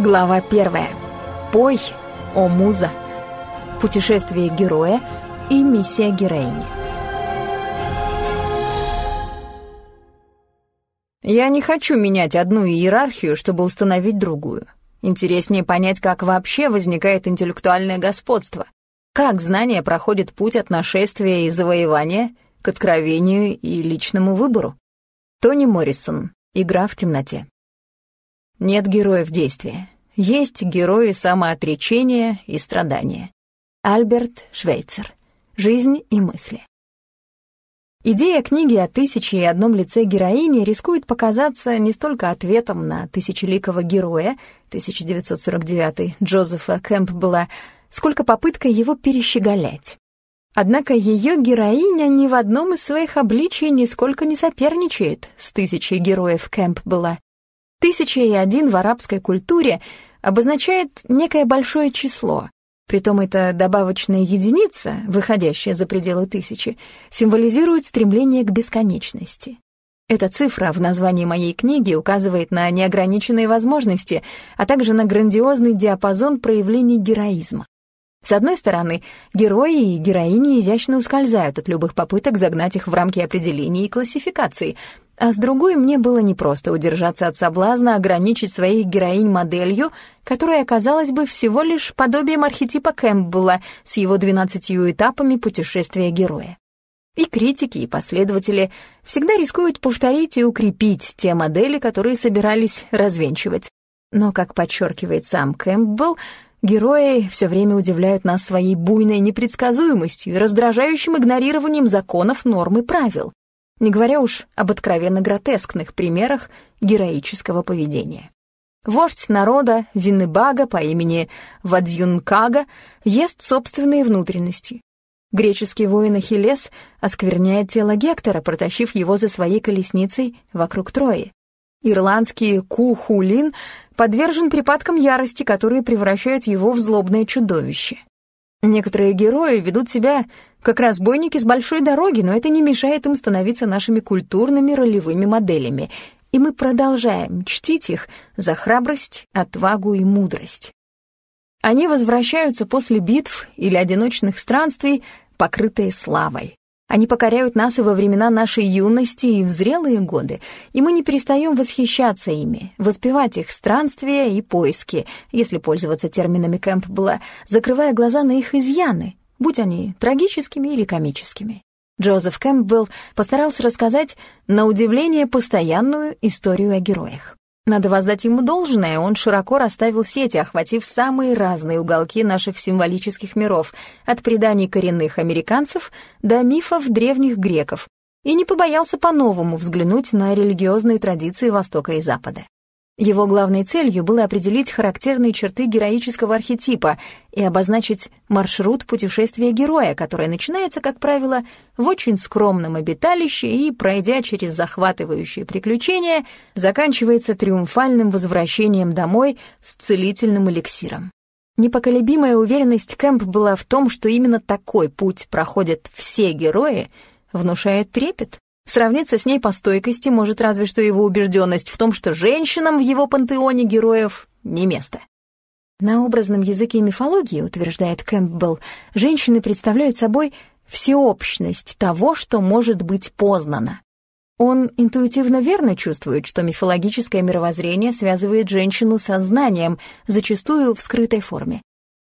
Глава первая. Пой, о муза. Путешествие героя и миссия героини. Я не хочу менять одну иерархию, чтобы установить другую. Интереснее понять, как вообще возникает интеллектуальное господство. Как знание проходит путь от нашествия и завоевания к откровению и личному выбору. Тони Моррисон. Игра в темноте. Нет героев действия. Есть герои самоотречения и страдания. Альберт Швейцер. Жизнь и мысли. Идея книги о тысяче и одном лице героини рискует показаться не столько ответом на тысячеликого героя 1949 Джозефа Кэмпбелла, сколько попыткой его перещеголять. Однако ее героиня ни в одном из своих обличий нисколько не соперничает с тысячей героев Кэмпбелла. Тысяча и один в арабской культуре обозначает некое большое число. Притом эта добавочная единица, выходящая за пределы тысячи, символизирует стремление к бесконечности. Эта цифра в названии моей книги указывает на неограниченные возможности, а также на грандиозный диапазон проявлений героизма. С одной стороны, герои и героини изящно ускользают от любых попыток загнать их в рамки определений и классификаций, а с другой мне было непросто удержаться от соблазна ограничить своих героинь моделью, которая оказалась бы всего лишь подобием архетипа Кэмпбелла с его двенадцатью этапами путешествия героя. И критики, и последователи всегда рискуют повторить и укрепить те модели, которые собирались развенчивать. Но, как подчеркивает сам Кэмпбелл, герои все время удивляют нас своей буйной непредсказуемостью и раздражающим игнорированием законов, норм и правил не говоря уж об откровенно гротескных примерах героического поведения. Вождь народа Виннебага по имени Вадьюнкага ест собственные внутренности. Греческий воин Ахиллес оскверняет тело Гектора, протащив его за своей колесницей вокруг Трои. Ирландский Кухулин подвержен припадкам ярости, которые превращают его в злобное чудовище. Некоторые герои ведут себя как разбойники с большой дороги, но это не мешает им становиться нашими культурными ролевыми моделями, и мы продолжаем чтить их за храбрость, отвагу и мудрость. Они возвращаются после битв или одиночных странствий, покрытые славой. Они покоряют нас и во времена нашей юности, и в зрелые годы, и мы не перестаем восхищаться ими, воспевать их странствия и поиски, если пользоваться терминами Кэмпбелла, закрывая глаза на их изъяны, будь они трагическими или комическими. Джозеф Кэмпбелл постарался рассказать, на удивление, постоянную историю о героях. Надо воздать ему должное, он широко расставил сети, охватив самые разные уголки наших символических миров, от преданий коренных американцев до мифов древних греков, и не побоялся по-новому взглянуть на религиозные традиции Востока и Запада. Его главной целью было определить характерные черты героического архетипа и обозначить маршрут путешествия героя, которое начинается, как правило, в очень скромном обиталище и, пройдя через захватывающие приключения, заканчивается триумфальным возвращением домой с целительным эликсиром. Непоколебимая уверенность Кэмп была в том, что именно такой путь проходят все герои, внушает трепет. Сравниться с ней по стойкости может разве что его убежденность в том, что женщинам в его пантеоне героев не место. На образном языке мифологии, утверждает Кэмпбелл, женщины представляют собой всеобщность того, что может быть познано. Он интуитивно верно чувствует, что мифологическое мировоззрение связывает женщину со знанием, зачастую в скрытой форме.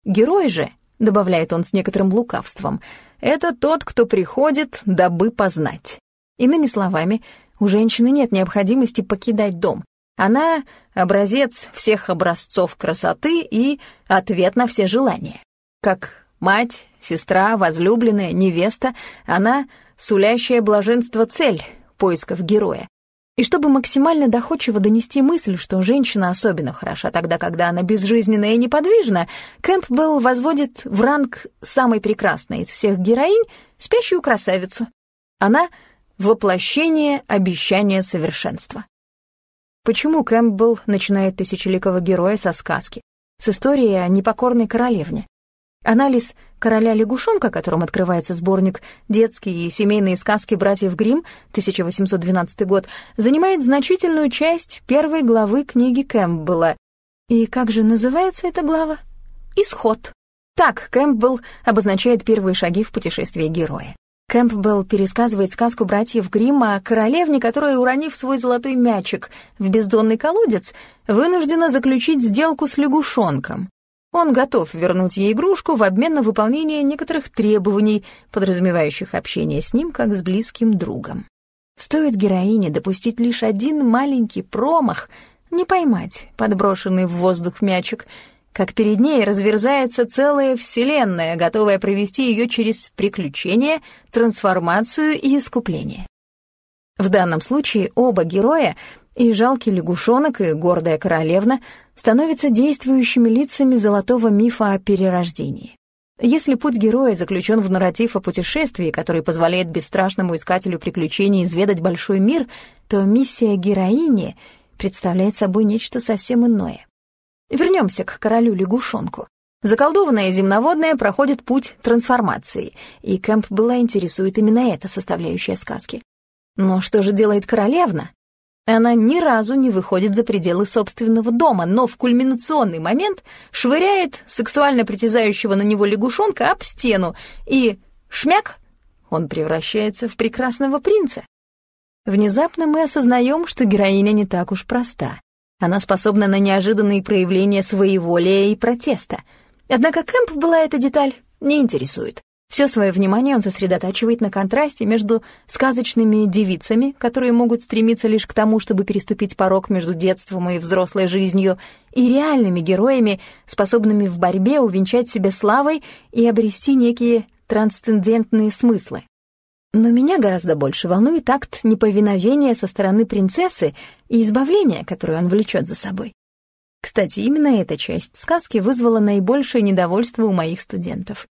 Герой же, добавляет он с некоторым лукавством, это тот, кто приходит, дабы познать. Иными словами, у женщины нет необходимости покидать дом. Она — образец всех образцов красоты и ответ на все желания. Как мать, сестра, возлюбленная, невеста, она — сулящая блаженство цель поисков героя. И чтобы максимально доходчиво донести мысль, что женщина особенно хороша тогда, когда она безжизненная и неподвижна, Кэмпбелл возводит в ранг самой прекрасной из всех героинь спящую красавицу. Она — Воплощение обещания совершенства. Почему Кэмпбелл начинает тысячеликого героя со сказки, с истории о непокорной королевне? Анализ «Короля лягушонка», которым открывается сборник «Детские и семейные сказки братьев Гримм» 1812 год, занимает значительную часть первой главы книги Кэмпбелла. И как же называется эта глава? «Исход». Так Кэмпбелл обозначает первые шаги в путешествии героя. Кэмпбелл пересказывает сказку братьев Гримма о королевне, которая, уронив свой золотой мячик в бездонный колодец, вынуждена заключить сделку с лягушонком. Он готов вернуть ей игрушку в обмен на выполнение некоторых требований, подразумевающих общение с ним как с близким другом. Стоит героине допустить лишь один маленький промах, не поймать подброшенный в воздух мячик — как перед ней разверзается целая вселенная, готовая провести ее через приключения, трансформацию и искупление. В данном случае оба героя, и жалкий лягушонок, и гордая королевна, становятся действующими лицами золотого мифа о перерождении. Если путь героя заключен в нарратив о путешествии, который позволяет бесстрашному искателю приключений изведать большой мир, то миссия героини представляет собой нечто совсем иное. Вернемся к королю-лягушонку. Заколдованная земноводная проходит путь трансформации, и Кэмп была интересует именно эта составляющая сказки. Но что же делает королевна? Она ни разу не выходит за пределы собственного дома, но в кульминационный момент швыряет сексуально притязающего на него лягушонка об стену, и шмяк, он превращается в прекрасного принца. Внезапно мы осознаем, что героиня не так уж проста. Она способна на неожиданные проявления своеволия и протеста. Однако Кэмп была эта деталь не интересует. Все свое внимание он сосредотачивает на контрасте между сказочными девицами, которые могут стремиться лишь к тому, чтобы переступить порог между детством и взрослой жизнью, и реальными героями, способными в борьбе увенчать себя славой и обрести некие трансцендентные смыслы. Но меня гораздо больше волнует акт неповиновения со стороны принцессы и избавления, которое он влечет за собой. Кстати, именно эта часть сказки вызвала наибольшее недовольство у моих студентов.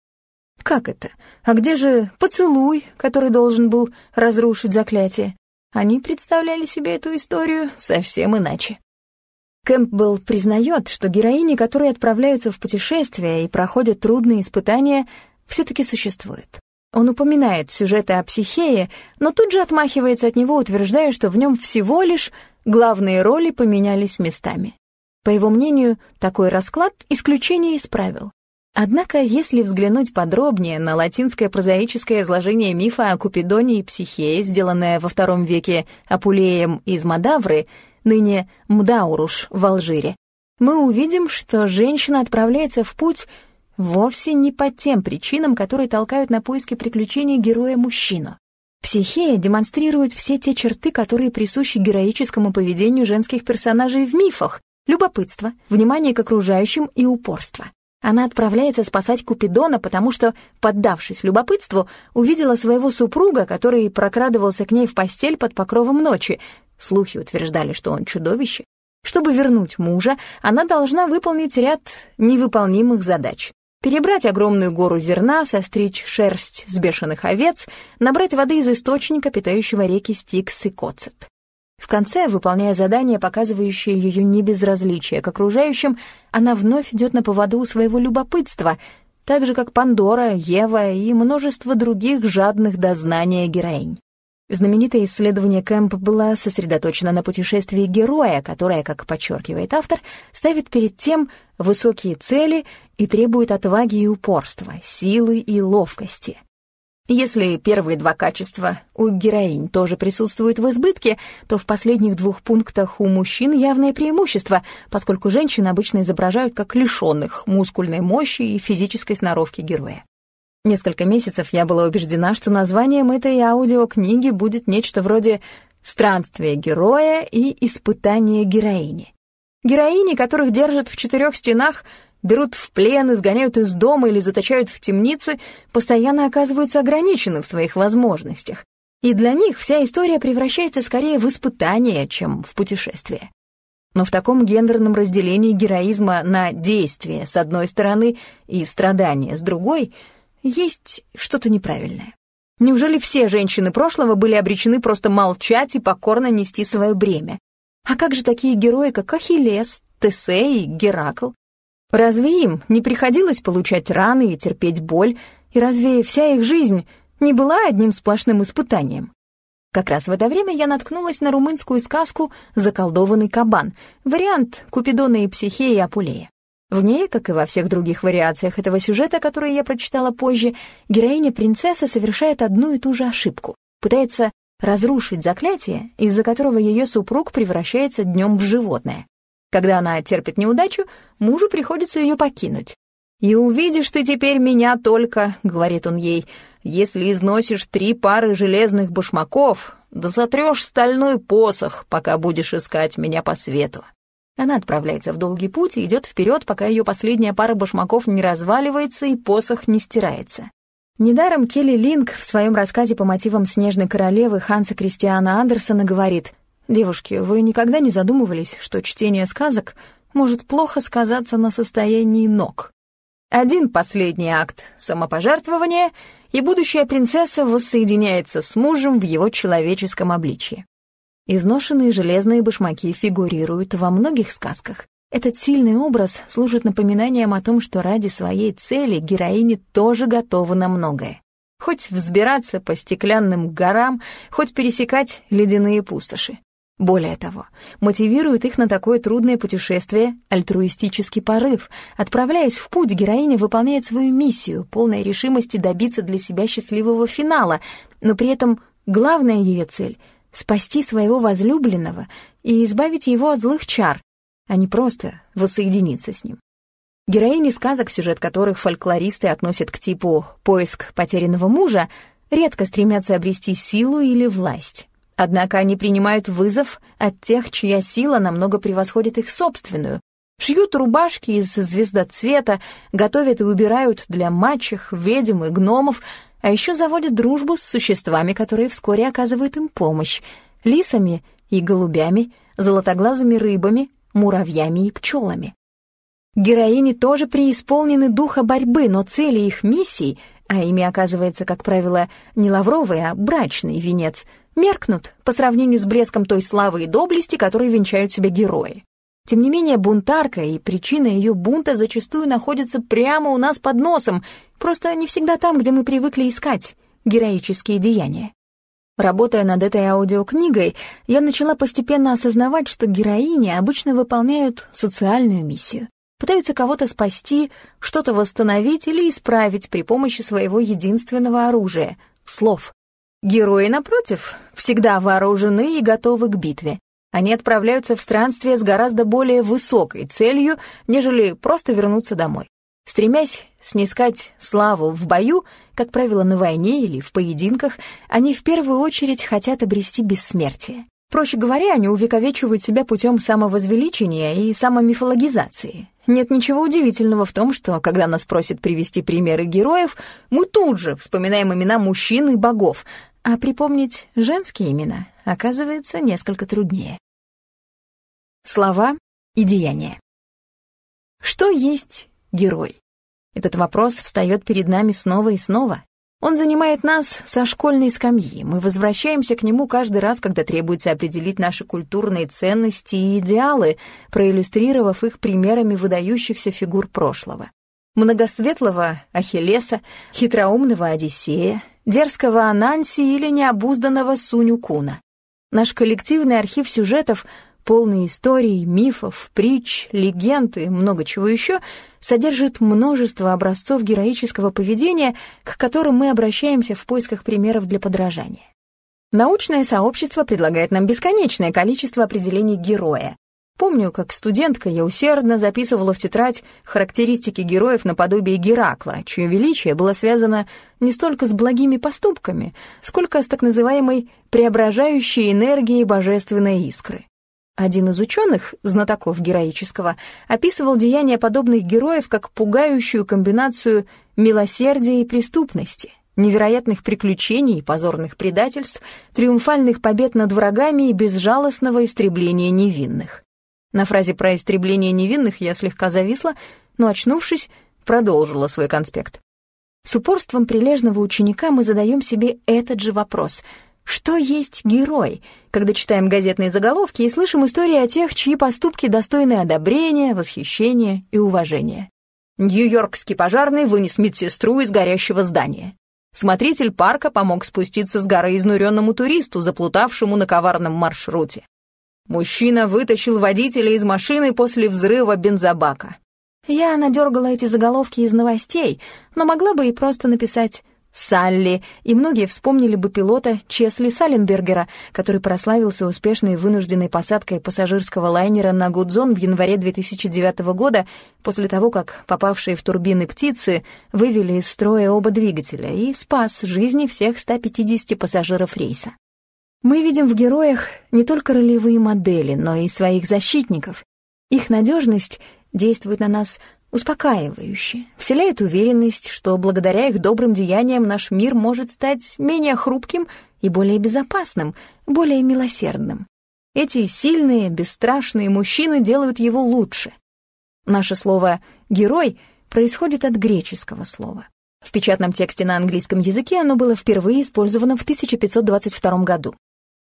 Как это? А где же поцелуй, который должен был разрушить заклятие? Они представляли себе эту историю совсем иначе. Кэмпбелл признает, что героини, которые отправляются в путешествия и проходят трудные испытания, все-таки существуют. Он упоминает сюжеты о психее, но тут же отмахивается от него, утверждая, что в нем всего лишь главные роли поменялись местами. По его мнению, такой расклад — исключение из правил. Однако, если взглянуть подробнее на латинское прозаическое изложение мифа о Купидоне и Психее, сделанное во II веке Апулеем из Мадавры, ныне Мдауруш в Алжире, мы увидим, что женщина отправляется в путь Вовсе не по тем причинам, которые толкают на поиски приключений героя-мужчину. Психея демонстрирует все те черты, которые присущи героическому поведению женских персонажей в мифах — любопытство, внимание к окружающим и упорство. Она отправляется спасать Купидона, потому что, поддавшись любопытству, увидела своего супруга, который прокрадывался к ней в постель под покровом ночи. Слухи утверждали, что он чудовище. Чтобы вернуть мужа, она должна выполнить ряд невыполнимых задач перебрать огромную гору зерна, состричь шерсть с бешеных овец, набрать воды из источника, питающего реки Стикс и Коцет. В конце, выполняя задание, показывающее ее небезразличие к окружающим, она вновь идет на поводу своего любопытства, так же, как Пандора, Ева и множество других жадных до знания героинь. Знаменитое исследование Кэмп было сосредоточено на путешествии героя, которое, как подчеркивает автор, ставит перед тем высокие цели и требует отваги и упорства, силы и ловкости. Если первые два качества у героинь тоже присутствуют в избытке, то в последних двух пунктах у мужчин явное преимущество, поскольку женщин обычно изображают как лишенных мускульной мощи и физической сноровки героя. Несколько месяцев я была убеждена, что названием этой аудиокниги будет нечто вроде «Странствие героя и испытание героини». Героини, которых держат в четырех стенах, берут в плен, изгоняют из дома или заточают в темнице, постоянно оказываются ограничены в своих возможностях. И для них вся история превращается скорее в испытание, чем в путешествие. Но в таком гендерном разделении героизма на действие с одной стороны и страдания с другой — есть что-то неправильное. Неужели все женщины прошлого были обречены просто молчать и покорно нести свое бремя? А как же такие герои, как Ахиллес, Тесей Геракл? Разве им не приходилось получать раны и терпеть боль, и разве вся их жизнь не была одним сплошным испытанием? Как раз в это время я наткнулась на румынскую сказку «Заколдованный кабан», вариант Купидона и Психеи Апулея. В ней, как и во всех других вариациях этого сюжета, которые я прочитала позже, героиня-принцесса совершает одну и ту же ошибку. Пытается разрушить заклятие, из-за которого ее супруг превращается днем в животное. Когда она терпит неудачу, мужу приходится ее покинуть. «И увидишь ты теперь меня только», — говорит он ей, «если износишь три пары железных башмаков, да сотрешь стальной посох, пока будешь искать меня по свету». Она отправляется в долгий путь и идет вперед, пока ее последняя пара башмаков не разваливается и посох не стирается. Недаром Келли Линк в своем рассказе по мотивам «Снежной королевы» Ханса Кристиана Андерсона говорит, «Девушки, вы никогда не задумывались, что чтение сказок может плохо сказаться на состоянии ног?» Один последний акт самопожертвования, и будущая принцесса воссоединяется с мужем в его человеческом обличье. Изношенные железные башмаки фигурируют во многих сказках. Этот сильный образ служит напоминанием о том, что ради своей цели героини тоже готовы на многое. Хоть взбираться по стеклянным горам, хоть пересекать ледяные пустоши. Более того, мотивирует их на такое трудное путешествие альтруистический порыв. Отправляясь в путь, героиня выполняет свою миссию, полной решимости добиться для себя счастливого финала, но при этом главная ее цель — спасти своего возлюбленного и избавить его от злых чар, а не просто воссоединиться с ним. Героини сказок, сюжет которых фольклористы относят к типу «поиск потерянного мужа», редко стремятся обрести силу или власть. Однако они принимают вызов от тех, чья сила намного превосходит их собственную, шьют рубашки из звездоцвета, готовят и убирают для мачех, ведьм и гномов, а еще заводят дружбу с существами, которые вскоре оказывают им помощь — лисами и голубями, золотоглазыми рыбами, муравьями и пчелами. Героини тоже преисполнены духа борьбы, но цели их миссий, а ими оказывается, как правило, не лавровый, а брачный венец, меркнут по сравнению с блеском той славы и доблести, которые венчают себя герои. Тем не менее, бунтарка и причина ее бунта зачастую находятся прямо у нас под носом, просто не всегда там, где мы привыкли искать героические деяния. Работая над этой аудиокнигой, я начала постепенно осознавать, что героини обычно выполняют социальную миссию. Пытаются кого-то спасти, что-то восстановить или исправить при помощи своего единственного оружия — слов. Герои, напротив, всегда вооружены и готовы к битве они отправляются в странствие с гораздо более высокой целью, нежели просто вернуться домой. Стремясь снискать славу в бою, как правило, на войне или в поединках, они в первую очередь хотят обрести бессмертие. Проще говоря, они увековечивают себя путем самовозвеличения и самомифологизации. Нет ничего удивительного в том, что, когда нас просят привести примеры героев, мы тут же вспоминаем имена мужчин и богов, а припомнить женские имена оказывается несколько труднее. Слова и деяния. Что есть герой? Этот вопрос встает перед нами снова и снова. Он занимает нас со школьной скамьи. Мы возвращаемся к нему каждый раз, когда требуется определить наши культурные ценности и идеалы, проиллюстрировав их примерами выдающихся фигур прошлого. Многосветлого Ахиллеса, хитроумного Одиссея, дерзкого Ананси или необузданного Суню-Куна. Наш коллективный архив сюжетов полный историй, мифов, притч, легенд и много чего еще, содержит множество образцов героического поведения, к которым мы обращаемся в поисках примеров для подражания. Научное сообщество предлагает нам бесконечное количество определений героя. Помню, как студентка я усердно записывала в тетрадь характеристики героев наподобие Геракла, чье величие было связано не столько с благими поступками, сколько с так называемой преображающей энергией божественной искры. Один из ученых, знатоков героического, описывал деяния подобных героев как пугающую комбинацию милосердия и преступности, невероятных приключений и позорных предательств, триумфальных побед над врагами и безжалостного истребления невинных. На фразе про истребление невинных я слегка зависла, но, очнувшись, продолжила свой конспект. С упорством прилежного ученика мы задаем себе этот же вопрос — что есть герой, когда читаем газетные заголовки и слышим истории о тех, чьи поступки достойны одобрения, восхищения и уважения? Нью-Йоркский пожарный вынес медсестру из горящего здания. Смотритель парка помог спуститься с горы изнуренному туристу, заплутавшему на коварном маршруте. Мужчина вытащил водителя из машины после взрыва бензобака. Я надергала эти заголовки из новостей, но могла бы и просто написать Салли, и многие вспомнили бы пилота Чесли Салленбергера, который прославился успешной вынужденной посадкой пассажирского лайнера на Гудзон в январе 2009 года после того, как попавшие в турбины птицы вывели из строя оба двигателя и спас жизни всех 150 пассажиров рейса. Мы видим в героях не только ролевые модели, но и своих защитников. Их надежность действует на нас успокаивающе, вселяет уверенность, что благодаря их добрым деяниям наш мир может стать менее хрупким и более безопасным, более милосердным. Эти сильные, бесстрашные мужчины делают его лучше. Наше слово «герой» происходит от греческого слова. В печатном тексте на английском языке оно было впервые использовано в 1522 году.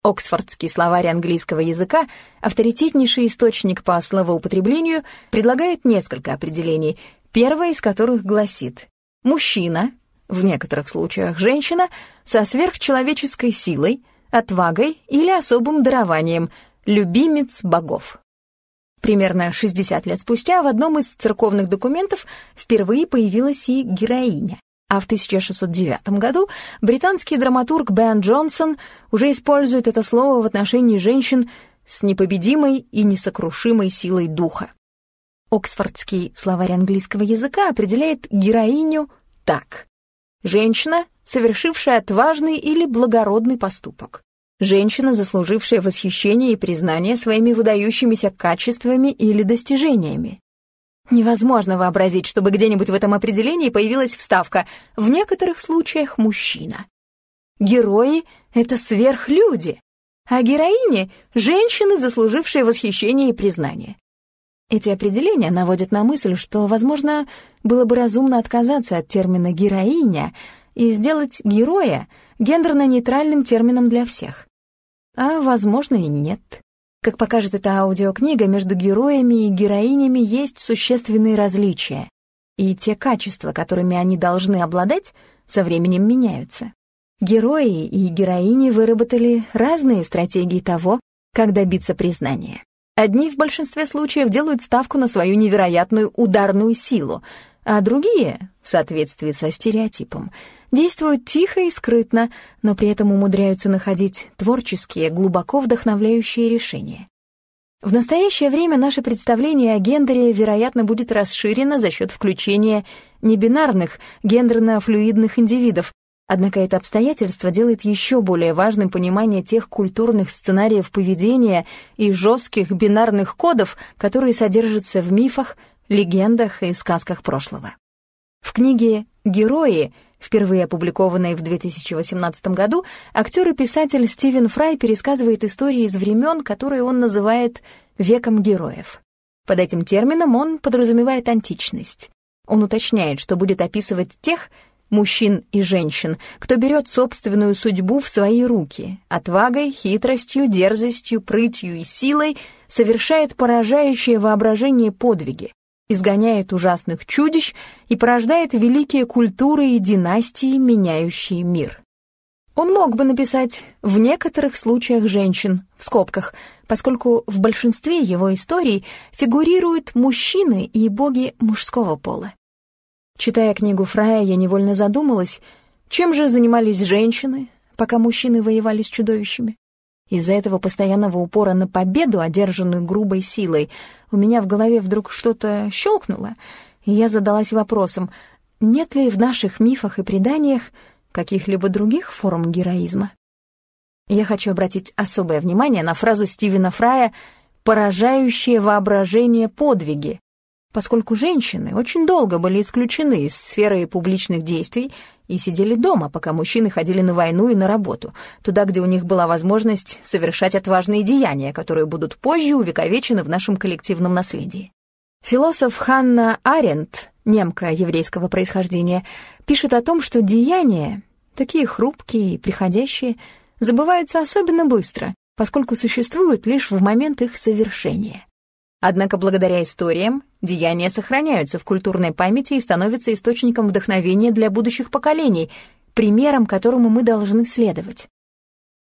Оксфордский словарь английского языка, авторитетнейший источник по словоупотреблению, предлагает несколько определений, первое из которых гласит «мужчина, в некоторых случаях женщина, со сверхчеловеческой силой, отвагой или особым дарованием, любимец богов». Примерно 60 лет спустя в одном из церковных документов впервые появилась и героиня а в 1609 году британский драматург Бен Джонсон уже использует это слово в отношении женщин с непобедимой и несокрушимой силой духа. Оксфордский словарь английского языка определяет героиню так. Женщина, совершившая отважный или благородный поступок. Женщина, заслужившая восхищение и признание своими выдающимися качествами или достижениями. Невозможно вообразить, чтобы где-нибудь в этом определении появилась вставка «в некоторых случаях мужчина». Герои — это сверхлюди, а героини — женщины, заслужившие восхищение и признание. Эти определения наводят на мысль, что, возможно, было бы разумно отказаться от термина «героиня» и сделать «героя» гендерно-нейтральным термином для всех. А, возможно, и нет. Как покажет эта аудиокнига, между героями и героинями есть существенные различия, и те качества, которыми они должны обладать, со временем меняются. Герои и героини выработали разные стратегии того, как добиться признания. Одни в большинстве случаев делают ставку на свою невероятную ударную силу, а другие, в соответствии со стереотипом, действуют тихо и скрытно, но при этом умудряются находить творческие, глубоко вдохновляющие решения. В настоящее время наше представление о гендере, вероятно, будет расширено за счет включения небинарных, гендерно-флюидных индивидов, однако это обстоятельство делает еще более важным понимание тех культурных сценариев поведения и жестких бинарных кодов, которые содержатся в мифах, легендах и сказках прошлого. В книге «Герои» Впервые опубликованной в 2018 году, актер и писатель Стивен Фрай пересказывает истории из времен, которые он называет «веком героев». Под этим термином он подразумевает античность. Он уточняет, что будет описывать тех, мужчин и женщин, кто берет собственную судьбу в свои руки, отвагой, хитростью, дерзостью, прытью и силой совершает поражающее воображение подвиги, изгоняет ужасных чудищ и порождает великие культуры и династии, меняющие мир. Он мог бы написать «в некоторых случаях женщин» в скобках, поскольку в большинстве его историй фигурируют мужчины и боги мужского пола. Читая книгу Фрая, я невольно задумалась, чем же занимались женщины, пока мужчины воевали с чудовищами. Из-за этого постоянного упора на победу, одержанную грубой силой, у меня в голове вдруг что-то щелкнуло, и я задалась вопросом, нет ли в наших мифах и преданиях каких-либо других форм героизма? Я хочу обратить особое внимание на фразу Стивена Фрая «поражающее воображение подвиги», поскольку женщины очень долго были исключены из сферы публичных действий и сидели дома, пока мужчины ходили на войну и на работу, туда, где у них была возможность совершать отважные деяния, которые будут позже увековечены в нашем коллективном наследии. Философ Ханна Аренд, немка еврейского происхождения, пишет о том, что деяния, такие хрупкие и приходящие, забываются особенно быстро, поскольку существуют лишь в момент их совершения. Однако благодаря историям деяния сохраняются в культурной памяти и становятся источником вдохновения для будущих поколений, примером, которому мы должны следовать.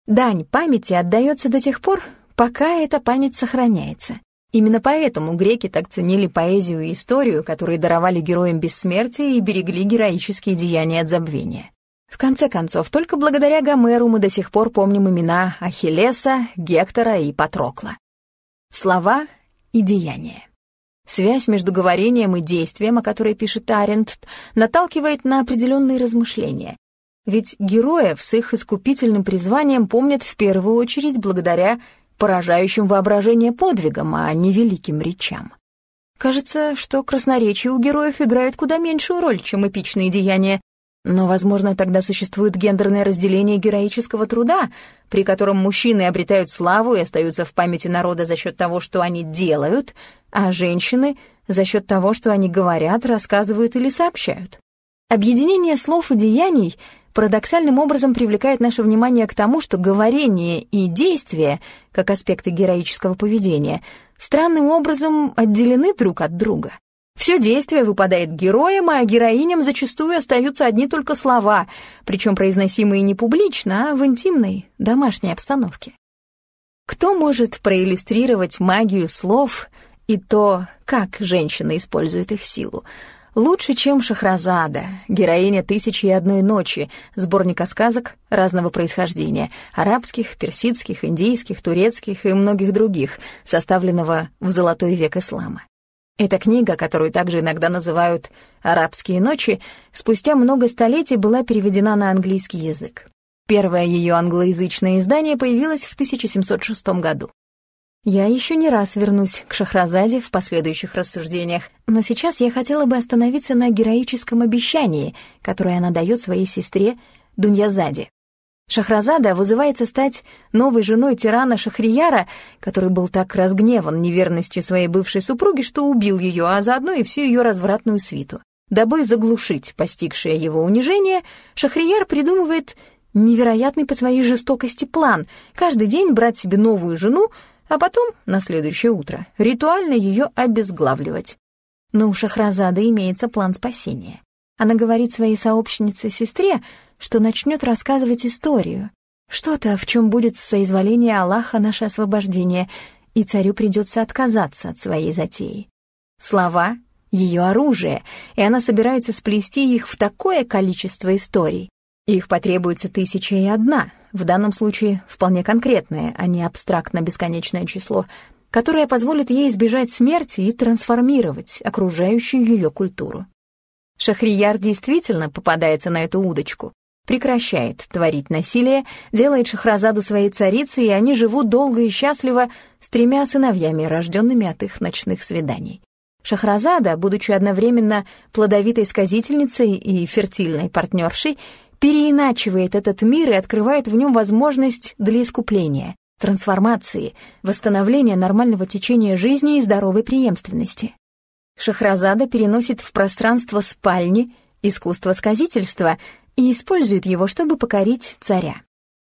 Дань памяти отдается до тех пор, пока эта память сохраняется. Именно поэтому греки так ценили поэзию и историю, которые даровали героям бессмертие и берегли героические деяния от забвения. В конце концов, только благодаря Гомеру мы до сих пор помним имена Ахиллеса, Гектора и Патрокла. Слова и деяния. Связь между говорением и действием, о которой пишет Аренд, наталкивает на определенные размышления. Ведь героев с их искупительным призванием помнят в первую очередь благодаря поражающим воображение подвигам, а не великим речам. Кажется, что красноречие у героев играет куда меньшую роль, чем эпичные деяния, но, возможно, тогда существует гендерное разделение героического труда, при котором мужчины обретают славу и остаются в памяти народа за счет того, что они делают, а женщины — за счет того, что они говорят, рассказывают или сообщают. Объединение слов и деяний парадоксальным образом привлекает наше внимание к тому, что говорение и действие, как аспекты героического поведения, странным образом отделены друг от друга. Все действие выпадает героям, а героиням зачастую остаются одни только слова, причем произносимые не публично, а в интимной, домашней обстановке. Кто может проиллюстрировать магию слов и то, как женщина использует их силу? Лучше, чем Шахразада, героиня «Тысячи и одной ночи», сборника сказок разного происхождения, арабских, персидских, индийских, турецких и многих других, составленного в золотой век ислама. Эта книга, которую также иногда называют «Арабские ночи», спустя много столетий была переведена на английский язык. Первое ее англоязычное издание появилось в 1706 году. Я еще не раз вернусь к Шахразаде в последующих рассуждениях, но сейчас я хотела бы остановиться на героическом обещании, которое она дает своей сестре Дуньязаде. Шахразада вызывается стать новой женой тирана Шахрияра, который был так разгневан неверностью своей бывшей супруги, что убил ее, а заодно и всю ее развратную свиту. Дабы заглушить постигшее его унижение, Шахрияр придумывает невероятный по своей жестокости план — каждый день брать себе новую жену, а потом, на следующее утро, ритуально ее обезглавливать. Но у Шахразады имеется план спасения. Она говорит своей сообщнице-сестре, что начнет рассказывать историю. Что-то, в чем будет соизволение Аллаха наше освобождение, и царю придется отказаться от своей затеи. Слова — ее оружие, и она собирается сплести их в такое количество историй. Их потребуется тысяча и одна, в данном случае вполне конкретное, а не абстрактно-бесконечное число, которое позволит ей избежать смерти и трансформировать окружающую ее культуру. Шахрияр действительно попадается на эту удочку, прекращает творить насилие, делает Шахразаду своей царицей, и они живут долго и счастливо с тремя сыновьями, рожденными от их ночных свиданий. Шахразада, будучи одновременно плодовитой сказительницей и фертильной партнершей, переиначивает этот мир и открывает в нем возможность для искупления, трансформации, восстановления нормального течения жизни и здоровой преемственности. Шахразада переносит в пространство спальни искусство сказительства и использует его, чтобы покорить царя.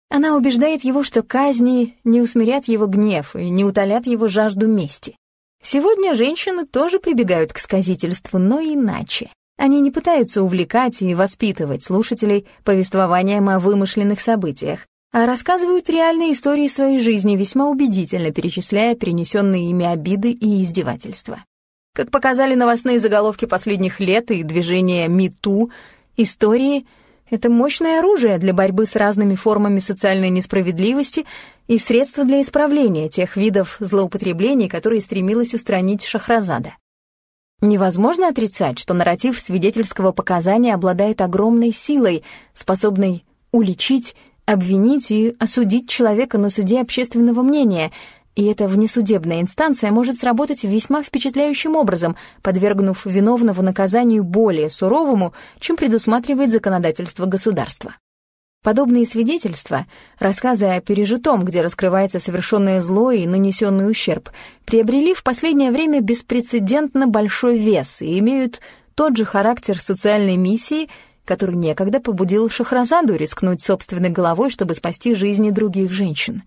Она убеждает его, что казни не усмирят его гнев и не утолят его жажду мести. Сегодня женщины тоже прибегают к сказительству, но иначе. Они не пытаются увлекать и воспитывать слушателей повествованием о вымышленных событиях, а рассказывают реальные истории своей жизни, весьма убедительно перечисляя принесенные ими обиды и издевательства. Как показали новостные заголовки последних лет и движение МИТУ, истории — это мощное оружие для борьбы с разными формами социальной несправедливости и средство для исправления тех видов злоупотреблений, которые стремилась устранить Шахразада. Невозможно отрицать, что нарратив свидетельского показания обладает огромной силой, способной уличить, обвинить и осудить человека на суде общественного мнения — и эта внесудебная инстанция может сработать весьма впечатляющим образом, подвергнув виновного наказанию более суровому, чем предусматривает законодательство государства. Подобные свидетельства, рассказы о пережитом, где раскрывается совершенное зло и нанесенный ущерб, приобрели в последнее время беспрецедентно большой вес и имеют тот же характер социальной миссии, который некогда побудил Шахразаду рискнуть собственной головой, чтобы спасти жизни других женщин.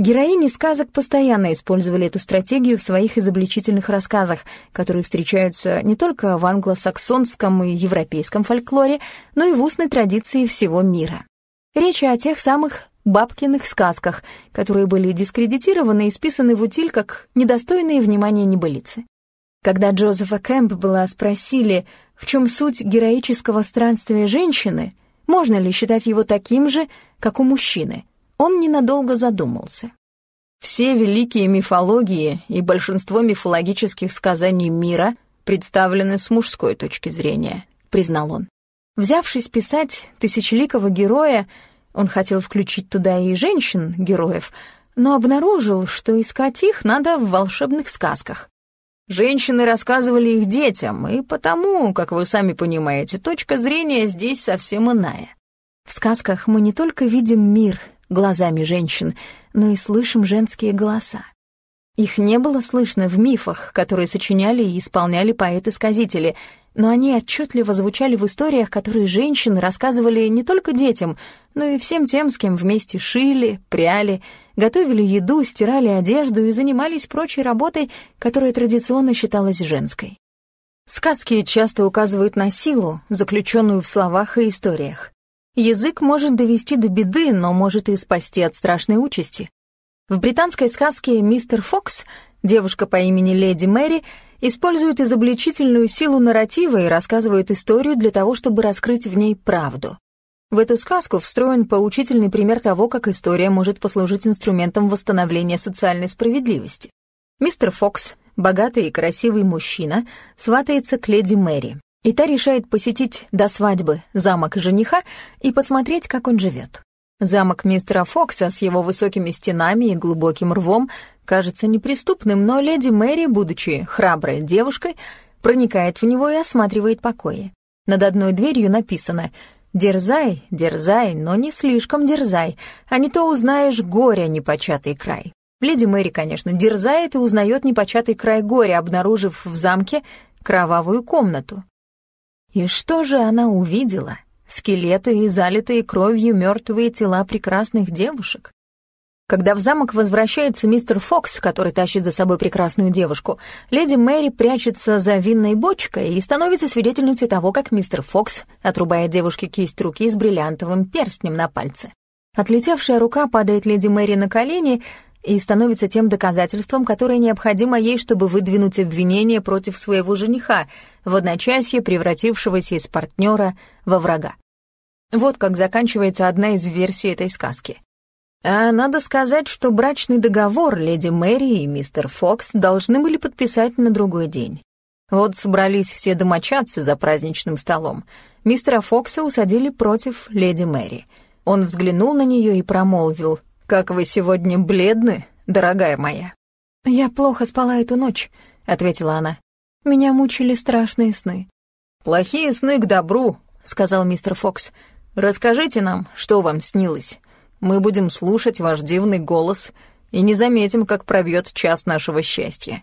Героини сказок постоянно использовали эту стратегию в своих изобличительных рассказах, которые встречаются не только в англосаксонском и европейском фольклоре, но и в устной традиции всего мира. Речь о тех самых бабкиных сказках, которые были дискредитированы и списаны в утиль как недостойные внимания небылицы. Когда Джозефа Кэмпбелла спросили, в чем суть героического странствия женщины, можно ли считать его таким же, как у мужчины, он ненадолго задумался. Все великие мифологии и большинство мифологических сказаний мира представлены с мужской точки зрения, признал он. Взявшись писать тысячеликого героя, он хотел включить туда и женщин, героев, но обнаружил, что искать их надо в волшебных сказках. Женщины рассказывали их детям, и потому, как вы сами понимаете, точка зрения здесь совсем иная. В сказках мы не только видим мир, глазами женщин, но и слышим женские голоса. Их не было слышно в мифах, которые сочиняли и исполняли поэты-сказители, но они отчетливо звучали в историях, которые женщины рассказывали не только детям, но и всем тем, с кем вместе шили, пряли, готовили еду, стирали одежду и занимались прочей работой, которая традиционно считалась женской. Сказки часто указывают на силу, заключенную в словах и историях. Язык может довести до беды, но может и спасти от страшной участи. В британской сказке «Мистер Фокс» девушка по имени Леди Мэри использует изобличительную силу нарратива и рассказывает историю для того, чтобы раскрыть в ней правду. В эту сказку встроен поучительный пример того, как история может послужить инструментом восстановления социальной справедливости. Мистер Фокс, богатый и красивый мужчина, сватается к леди Мэри. И та решает посетить до свадьбы замок жениха и посмотреть, как он живет. Замок мистера Фокса с его высокими стенами и глубоким рвом кажется неприступным, но леди Мэри, будучи храброй девушкой, проникает в него и осматривает покои. Над одной дверью написано «Дерзай, дерзай, но не слишком дерзай, а не то узнаешь горя непочатый край». Леди Мэри, конечно, дерзает и узнает непочатый край горя, обнаружив в замке кровавую комнату. И что же она увидела? Скелеты и залитые кровью мертвые тела прекрасных девушек. Когда в замок возвращается мистер Фокс, который тащит за собой прекрасную девушку, леди Мэри прячется за винной бочкой и становится свидетельницей того, как мистер Фокс отрубает девушке кисть руки с бриллиантовым перстнем на пальце. Отлетевшая рука падает леди Мэри на колени, и становится тем доказательством, которое необходимо ей, чтобы выдвинуть обвинение против своего жениха, в одночасье превратившегося из партнера во врага. Вот как заканчивается одна из версий этой сказки. А надо сказать, что брачный договор леди Мэри и мистер Фокс должны были подписать на другой день. Вот собрались все домочадцы за праздничным столом. Мистера Фокса усадили против леди Мэри. Он взглянул на нее и промолвил «Как вы сегодня бледны, дорогая моя». «Я плохо спала эту ночь», — ответила она. «Меня мучили страшные сны». «Плохие сны к добру», — сказал мистер Фокс. «Расскажите нам, что вам снилось. Мы будем слушать ваш дивный голос и не заметим, как пробьет час нашего счастья».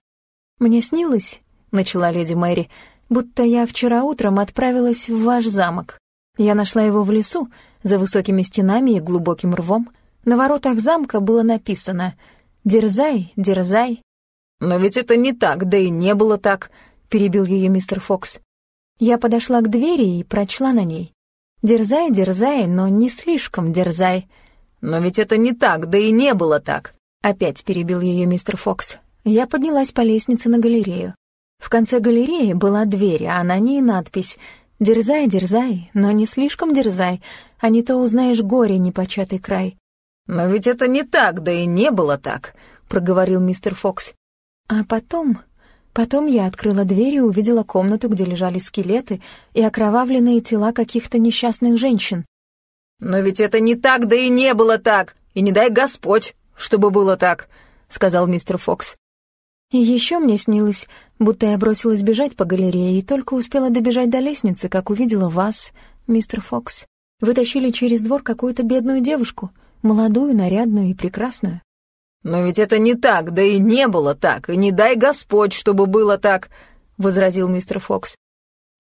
«Мне снилось», — начала леди Мэри, «будто я вчера утром отправилась в ваш замок. Я нашла его в лесу, за высокими стенами и глубоким рвом. На воротах замка было написано «Дерзай, дерзай». «Но ведь это не так, да и не было так», — перебил ее мистер Фокс. Я подошла к двери и прочла на ней. «Дерзай, дерзай, но не слишком дерзай». «Но ведь это не так, да и не было так», — опять перебил ее мистер Фокс. Я поднялась по лестнице на галерею. В конце галереи была дверь, а на ней надпись «Дерзай, дерзай, но не слишком дерзай, а не то узнаешь горе непочатый край». «Но ведь это не так, да и не было так», — проговорил мистер Фокс. А потом... Потом я открыла дверь и увидела комнату, где лежали скелеты и окровавленные тела каких-то несчастных женщин. «Но ведь это не так, да и не было так, и не дай Господь, чтобы было так», — сказал мистер Фокс. И еще мне снилось, будто я бросилась бежать по галерее и только успела добежать до лестницы, как увидела вас, мистер Фокс. Вы тащили через двор какую-то бедную девушку — молодую, нарядную и прекрасную. «Но ведь это не так, да и не было так, и не дай Господь, чтобы было так», — возразил мистер Фокс.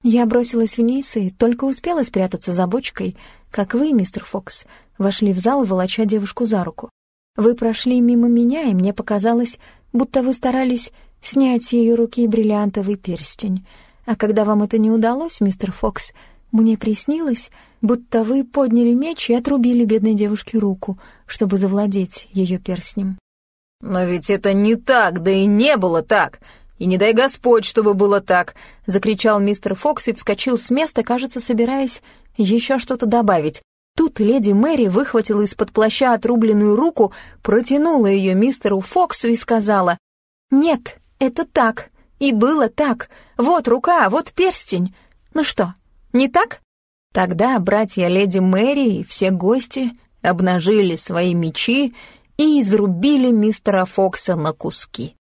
Я бросилась вниз и только успела спрятаться за бочкой, как вы, мистер Фокс, вошли в зал, волоча девушку за руку. Вы прошли мимо меня, и мне показалось, будто вы старались снять с ее руки бриллиантовый перстень. А когда вам это не удалось, мистер Фокс, мне приснилось, будто вы подняли меч и отрубили бедной девушке руку, чтобы завладеть ее перстнем. «Но ведь это не так, да и не было так. И не дай Господь, чтобы было так!» — закричал мистер Фокс и вскочил с места, кажется, собираясь еще что-то добавить. Тут леди Мэри выхватила из-под плаща отрубленную руку, протянула ее мистеру Фоксу и сказала, «Нет, это так, и было так. Вот рука, вот перстень. Ну что, не так?» Тогда братья леди Мэри и все гости обнажили свои мечи и изрубили мистера Фокса на куски.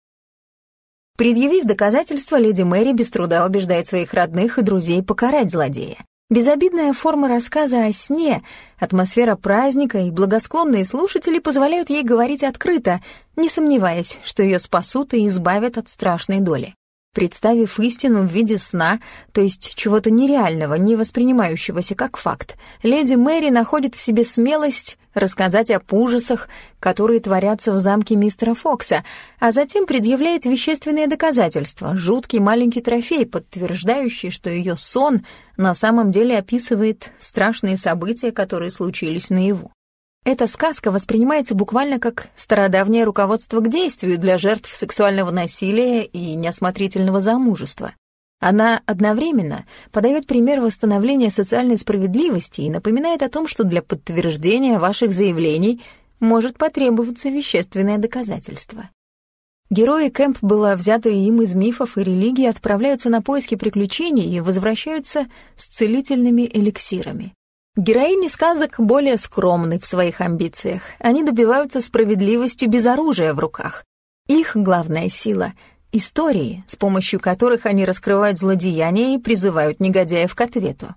Предъявив доказательства, леди Мэри без труда убеждает своих родных и друзей покарать злодея. Безобидная форма рассказа о сне, атмосфера праздника и благосклонные слушатели позволяют ей говорить открыто, не сомневаясь, что ее спасут и избавят от страшной доли. Представив истину в виде сна, то есть чего-то нереального, не воспринимающегося как факт, леди Мэри находит в себе смелость рассказать об ужасах, которые творятся в замке мистера Фокса, а затем предъявляет вещественные доказательства, жуткий маленький трофей, подтверждающий, что ее сон на самом деле описывает страшные события, которые случились наяву. Эта сказка воспринимается буквально как стародавнее руководство к действию для жертв сексуального насилия и неосмотрительного замужества. Она одновременно подает пример восстановления социальной справедливости и напоминает о том, что для подтверждения ваших заявлений может потребоваться вещественное доказательство. Герои Кэмпбелла, взятые им из мифов и религии, отправляются на поиски приключений и возвращаются с целительными эликсирами. Героини сказок более скромны в своих амбициях. Они добиваются справедливости без оружия в руках. Их главная сила — истории, с помощью которых они раскрывают злодеяния и призывают негодяев к ответу.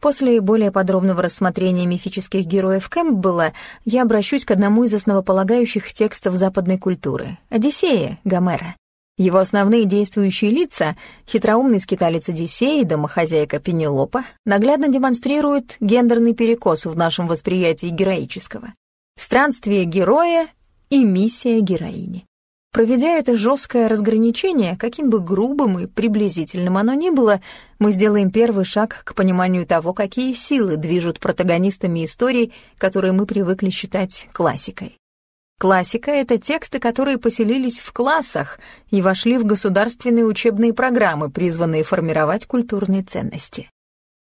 После более подробного рассмотрения мифических героев Кэмпбелла я обращусь к одному из основополагающих текстов западной культуры — Одиссея Гомера. Его основные действующие лица — хитроумный скиталец Одиссей и домохозяйка Пенелопа — наглядно демонстрируют гендерный перекос в нашем восприятии героического. Странствие героя и миссия героини. Проведя это жесткое разграничение, каким бы грубым и приблизительным оно ни было, мы сделаем первый шаг к пониманию того, какие силы движут протагонистами историй, которые мы привыкли считать классикой. Классика — это тексты, которые поселились в классах и вошли в государственные учебные программы, призванные формировать культурные ценности.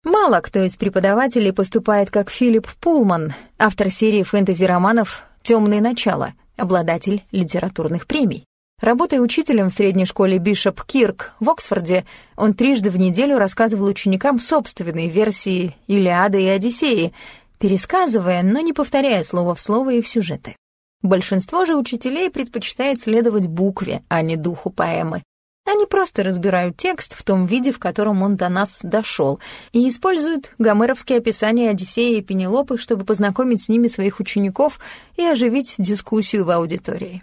Мало кто из преподавателей поступает как Филипп Пулман, автор серии фэнтези-романов «Темные начала», обладатель литературных премий. Работая учителем в средней школе Бишоп Кирк в Оксфорде, он трижды в неделю рассказывал ученикам собственные версии «Илиады» и «Одиссеи», пересказывая, но не повторяя слово в слово их сюжеты. Большинство же учителей предпочитает следовать букве, а не духу поэмы. Они просто разбирают текст в том виде, в котором он до нас дошел, и используют гомеровские описания Одиссея и Пенелопы, чтобы познакомить с ними своих учеников и оживить дискуссию в аудитории.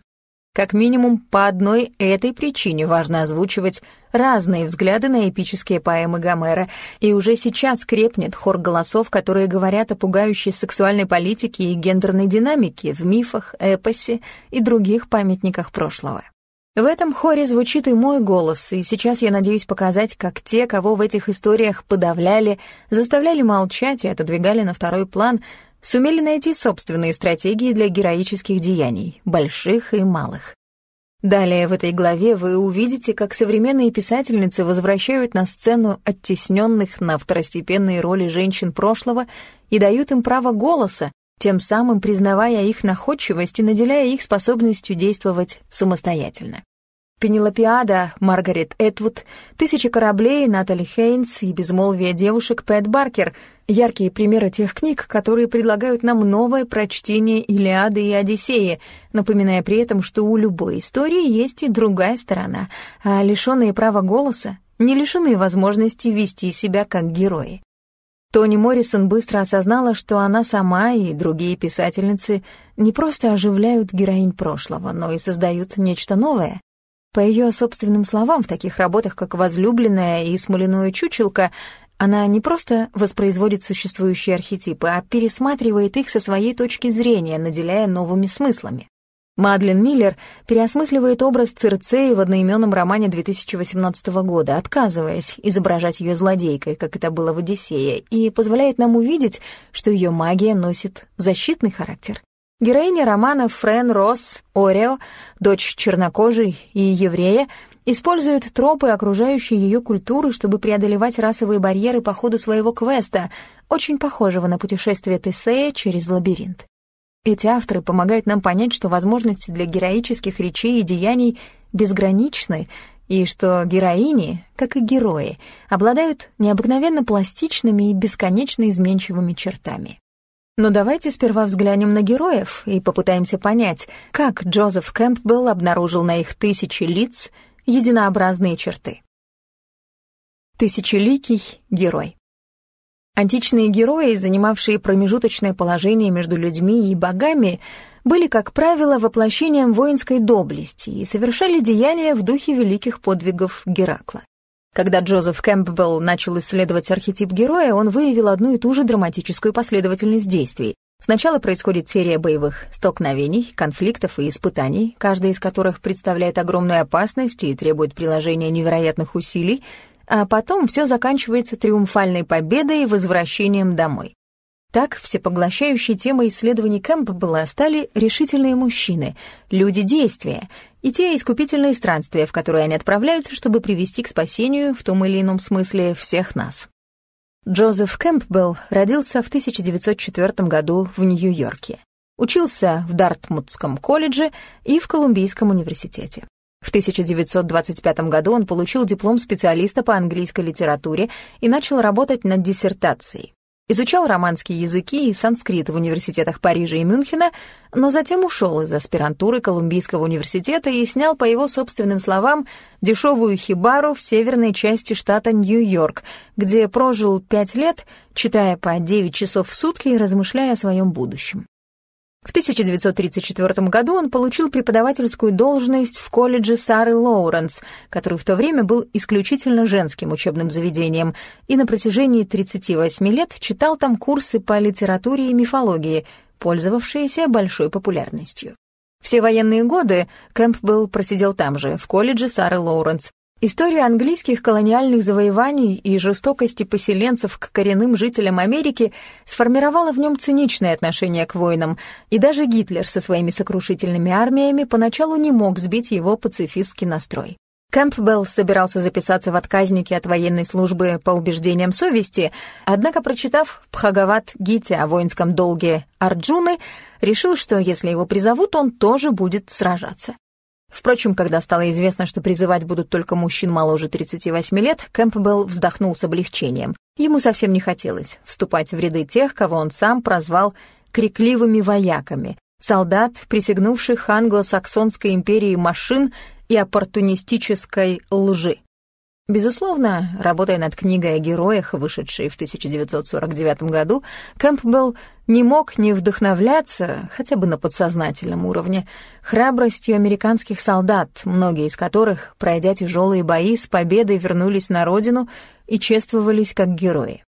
Как минимум, по одной этой причине важно озвучивать разные взгляды на эпические поэмы Гомера, и уже сейчас крепнет хор голосов, которые говорят о пугающей сексуальной политике и гендерной динамике в мифах, эпосе и других памятниках прошлого. В этом хоре звучит и мой голос, и сейчас я надеюсь показать, как те, кого в этих историях подавляли, заставляли молчать и отодвигали на второй план, сумели найти собственные стратегии для героических деяний, больших и малых. Далее в этой главе вы увидите, как современные писательницы возвращают на сцену оттесненных на второстепенные роли женщин прошлого и дают им право голоса, тем самым признавая их находчивость и наделяя их способностью действовать самостоятельно. Пенелопиада, Маргарет Этвуд, «Тысяча кораблей» Натали Хейнс и «Безмолвие девушек» Пэт Баркер — яркие примеры тех книг, которые предлагают нам новое прочтение Илиады и Одиссеи, напоминая при этом, что у любой истории есть и другая сторона, а лишенные права голоса не лишены возможности вести себя как герои. Тони Моррисон быстро осознала, что она сама и другие писательницы не просто оживляют героинь прошлого, но и создают нечто новое. По ее собственным словам, в таких работах, как «Возлюбленная» и «Смоляное чучелка», она не просто воспроизводит существующие архетипы, а пересматривает их со своей точки зрения, наделяя новыми смыслами. Мадлен Миллер переосмысливает образ Цирцеи в одноименном романе 2018 года, отказываясь изображать ее злодейкой, как это было в «Одиссее», и позволяет нам увидеть, что ее магия носит защитный характер. Героиня романа Френ Росс Орео, дочь чернокожей и еврея, использует тропы окружающей ее культуры, чтобы преодолевать расовые барьеры по ходу своего квеста, очень похожего на путешествие Тесея через лабиринт. Эти авторы помогают нам понять, что возможности для героических речей и деяний безграничны, и что героини, как и герои, обладают необыкновенно пластичными и бесконечно изменчивыми чертами. Но давайте сперва взглянем на героев и попытаемся понять, как Джозеф Кэмпбелл обнаружил на их тысячи лиц единообразные черты. Тысячеликий герой. Античные герои, занимавшие промежуточное положение между людьми и богами, были, как правило, воплощением воинской доблести и совершали деяния в духе великих подвигов Геракла. Когда Джозеф Кэмпбелл начал исследовать архетип героя, он выявил одну и ту же драматическую последовательность действий. Сначала происходит серия боевых столкновений, конфликтов и испытаний, каждый из которых представляет огромную опасность и требует приложения невероятных усилий, а потом все заканчивается триумфальной победой и возвращением домой. Так, всепоглощающей темой исследований Кэмпбелла стали решительные мужчины, люди действия и те искупительные странствия, в которые они отправляются, чтобы привести к спасению, в том или ином смысле, всех нас. Джозеф Кэмпбелл родился в 1904 году в Нью-Йорке. Учился в Дартмутском колледже и в Колумбийском университете. В 1925 году он получил диплом специалиста по английской литературе и начал работать над диссертацией. Изучал романские языки и санскрит в университетах Парижа и Мюнхена, но затем ушел из аспирантуры Колумбийского университета и снял, по его собственным словам, дешевую хибару в северной части штата Нью-Йорк, где прожил пять лет, читая по 9 часов в сутки и размышляя о своем будущем. В 1934 году он получил преподавательскую должность в колледже Сары Лоуренс, который в то время был исключительно женским учебным заведением, и на протяжении 38 лет читал там курсы по литературе и мифологии, пользовавшиеся большой популярностью. Все военные годы Кэмпбелл просидел там же, в колледже Сары Лоуренс, История английских колониальных завоеваний и жестокости поселенцев к коренным жителям Америки сформировала в нем циничное отношение к войнам, и даже Гитлер со своими сокрушительными армиями поначалу не мог сбить его пацифистский настрой. Кэмпбелл собирался записаться в отказники от военной службы по убеждениям совести, однако, прочитав Пхагават Гите о воинском долге Арджуны, решил, что если его призовут, он тоже будет сражаться. Впрочем, когда стало известно, что призывать будут только мужчин моложе 38 лет, Кэмпбелл вздохнул с облегчением. Ему совсем не хотелось вступать в ряды тех, кого он сам прозвал «крикливыми вояками», солдат, присягнувших англосаксонской империи машин и оппортунистической лжи. Безусловно, работая над книгой о героях, вышедшей в 1949 году, Кэмпбелл не мог не вдохновляться, хотя бы на подсознательном уровне, храбростью американских солдат, многие из которых, пройдя тяжелые бои, с победой вернулись на родину и чествовались как герои.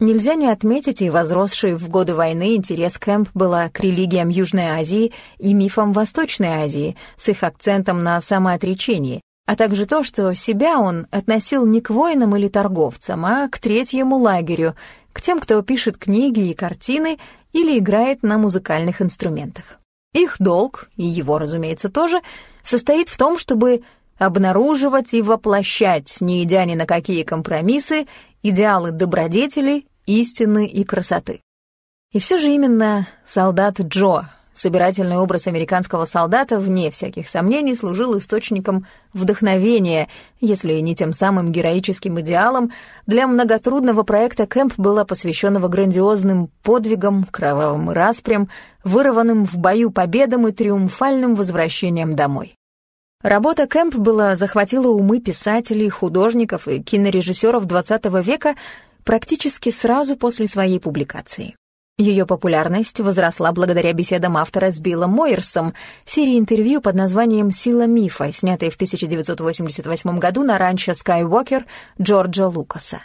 Нельзя не отметить и возросший в годы войны интерес Кэмпбелла к религиям Южной Азии и мифам Восточной Азии с их акцентом на самоотречении, а также то, что себя он относил не к воинам или торговцам, а к третьему лагерю, к тем, кто пишет книги и картины или играет на музыкальных инструментах. Их долг, и его, разумеется, тоже, состоит в том, чтобы обнаруживать и воплощать, не идя ни на какие компромиссы, идеалы добродетели, истины и красоты. И все же именно солдат Джо Собирательный образ американского солдата, вне всяких сомнений, служил источником вдохновения, если не тем самым героическим идеалом, для многотрудного проекта «Кэмп», была посвященного грандиозным подвигам, кровавым распрям, вырванным в бою победам и триумфальным возвращением домой. Работа Кэмп была захватила умы писателей, художников и кинорежиссеров XX века практически сразу после своей публикации. Ее популярность возросла благодаря беседам автора с Биллом Мойерсом, серии интервью под названием «Сила мифа», снятой в 1988 году на ранчо Скайуокер Джорджа Лукаса.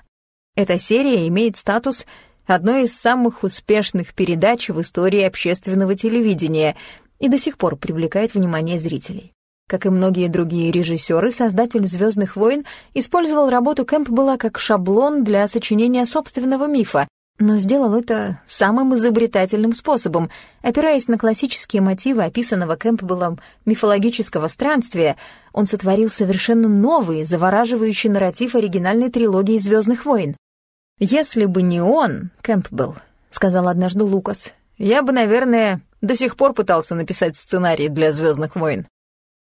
Эта серия имеет статус одной из самых успешных передач в истории общественного телевидения и до сих пор привлекает внимание зрителей. Как и многие другие режиссеры, создатель «Звездных войн» использовал работу Кэмпбелла как шаблон для сочинения собственного мифа, но сделал это самым изобретательным способом. Опираясь на классические мотивы описанного Кэмпбеллом мифологического странствия, он сотворил совершенно новый, завораживающий нарратив оригинальной трилогии «Звездных войн». «Если бы не он, Кэмпбелл», — сказал однажды Лукас, «я бы, наверное, до сих пор пытался написать сценарий для «Звездных войн».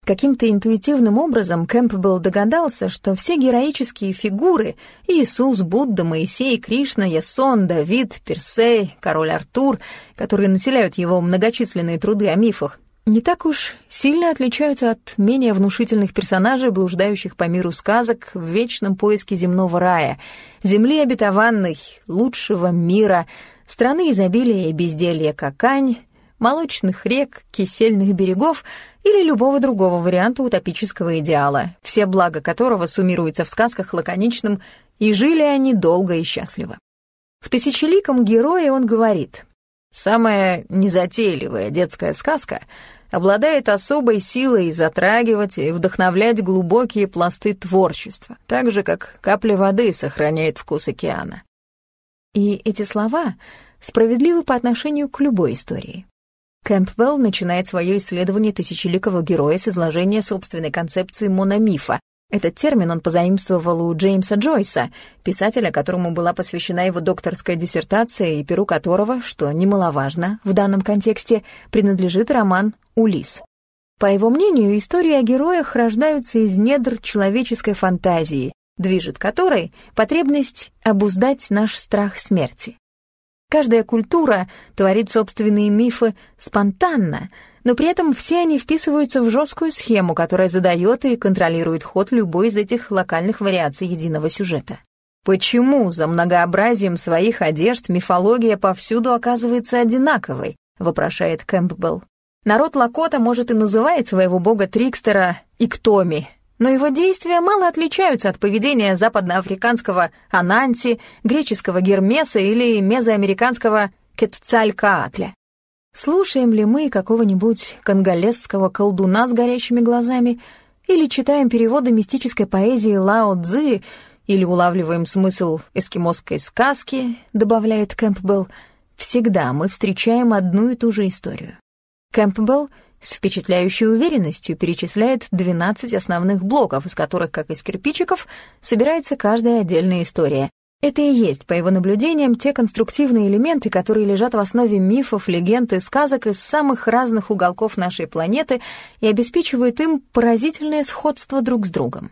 Каким-то интуитивным образом Кэмпбелл догадался, что все героические фигуры — Иисус, Будда, Моисей, Кришна, Ясон, Давид, Персей, король Артур, которые населяют его многочисленные труды о мифах, не так уж сильно отличаются от менее внушительных персонажей, блуждающих по миру сказок в вечном поиске земного рая, земли обетованной, лучшего мира, страны изобилия и безделья Какань, молочных рек, кисельных берегов или любого другого варианта утопического идеала, все блага которого суммируются в сказках лаконичным «и жили они долго и счастливо». В «Тысячеликом герое» он говорит «Самая незатейливая детская сказка обладает особой силой затрагивать и вдохновлять глубокие пласты творчества, так же, как капля воды сохраняет вкус океана». И эти слова справедливы по отношению к любой истории. Кэмпбелл начинает свое исследование тысячеликого героя с изложения собственной концепции мономифа. Этот термин он позаимствовал у Джеймса Джойса, писателя, которому была посвящена его докторская диссертация и перу которого, что немаловажно в данном контексте, принадлежит роман «Улис». По его мнению, истории о героях рождаются из недр человеческой фантазии, движет которой потребность обуздать наш страх смерти. Каждая культура творит собственные мифы спонтанно, но при этом все они вписываются в жесткую схему, которая задает и контролирует ход любой из этих локальных вариаций единого сюжета. Почему за многообразием своих одежд мифология повсюду оказывается одинаковой? вопрошает Кэмпбелл. Народ Лакота, может, и называет своего бога Трикстера Иктоми, но его действия мало отличаются от поведения западноафриканского Ананси, греческого Гермеса или мезоамериканского Кетцалькаатля. Слушаем ли мы какого-нибудь конголезского колдуна с горящими глазами или читаем переводы мистической поэзии Лао Цзы или улавливаем смысл эскимосской сказки, добавляет Кэмпбелл, всегда мы встречаем одну и ту же историю. Кэмпбелл — с впечатляющей уверенностью перечисляет 12 основных блоков, из которых, как из кирпичиков, собирается каждая отдельная история. Это и есть, по его наблюдениям, те конструктивные элементы, которые лежат в основе мифов, легенд и сказок из самых разных уголков нашей планеты и обеспечивают им поразительное сходство друг с другом.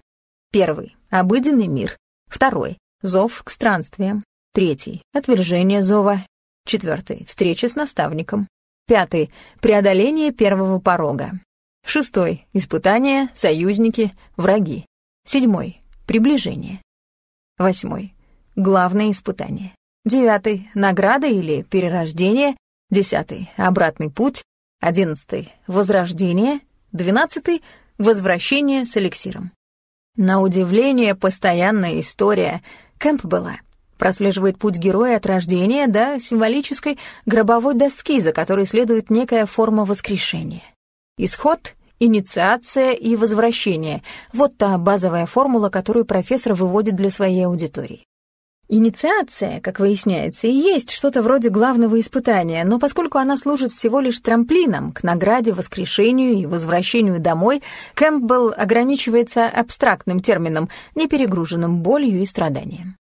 Первый — обыденный мир. Второй — зов к странствиям. Третий — отвержение зова. Четвертый — встреча с наставником. Пятый — преодоление первого порога. Шестой — испытания, союзники, враги. Седьмой — приближение. Восьмой — главное испытание. Девятый — награда или перерождение. Десятый — обратный путь. Одиннадцатый — возрождение. Двенадцатый — возвращение с эликсиром. На удивление, постоянная история Кэмпбелла прослеживает путь героя от рождения до символической гробовой доски, за которой следует некая форма воскрешения. Исход — инициация и возвращение — вот та базовая формула, которую профессор выводит для своей аудитории. Инициация, как выясняется, и есть что-то вроде главного испытания, но поскольку она служит всего лишь трамплином к награде, воскрешению и возвращению домой, Кэмпбелл ограничивается абстрактным термином, не перегруженным болью и страданием.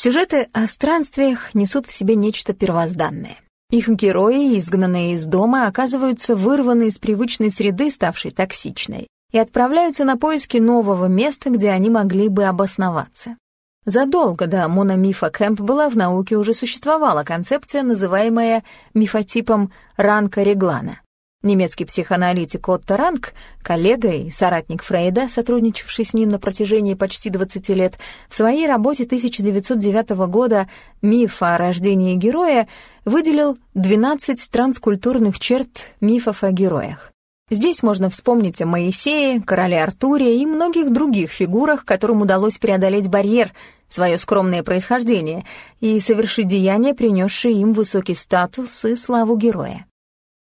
Сюжеты о странствиях несут в себе нечто первозданное. Их герои, изгнанные из дома, оказываются вырваны из привычной среды, ставшей токсичной, и отправляются на поиски нового места, где они могли бы обосноваться. Задолго до мономифа Кэмпбелла в науке уже существовала концепция, называемая мифотипом Ранка-Реглана. Немецкий психоаналитик Отто Ранг, коллега и соратник Фрейда, сотрудничавший с ним на протяжении почти 20 лет, в своей работе 1909 года «Миф о рождении героя» выделил 12 транскультурных черт мифов о героях. Здесь можно вспомнить о Моисее, короле Артуре и многих других фигурах, которым удалось преодолеть барьер, свое скромное происхождение и совершить деяния, принесшие им высокий статус и славу героя.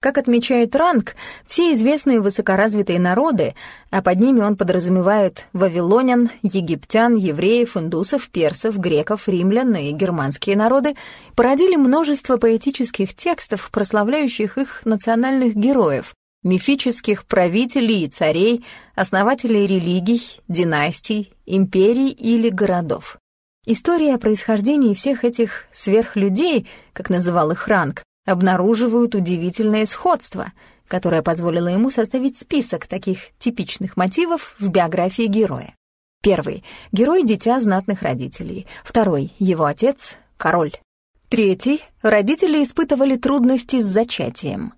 Как отмечает Ранг, все известные высокоразвитые народы, а под ними он подразумевает вавилонян, египтян, евреев, индусов, персов, греков, римлян и германские народы, породили множество поэтических текстов, прославляющих их национальных героев, мифических правителей и царей, основателей религий, династий, империй или городов. История о происхождении всех этих сверхлюдей, как называл их Ранг, обнаруживают удивительное сходство, которое позволило ему составить список таких типичных мотивов в биографии героя. Первый — герой дитя знатных родителей. Второй — его отец — король. Третий — родители испытывали трудности с зачатием.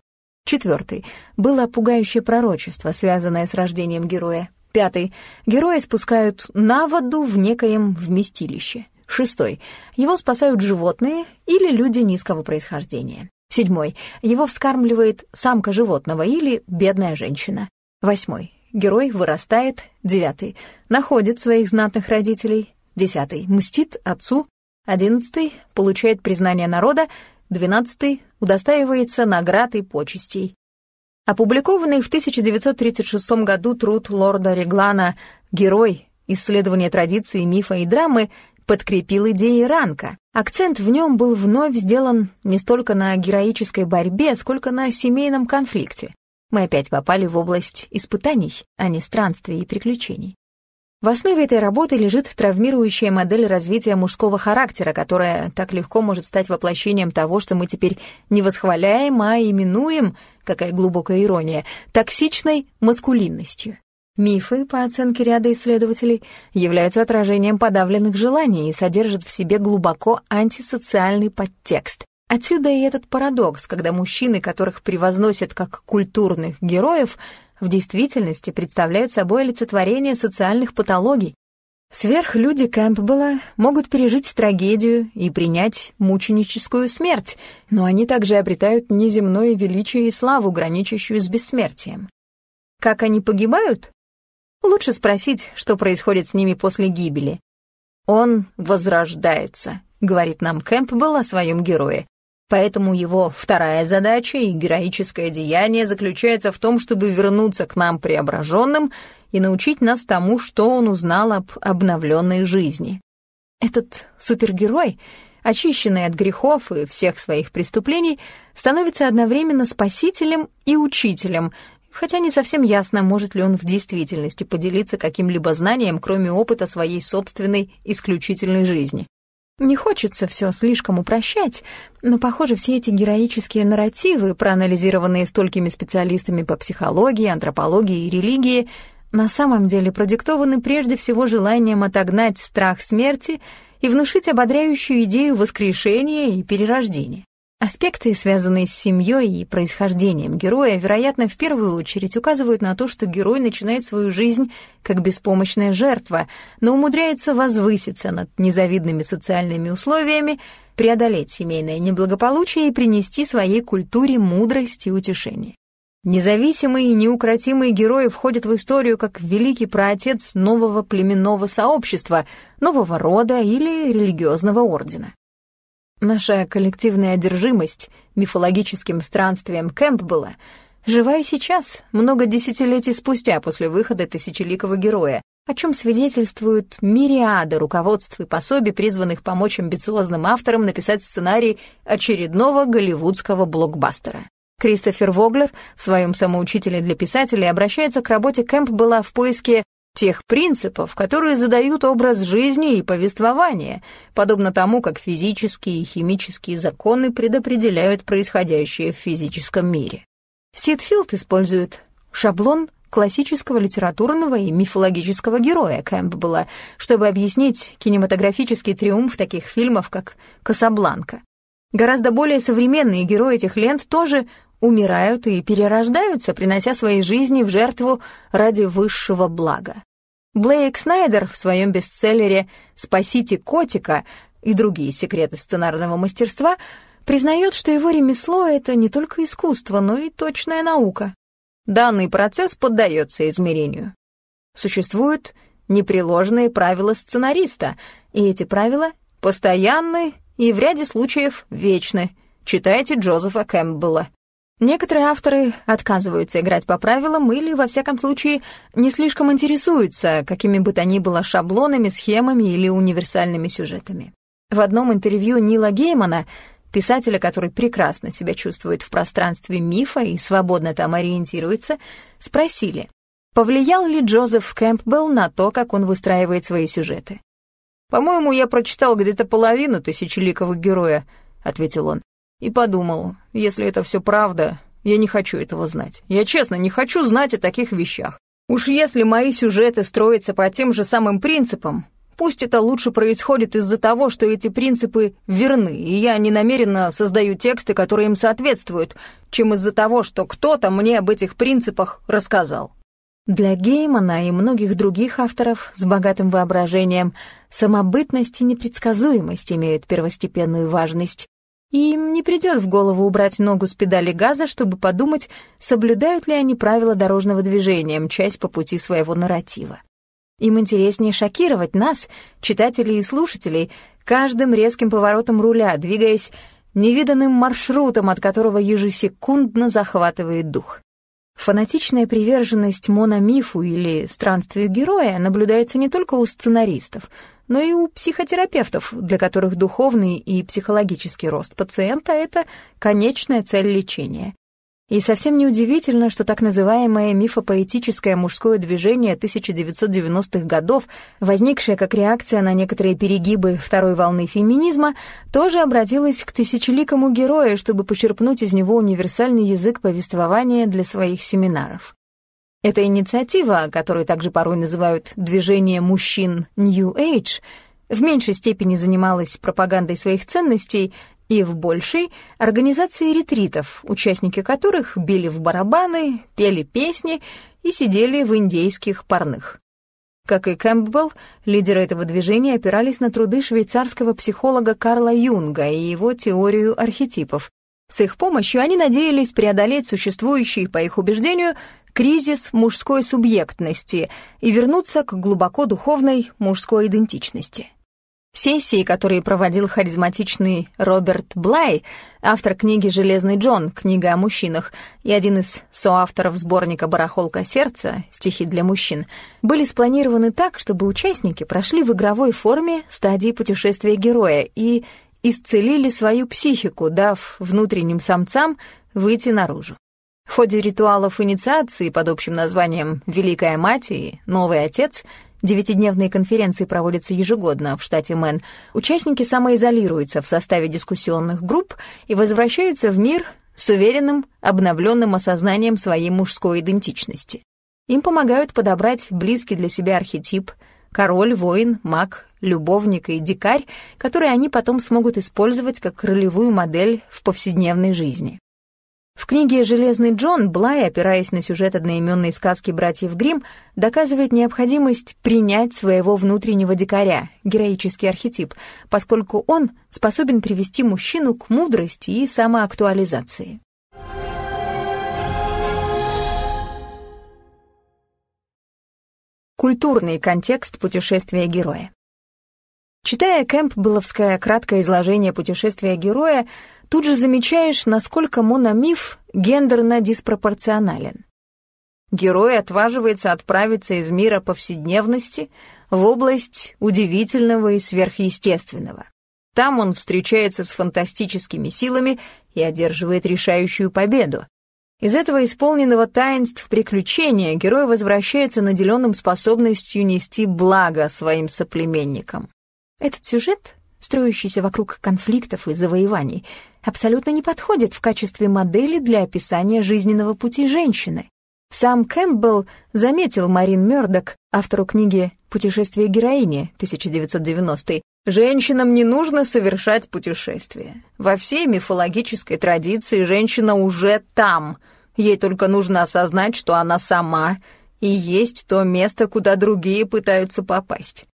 Четвертый — было пугающее пророчество, связанное с рождением героя. Пятый — героя спускают на воду в некоем вместилище. Шестой — его спасают животные или люди низкого происхождения. Седьмой. Его вскармливает самка животного или бедная женщина. Восьмой. Герой вырастает. Девятый. Находит своих знатных родителей. Десятый. Мстит отцу. Одиннадцатый. Получает признание народа. Двенадцатый. Удостаивается наград и почестей. Опубликованный в 1936 году труд лорда Реглана «Герой. Исследование традиций, мифа и драмы» подкрепил идеи Ранка. Акцент в нем был вновь сделан не столько на героической борьбе, сколько на семейном конфликте. Мы опять попали в область испытаний, а не странствий и приключений. В основе этой работы лежит травмирующая модель развития мужского характера, которая так легко может стать воплощением того, что мы теперь не восхваляем, а именуем, какая глубокая ирония, токсичной маскулинностью. Мифы, по оценке ряда исследователей, являются отражением подавленных желаний и содержат в себе глубоко антисоциальный подтекст. Отсюда и этот парадокс, когда мужчины, которых превозносят как культурных героев, в действительности представляют собой олицетворение социальных патологий. Сверхлюди Кэмпбелла могут пережить трагедию и принять мученическую смерть, но они также обретают неземное величие и славу, граничащую с бессмертием. Как они погибают? Лучше спросить, что происходит с ними после гибели. «Он возрождается», — говорит нам Кэмпбелл о своем герое. Поэтому его вторая задача и героическое деяние заключается в том, чтобы вернуться к нам преображенным и научить нас тому, что он узнал об обновленной жизни. Этот супергерой, очищенный от грехов и всех своих преступлений, становится одновременно спасителем и учителем, хотя не совсем ясно, может ли он в действительности поделиться каким-либо знанием, кроме опыта своей собственной исключительной жизни. Не хочется все слишком упрощать, но, похоже, все эти героические нарративы, проанализированные столькими специалистами по психологии, антропологии и религии, на самом деле продиктованы прежде всего желанием отогнать страх смерти и внушить ободряющую идею воскрешения и перерождения. Аспекты, связанные с семьей и происхождением героя, вероятно, в первую очередь указывают на то, что герой начинает свою жизнь как беспомощная жертва, но умудряется возвыситься над незавидными социальными условиями, преодолеть семейное неблагополучие и принести своей культуре мудрость и утешение. Независимый и неукротимый герой входит в историю как великий праотец нового племенного сообщества, нового рода или религиозного ордена. Наша коллективная одержимость мифологическим странствием Кэмпбелла жива и сейчас, много десятилетий спустя после выхода «Тысячеликого героя», о чем свидетельствуют мириады руководств и пособий, призванных помочь амбициозным авторам написать сценарий очередного голливудского блокбастера. Кристофер Воглер в своем самоучителе для писателей обращается к работе Кэмпбелла в поиске тех принципов, которые задают образ жизни и повествования, подобно тому, как физические и химические законы предопределяют происходящее в физическом мире. Сидфилд использует шаблон классического литературного и мифологического героя Кэмпбелла, чтобы объяснить кинематографический триумф таких фильмов, как «Касабланка». Гораздо более современные герои этих лент тоже умирают и перерождаются, принося свои жизни в жертву ради высшего блага. Блейк Снайдер в своем бестселлере «Спасите котика» и другие секреты сценарного мастерства признает, что его ремесло — это не только искусство, но и точная наука. Данный процесс поддается измерению. Существуют непреложные правила сценариста, и эти правила постоянны и в ряде случаев вечны. Читайте Джозефа Кэмпбелла. Некоторые авторы отказываются играть по правилам или, во всяком случае, не слишком интересуются какими бы то ни было шаблонами, схемами или универсальными сюжетами. В одном интервью Нила Геймана, писателя, который прекрасно себя чувствует в пространстве мифа и свободно там ориентируется, спросили, повлиял ли Джозеф Кэмпбелл на то, как он выстраивает свои сюжеты. «По-моему, я прочитал где-то половину тысячеликого героя», — ответил он. И подумал, если это все правда, я не хочу этого знать. Я честно не хочу знать о таких вещах. Уж если мои сюжеты строятся по тем же самым принципам, пусть это лучше происходит из-за того, что эти принципы верны, и я не намеренно создаю тексты, которые им соответствуют, чем из-за того, что кто-то мне об этих принципах рассказал. Для Геймана и многих других авторов с богатым воображением самобытность и непредсказуемость имеют первостепенную важность, и им не придет в голову убрать ногу с педали газа, чтобы подумать, соблюдают ли они правила дорожного движения, мчась по пути своего нарратива. Им интереснее шокировать нас, читателей и слушателей, каждым резким поворотом руля, двигаясь невиданным маршрутом, от которого ежесекундно захватывает дух. Фанатичная приверженность мономифу или странствию героя наблюдается не только у сценаристов — но и у психотерапевтов, для которых духовный и психологический рост пациента — это конечная цель лечения. И совсем неудивительно, что так называемое мифопоэтическое мужское движение 1990-х годов, возникшее как реакция на некоторые перегибы второй волны феминизма, тоже обратилось к тысячеликому герою, чтобы почерпнуть из него универсальный язык повествования для своих семинаров. Эта инициатива, которую также порой называют «движение мужчин New Age», в меньшей степени занималась пропагандой своих ценностей и в большей — организацией ретритов, участники которых били в барабаны, пели песни и сидели в индейских парных. Как и Кэмпбелл, лидеры этого движения опирались на труды швейцарского психолога Карла Юнга и его теорию архетипов. С их помощью они надеялись преодолеть существующий, по их убеждению, кризис мужской субъектности и вернуться к глубоко духовной мужской идентичности. Сессии, которые проводил харизматичный Роберт Блай, автор книги «Железный Джон. Книга о мужчинах» и один из соавторов сборника «Барахолка сердца. Стихи для мужчин», были спланированы так, чтобы участники прошли в игровой форме стадии путешествия героя и исцелили свою психику, дав внутренним самцам выйти наружу. В ходе ритуалов инициации под общим названием «Великая Мать» и «Новый Отец» девятидневные конференции проводятся ежегодно в штате Мэн, участники самоизолируются в составе дискуссионных групп и возвращаются в мир с уверенным, обновленным осознанием своей мужской идентичности. Им помогают подобрать близкий для себя архетип — король, воин, маг, любовник и дикарь, которые они потом смогут использовать как ролевую модель в повседневной жизни. В книге «Железный Джон» Блай, опираясь на сюжет одноименной сказки братьев Гримм, доказывает необходимость принять своего внутреннего дикаря, героический архетип, поскольку он способен привести мужчину к мудрости и самоактуализации. Культурный контекст путешествия героя. Читая Кэмпбелловское краткое изложение путешествия героя, тут же замечаешь, насколько мономиф гендерно диспропорционален. Герой отваживается отправиться из мира повседневности в область удивительного и сверхъестественного. Там он встречается с фантастическими силами и одерживает решающую победу. Из этого исполненного таинств приключения герой возвращается наделенным способностью нести благо своим соплеменникам. Этот сюжет, строящийся вокруг конфликтов и завоеваний, абсолютно не подходит в качестве модели для описания жизненного пути женщины. Сам Кэмпбелл заметил Марин Мёрдок, автору книги «Путешествие героини» 1990 Женщинам не нужно совершать путешествия. Во всей мифологической традиции женщина уже там. Ей только нужно осознать, что она сама и есть то место, куда другие пытаются попасть.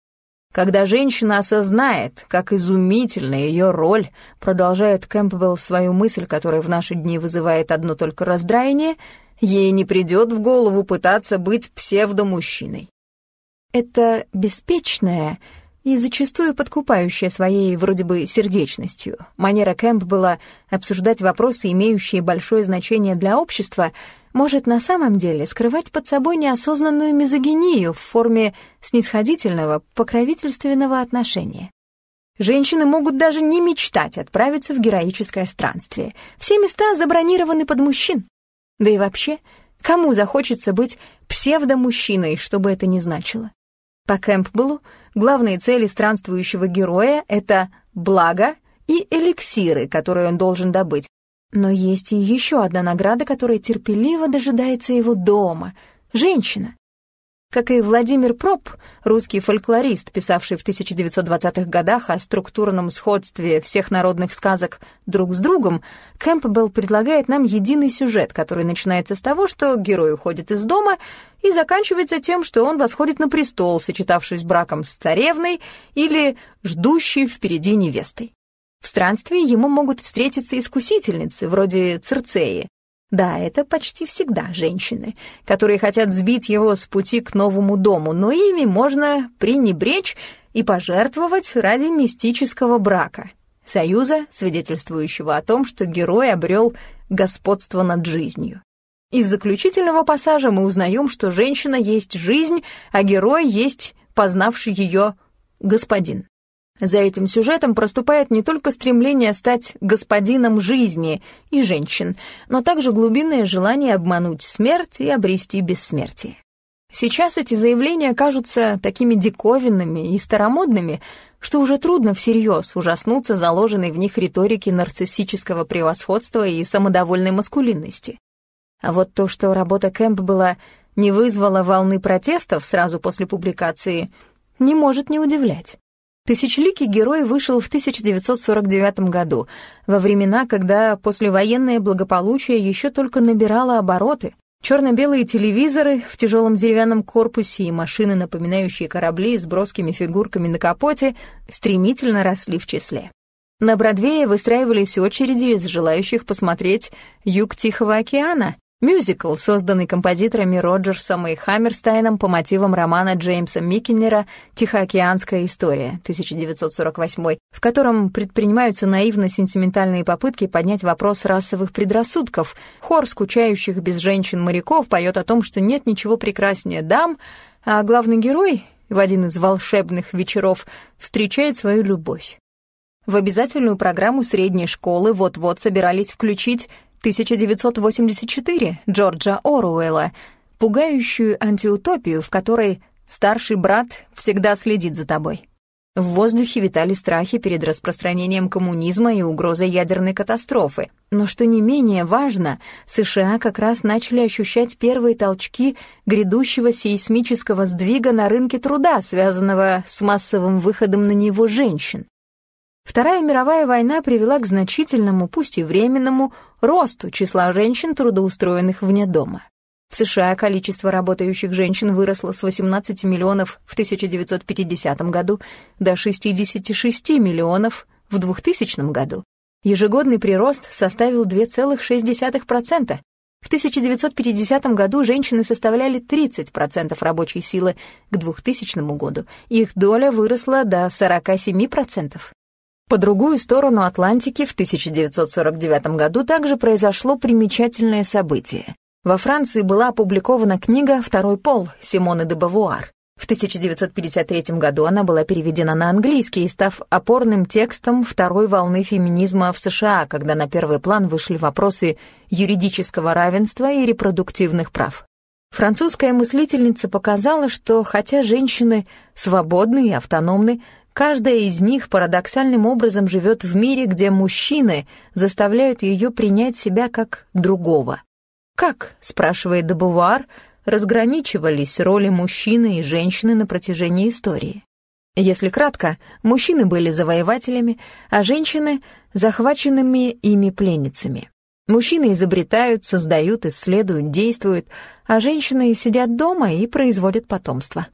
Когда женщина осознает, как изумительна ее роль, продолжает Кэмпбелл свою мысль, которая в наши дни вызывает одно только раздраяние, ей не придет в голову пытаться быть псевдомужчиной. Это беспечная, и зачастую подкупающая своей вроде бы сердечностью. Манера Кэмп была обсуждать вопросы, имеющие большое значение для общества, может на самом деле скрывать под собой неосознанную мизогинию в форме снисходительного, покровительственного отношения. Женщины могут даже не мечтать отправиться в героическое странствие. Все места забронированы под мужчин. Да и вообще, кому захочется быть псевдомужчиной, что бы это ни значило? По Кэмпбеллу главные цели странствующего героя — это благо и эликсиры, которые он должен добыть. Но есть и еще одна награда, которая терпеливо дожидается его дома — женщина. Как и Владимир Проп, русский фольклорист, писавший в 1920-х годах о структурном сходстве всех народных сказок друг с другом, Кэмпбелл предлагает нам единый сюжет, который начинается с того, что герой уходит из дома и заканчивается тем, что он восходит на престол, сочетавшись браком с царевной или ждущей впереди невестой. В странстве ему могут встретиться искусительницы, вроде Цирцеи, да, это почти всегда женщины, которые хотят сбить его с пути к новому дому, но ими можно пренебречь и пожертвовать ради мистического брака, союза, свидетельствующего о том, что герой обрел господство над жизнью. Из заключительного пассажа мы узнаем, что женщина есть жизнь, а герой есть познавший ее господин. За этим сюжетом проступает не только стремление стать господином жизни и женщин, но также глубинное желание обмануть смерть и обрести бессмертие. Сейчас эти заявления кажутся такими диковинными и старомодными, что уже трудно всерьез ужаснуться заложенной в них риторике нарциссического превосходства и самодовольной маскулинности. А вот то, что работа Кэмпбелла не вызвала волны протестов сразу после публикации, не может не удивлять. Тысячеликий герой вышел в 1949 году, во времена, когда послевоенное благополучие еще только набирало обороты. Черно-белые телевизоры в тяжелом деревянном корпусе и машины, напоминающие корабли с броскими фигурками на капоте, стремительно росли в числе. На Бродвее выстраивались очереди из желающих посмотреть «Юг Тихого океана», Мюзикл, созданный композиторами Роджерсом и Хаммерстайном по мотивам романа Джеймса Миккенера «Тихоокеанская история» 1948, в котором предпринимаются наивно-сентиментальные попытки поднять вопрос расовых предрассудков. Хор скучающих без женщин моряков поет о том, что нет ничего прекраснее дам, а главный герой в один из волшебных вечеров встречает свою любовь. В обязательную программу средней школы вот-вот собирались включить 1984 Джорджа Оруэлла, пугающую антиутопию, в которой старший брат всегда следит за тобой. В воздухе витали страхи перед распространением коммунизма и угрозой ядерной катастрофы. Но что не менее важно, США как раз начали ощущать первые толчки грядущего сейсмического сдвига на рынке труда, связанного с массовым выходом на него женщин. Вторая мировая война привела к значительному, пусть и временному, росту числа женщин, трудоустроенных вне дома. В США количество работающих женщин выросло с 18 миллионов в 1950 году до 66 миллионов в 2000 году. Ежегодный прирост составил 2,6%. В 1950 году женщины составляли 30% рабочей силы, к 2000 году их доля выросла до 47%. По другую сторону Атлантики в 1949 году также произошло примечательное событие. Во Франции была опубликована книга «Второй пол» Симоны де Бавуар. В 1953 году она была переведена на английский, став опорным текстом второй волны феминизма в США, когда на первый план вышли вопросы юридического равенства и репродуктивных прав. Французская мыслительница показала, что хотя женщины свободны и автономны, Каждая из них парадоксальным образом живет в мире, где мужчины заставляют ее принять себя как другого. Как, спрашивает Дебувар, разграничивались роли мужчины и женщины на протяжении истории? Если кратко, мужчины были завоевателями, а женщины — захваченными ими пленницами. Мужчины изобретают, создают, исследуют, действуют, а женщины сидят дома и производят потомство.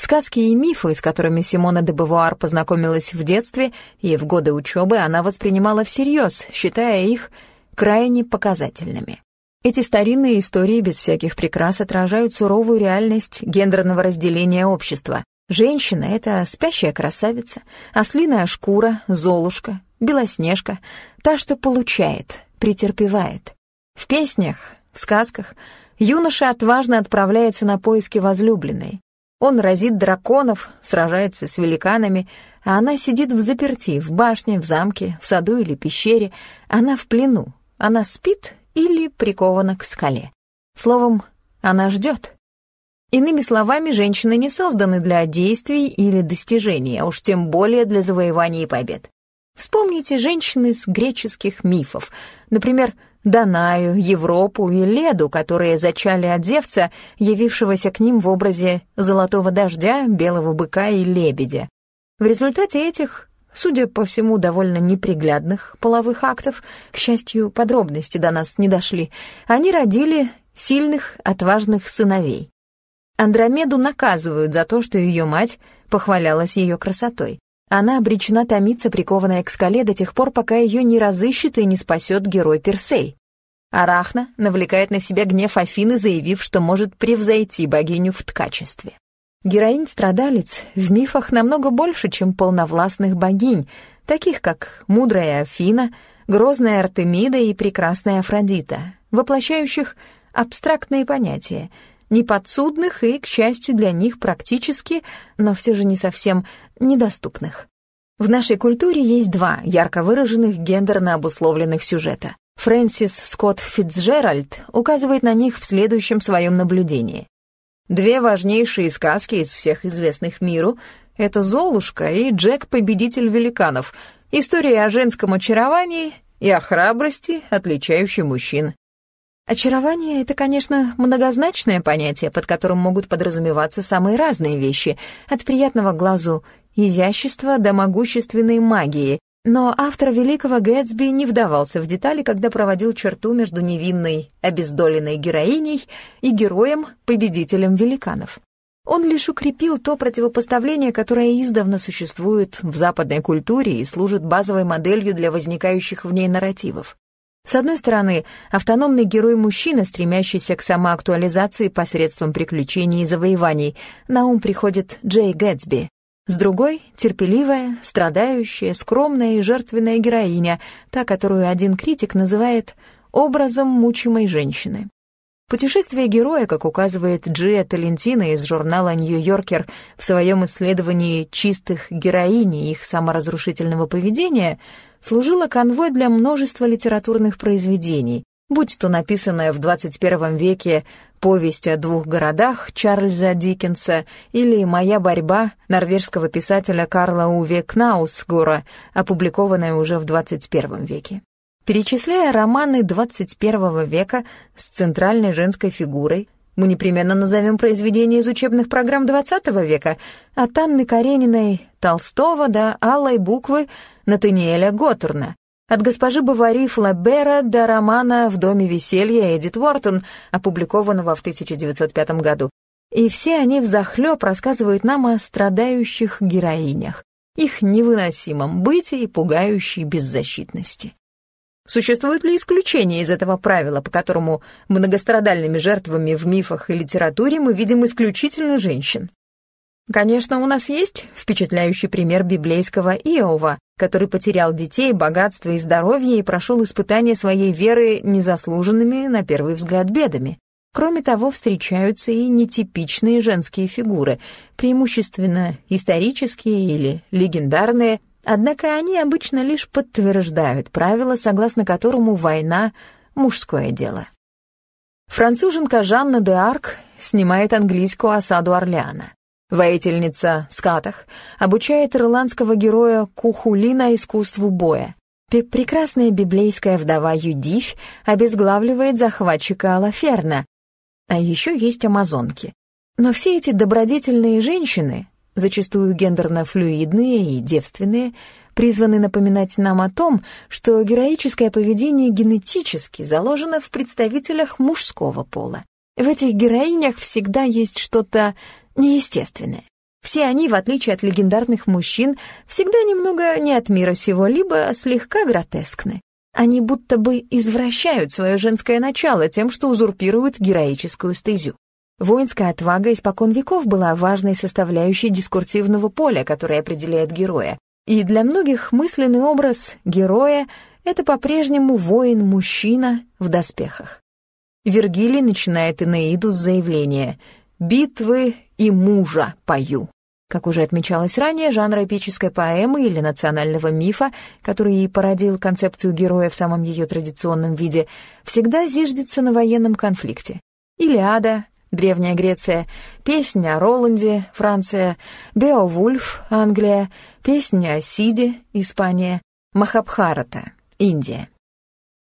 Сказки и мифы, с которыми Симона де Бавуар познакомилась в детстве и в годы учебы, она воспринимала всерьез, считая их крайне показательными. Эти старинные истории без всяких прикрас отражают суровую реальность гендерного разделения общества. Женщина — это спящая красавица, ослиная шкура, золушка, белоснежка, та, что получает, претерпевает. В песнях, в сказках юноша отважно отправляется на поиски возлюбленной. Он разит драконов, сражается с великанами, а она сидит в заперти, в башне, в замке, в саду или пещере. Она в плену, она спит или прикована к скале. Словом, она ждет. Иными словами, женщины не созданы для действий или достижений, а уж тем более для завоевания и побед. Вспомните женщин из греческих мифов, например, Данаю, Европу и Леду, которые зачали от Зевса, явившегося к ним в образе золотого дождя, белого быка и лебедя. В результате этих, судя по всему, довольно неприглядных половых актов, к счастью, подробности до нас не дошли, они родили сильных, отважных сыновей. Андромеду наказывают за то, что ее мать похвалялась ее красотой. Она обречена томиться, прикованная к скале до тех пор, пока ее не разыщет и не спасет герой Персей. Арахна навлекает на себя гнев Афины, заявив, что может превзойти богиню в ткачестве. Героинь-страдалец в мифах намного больше, чем полновластных богинь, таких как мудрая Афина, грозная Артемида и прекрасная Афродита, воплощающих абстрактные понятия — неподсудных и, к счастью для них, практически, но все же не совсем недоступных. В нашей культуре есть два ярко выраженных гендерно обусловленных сюжета. Фрэнсис Скотт Фитцджеральд указывает на них в следующем своем наблюдении. Две важнейшие сказки из всех известных миру — это «Золушка» и «Джек, победитель великанов», история о женском очаровании и о храбрости, отличающей мужчин. Очарование — это, конечно, многозначное понятие, под которым могут подразумеваться самые разные вещи, от приятного глазу изящества до могущественной магии, но автор великого Гэтсби не вдавался в детали, когда проводил черту между невинной, обездоленной героиней и героем, победителем великанов. Он лишь укрепил то противопоставление, которое издавна существует в западной культуре и служит базовой моделью для возникающих в ней нарративов. С одной стороны, автономный герой-мужчина, стремящийся к самоактуализации посредством приключений и завоеваний, на ум приходит Джей Гэтсби. С другой — терпеливая, страдающая, скромная и жертвенная героиня, та, которую один критик называет образом мучимой женщины. Путешествие героя, как указывает Джия Талентина из журнала «Нью-Йоркер» в своем исследовании чистых героинь и их саморазрушительного поведения, служило конвой для множества литературных произведений, будь то написанная в 21 веке повесть о двух городах Чарльза Диккенса или «Моя борьба» норвежского писателя Карла Уве Кнаусгора, опубликованная уже в 21 веке. Перечисляя романы 21 века с центральной женской фигурой, мы непременно назовем произведения из учебных программ 20 века, от Анны Карениной Толстого до Алой буквы Натаниэля Готтерна, от госпожи Бавари Флабера до романа «В доме веселья» Эдит Уортон, опубликованного в 1905 году. И все они взахлёб рассказывают нам о страдающих героинях, их невыносимом быте и пугающей беззащитности. Существуют ли исключения из этого правила, по которому многострадальными жертвами в мифах и литературе мы видим исключительно женщин? Конечно, у нас есть впечатляющий пример библейского Иова, который потерял детей, богатство и здоровье и прошел испытания своей веры незаслуженными, на первый взгляд, бедами. Кроме того, встречаются и нетипичные женские фигуры, преимущественно исторические или легендарные, Однако они обычно лишь подтверждают правило, согласно которому война — мужское дело. Француженка Жанна де Арк снимает английскую осаду Орлеана. Воительница Скатах обучает ирландского героя Кухулина искусству боя. Прекрасная библейская вдова Юдифь обезглавливает захватчика Алаферна. А еще есть амазонки. Но все эти добродетельные женщины зачастую гендерно-флюидные и девственные, призваны напоминать нам о том, что героическое поведение генетически заложено в представителях мужского пола. В этих героинях всегда есть что-то неестественное. Все они, в отличие от легендарных мужчин, всегда немного не от мира сего, либо слегка гротескны. Они будто бы извращают свое женское начало тем, что узурпируют героическую стезю. Воинская отвага испокон веков была важной составляющей дискурсивного поля, которое определяет героя. И для многих мысленный образ героя — это по-прежнему воин-мужчина в доспехах. Вергилий начинает Энеиду с заявления «Битвы и мужа пою». Как уже отмечалось ранее, жанр эпической поэмы или национального мифа, который и породил концепцию героя в самом ее традиционном виде, всегда зиждется на военном конфликте. Илиада, Древняя Греция, песня о Роланде, Франция, Беовульф, Англия, песня о Сиде, Испания, Махабхарата, Индия.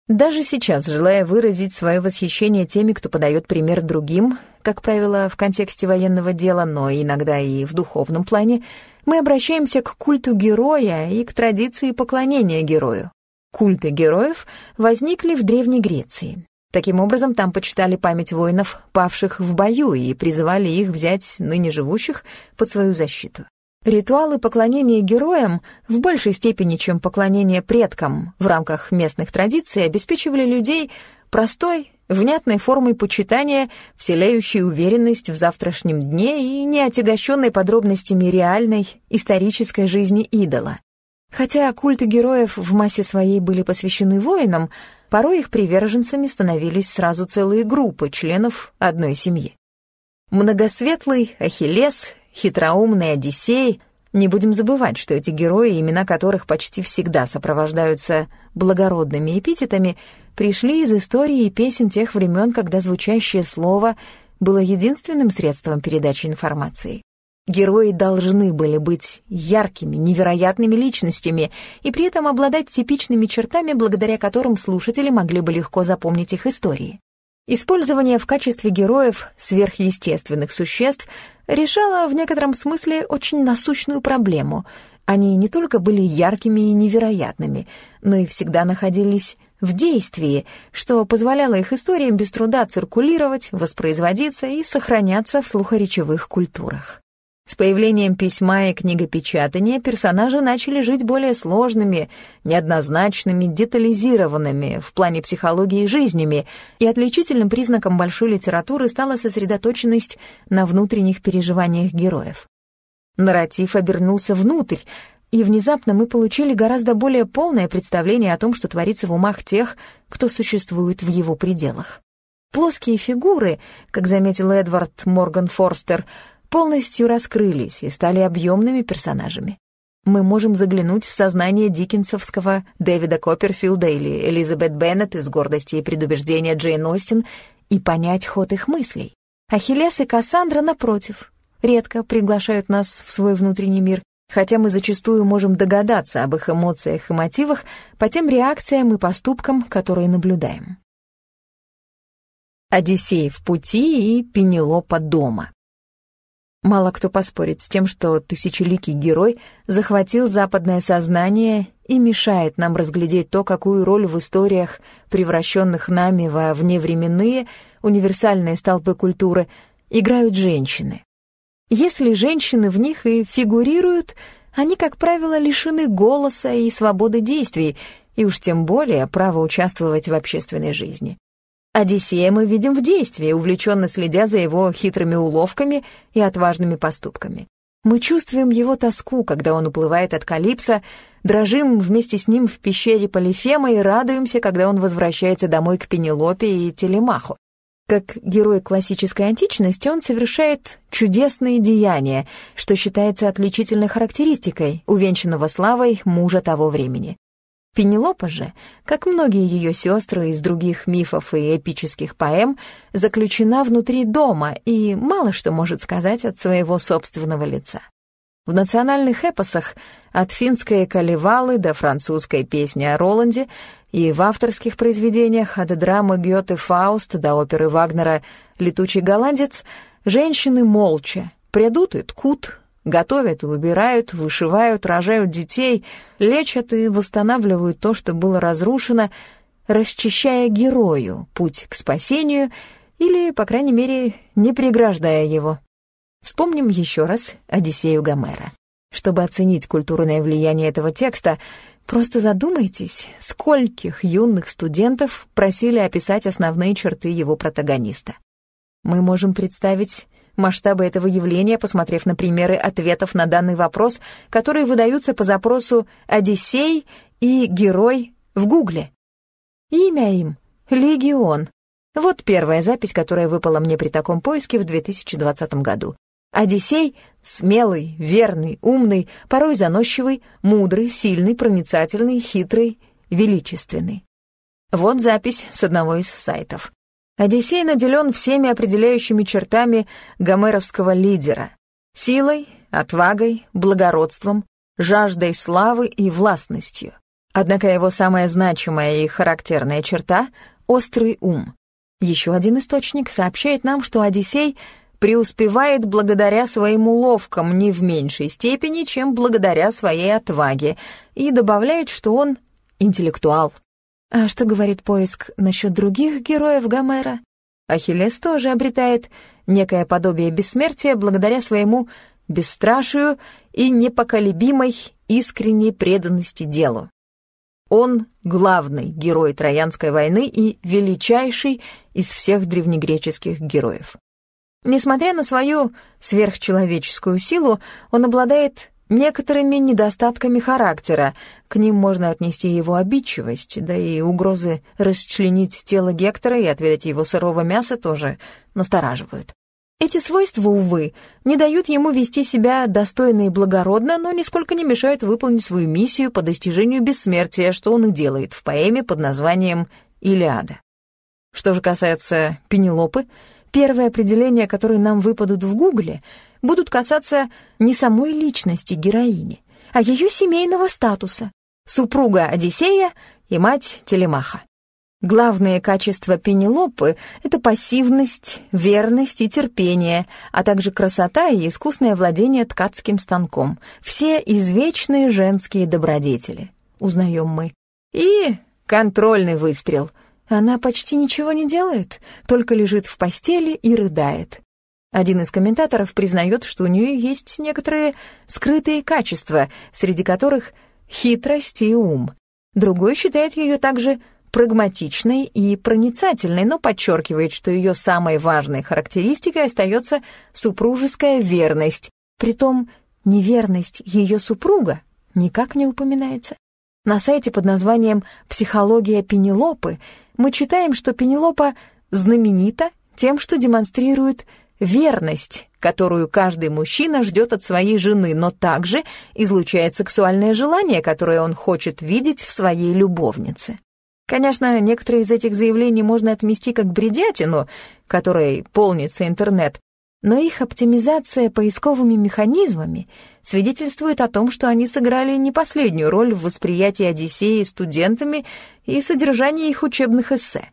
Даже сейчас, желая выразить свое восхищение теми, кто подает пример другим, как правило, в контексте военного дела, но иногда и в духовном плане, мы обращаемся к культу героя и к традиции поклонения герою. Культы героев возникли в Древней Греции. Таким образом, там почитали память воинов, павших в бою, и призывали их взять ныне живущих под свою защиту. Ритуалы поклонения героям в большей степени, чем поклонение предкам в рамках местных традиций, обеспечивали людей простой, внятной формой почитания, вселяющей уверенность в завтрашнем дне и не отягощенной подробностями реальной исторической жизни идола. Хотя культы героев в массе своей были посвящены воинам, Порой их приверженцами становились сразу целые группы членов одной семьи. Многосветлый Ахиллес, хитроумный Одиссей. Не будем забывать, что эти герои, имена которых почти всегда сопровождаются благородными эпитетами, пришли из истории и песен тех времен, когда звучащее слово было единственным средством передачи информации. Герои должны были быть яркими, невероятными личностями и при этом обладать типичными чертами, благодаря которым слушатели могли бы легко запомнить их истории. Использование в качестве героев сверхъестественных существ решало в некотором смысле очень насущную проблему. Они не только были яркими и невероятными, но и всегда находились в действии, что позволяло их историям без труда циркулировать, воспроизводиться и сохраняться в слухоречевых культурах. С появлением письма и книгопечатания персонажи начали жить более сложными, неоднозначными, детализированными в плане психологии жизнями, и отличительным признаком большой литературы стала сосредоточенность на внутренних переживаниях героев. Нарратив обернулся внутрь, и внезапно мы получили гораздо более полное представление о том, что творится в умах тех, кто существует в его пределах. Плоские фигуры, как заметил Эдвард Морган Форстер, — полностью раскрылись и стали объемными персонажами. Мы можем заглянуть в сознание диккенсовского Дэвида Копперфилда или Элизабет Беннет из «Гордости и предубеждения» Джейн Остин и понять ход их мыслей. Ахиллес и Кассандра, напротив, редко приглашают нас в свой внутренний мир, хотя мы зачастую можем догадаться об их эмоциях и мотивах по тем реакциям и поступкам, которые наблюдаем. Одиссей в пути и Пенелопа дома. Мало кто поспорит с тем, что тысячеликий герой захватил западное сознание и мешает нам разглядеть то, какую роль в историях, превращенных нами во вневременные, универсальные столпы культуры, играют женщины. Если женщины в них и фигурируют, они, как правило, лишены голоса и свободы действий, и уж тем более права участвовать в общественной жизни. Одиссея мы видим в действии, увлеченно следя за его хитрыми уловками и отважными поступками. Мы чувствуем его тоску, когда он уплывает от Калипса, дрожим вместе с ним в пещере Полифема и радуемся, когда он возвращается домой к Пенелопе и Телемаху. Как герой классической античности он совершает чудесные деяния, что считается отличительной характеристикой увенчанного славой мужа того времени. Пенелопа же, как многие ее сестры из других мифов и эпических поэм, заключена внутри дома и мало что может сказать от своего собственного лица. В национальных эпосах от финской «Калевалы» до французской песни о Роланде и в авторских произведениях от драмы Гёте «Фауст» до оперы Вагнера «Летучий голландец» женщины молча придут и ткут, Готовят убирают, вышивают, рожают детей, лечат и восстанавливают то, что было разрушено, расчищая герою путь к спасению или, по крайней мере, не преграждая его. Вспомним еще раз Одиссею Гомера. Чтобы оценить культурное влияние этого текста, просто задумайтесь, скольких юных студентов просили описать основные черты его протагониста. Мы можем представить масштабы этого явления, посмотрев на примеры ответов на данный вопрос, которые выдаются по запросу «Одиссей» и «Герой» в Гугле. Имя им — Легион. Вот первая запись, которая выпала мне при таком поиске в 2020 году. Одиссей — смелый, верный, умный, порой заносчивый, мудрый, сильный, проницательный, хитрый, величественный. Вот запись с одного из сайтов. Одиссей наделен всеми определяющими чертами гомеровского лидера — силой, отвагой, благородством, жаждой славы и властностью. Однако его самая значимая и характерная черта — острый ум. Еще один источник сообщает нам, что Одиссей преуспевает благодаря своим уловкам не в меньшей степени, чем благодаря своей отваге, и добавляет, что он интеллектуал. А что говорит поиск насчет других героев Гомера? Ахиллес тоже обретает некое подобие бессмертия благодаря своему бесстрашию и непоколебимой искренней преданности делу. Он — главный герой Троянской войны и величайший из всех древнегреческих героев. Несмотря на свою сверхчеловеческую силу, он обладает некоторыми недостатками характера. К ним можно отнести его обидчивость, да и угрозы расчленить тело Гектора и отведать его сырого мяса тоже настораживают. Эти свойства, увы, не дают ему вести себя достойно и благородно, но нисколько не мешают выполнить свою миссию по достижению бессмертия, что он и делает в поэме под названием «Илиада». Что же касается Пенелопы, первые определения, которые нам выпадут в Гугле, будут касаться не самой личности героини, а ее семейного статуса — супруга Одиссея и мать Телемаха. Главные качества Пенелопы — это пассивность, верность и терпение, а также красота и искусное владение ткацким станком. Все извечные женские добродетели, узнаем мы. И контрольный выстрел. Она почти ничего не делает, только лежит в постели и рыдает. Один из комментаторов признает, что у нее есть некоторые скрытые качества, среди которых хитрость и ум. Другой считает ее также прагматичной и проницательной, но подчеркивает, что ее самой важной характеристикой остается супружеская верность. Притом неверность ее супруга никак не упоминается. На сайте под названием «Психология Пенелопы» мы читаем, что Пенелопа знаменита тем, что демонстрирует верность, которую каждый мужчина ждет от своей жены, но также излучает сексуальное желание, которое он хочет видеть в своей любовнице. Конечно, некоторые из этих заявлений можно отмести как бредятину, которой полнится интернет, но их оптимизация поисковыми механизмами свидетельствует о том, что они сыграли не последнюю роль в восприятии Одиссеи студентами и содержании их учебных эссе.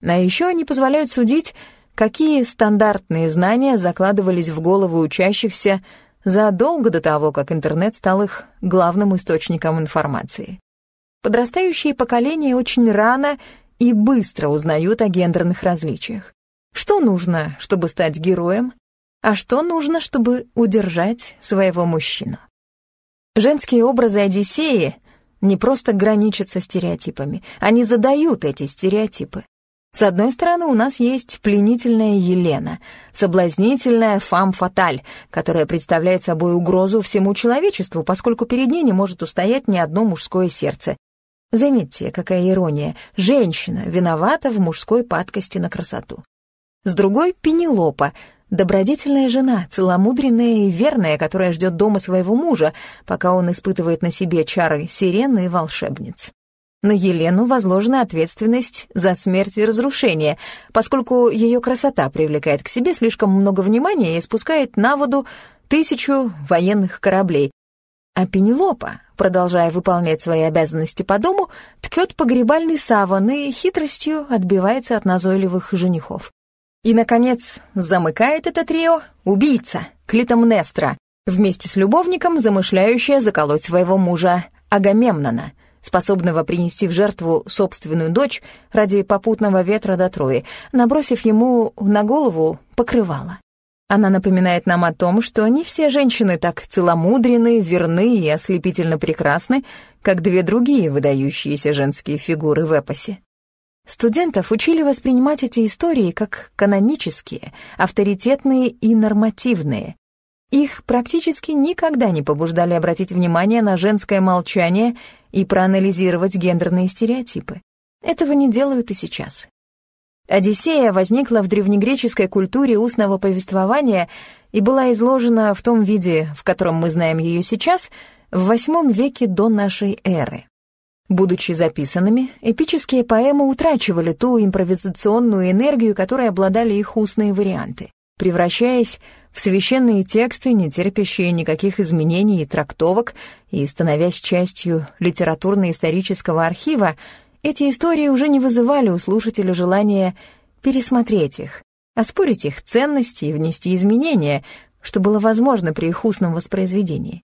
А еще они позволяют судить какие стандартные знания закладывались в головы учащихся задолго до того, как интернет стал их главным источником информации. Подрастающие поколения очень рано и быстро узнают о гендерных различиях. Что нужно, чтобы стать героем, а что нужно, чтобы удержать своего мужчину. Женские образы Одиссеи не просто граничат со стереотипами, они задают эти стереотипы. С одной стороны, у нас есть пленительная Елена, соблазнительная фам-фаталь, которая представляет собой угрозу всему человечеству, поскольку перед ней не может устоять ни одно мужское сердце. Заметьте, какая ирония, женщина виновата в мужской падкости на красоту. С другой — Пенелопа, добродетельная жена, целомудренная и верная, которая ждет дома своего мужа, пока он испытывает на себе чары сирены и волшебниц. На Елену возложена ответственность за смерть и разрушение, поскольку ее красота привлекает к себе слишком много внимания и спускает на воду тысячу военных кораблей. А Пенелопа, продолжая выполнять свои обязанности по дому, ткет погребальный саван и хитростью отбивается от назойливых женихов. И, наконец, замыкает это трио убийца Клитомнестра, вместе с любовником, замышляющая заколоть своего мужа Агамемнона — способного принести в жертву собственную дочь ради попутного ветра до Трои, набросив ему на голову покрывало. Она напоминает нам о том, что не все женщины так целомудрены, верны и ослепительно прекрасны, как две другие выдающиеся женские фигуры в эпосе. Студентов учили воспринимать эти истории как канонические, авторитетные и нормативные. Их практически никогда не побуждали обратить внимание на женское молчание и проанализировать гендерные стереотипы. Этого не делают и сейчас. Одиссея возникла в древнегреческой культуре устного повествования и была изложена в том виде, в котором мы знаем ее сейчас, в VIII веке до нашей эры. Будучи записанными, эпические поэмы утрачивали ту импровизационную энергию, которой обладали их устные варианты, превращаясь в священные тексты, не терпящие никаких изменений и трактовок, и становясь частью литературно-исторического архива, эти истории уже не вызывали у слушателя желания пересмотреть их, оспорить их ценности и внести изменения, что было возможно при их устном воспроизведении.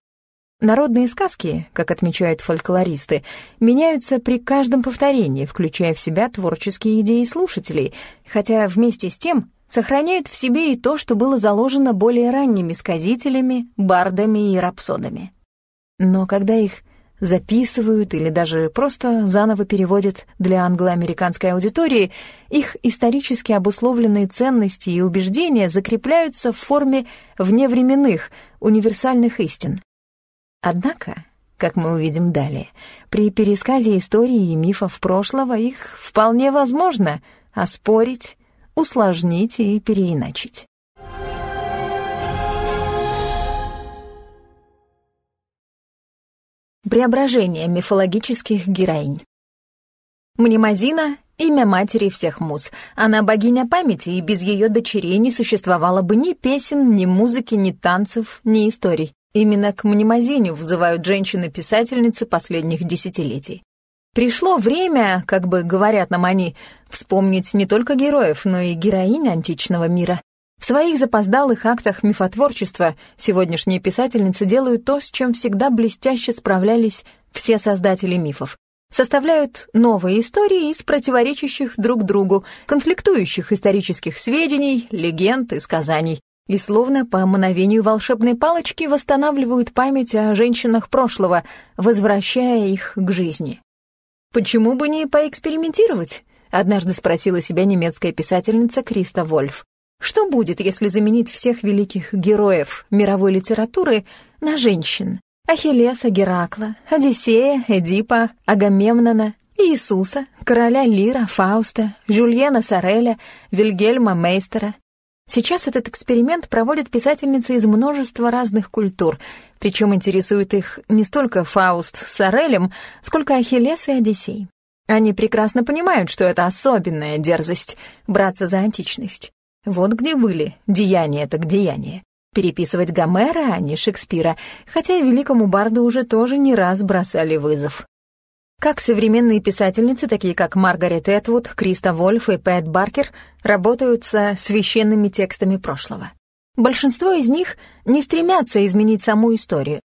Народные сказки, как отмечают фольклористы, меняются при каждом повторении, включая в себя творческие идеи слушателей, хотя вместе с тем сохраняют в себе и то, что было заложено более ранними сказителями, бардами и рапсодами. Но когда их записывают или даже просто заново переводят для англоамериканской аудитории, их исторически обусловленные ценности и убеждения закрепляются в форме вневременных, универсальных истин. Однако, как мы увидим далее, при пересказе истории и мифов прошлого их вполне возможно оспорить, усложнить и переиначить. Преображение мифологических героинь Мнемозина — имя матери всех муз. Она богиня памяти, и без ее дочерей не существовало бы ни песен, ни музыки, ни танцев, ни историй. Именно к мнемозиню взывают женщины-писательницы последних десятилетий. Пришло время, как бы говорят нам они, вспомнить не только героев, но и героинь античного мира. В своих запоздалых актах мифотворчества сегодняшние писательницы делают то, с чем всегда блестяще справлялись все создатели мифов. Составляют новые истории из противоречащих друг другу, конфликтующих исторических сведений, легенд и сказаний и словно по мановению волшебной палочки восстанавливают память о женщинах прошлого, возвращая их к жизни. «Почему бы не поэкспериментировать?» — однажды спросила себя немецкая писательница Криста Вольф. «Что будет, если заменить всех великих героев мировой литературы на женщин? Ахиллеса, Геракла, Одиссея, Эдипа, Агамемнона, Иисуса, короля Лира, Фауста, Жюльена Сареля, Вильгельма Мейстера, Сейчас этот эксперимент проводят писательницы из множества разных культур, причем интересует их не столько Фауст с Орелем, сколько Ахиллес и Одиссей. Они прекрасно понимают, что это особенная дерзость — браться за античность. Вот где были деяния так деяния. Переписывать Гомера, а не Шекспира, хотя великому барду уже тоже не раз бросали вызов. Как современные писательницы, такие как Маргарет Этвуд, Криста Вольф и Пэт Баркер, работают со священными текстами прошлого. Большинство из них не стремятся изменить саму историю.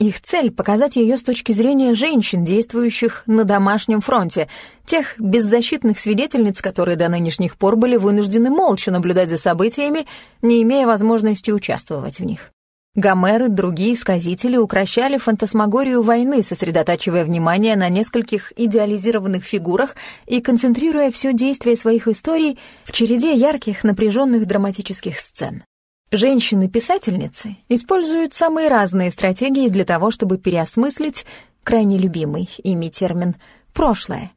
Их цель — показать ее с точки зрения женщин, действующих на домашнем фронте, тех беззащитных свидетельниц, которые до нынешних пор были вынуждены молча наблюдать за событиями, не имея возможности участвовать в них. Гомер и другие сказители укращали фантасмагорию войны, сосредотачивая внимание на нескольких идеализированных фигурах и концентрируя все действие своих историй в череде ярких напряженных драматических сцен. Женщины-писательницы используют самые разные стратегии для того, чтобы переосмыслить крайне любимый ими термин «прошлое».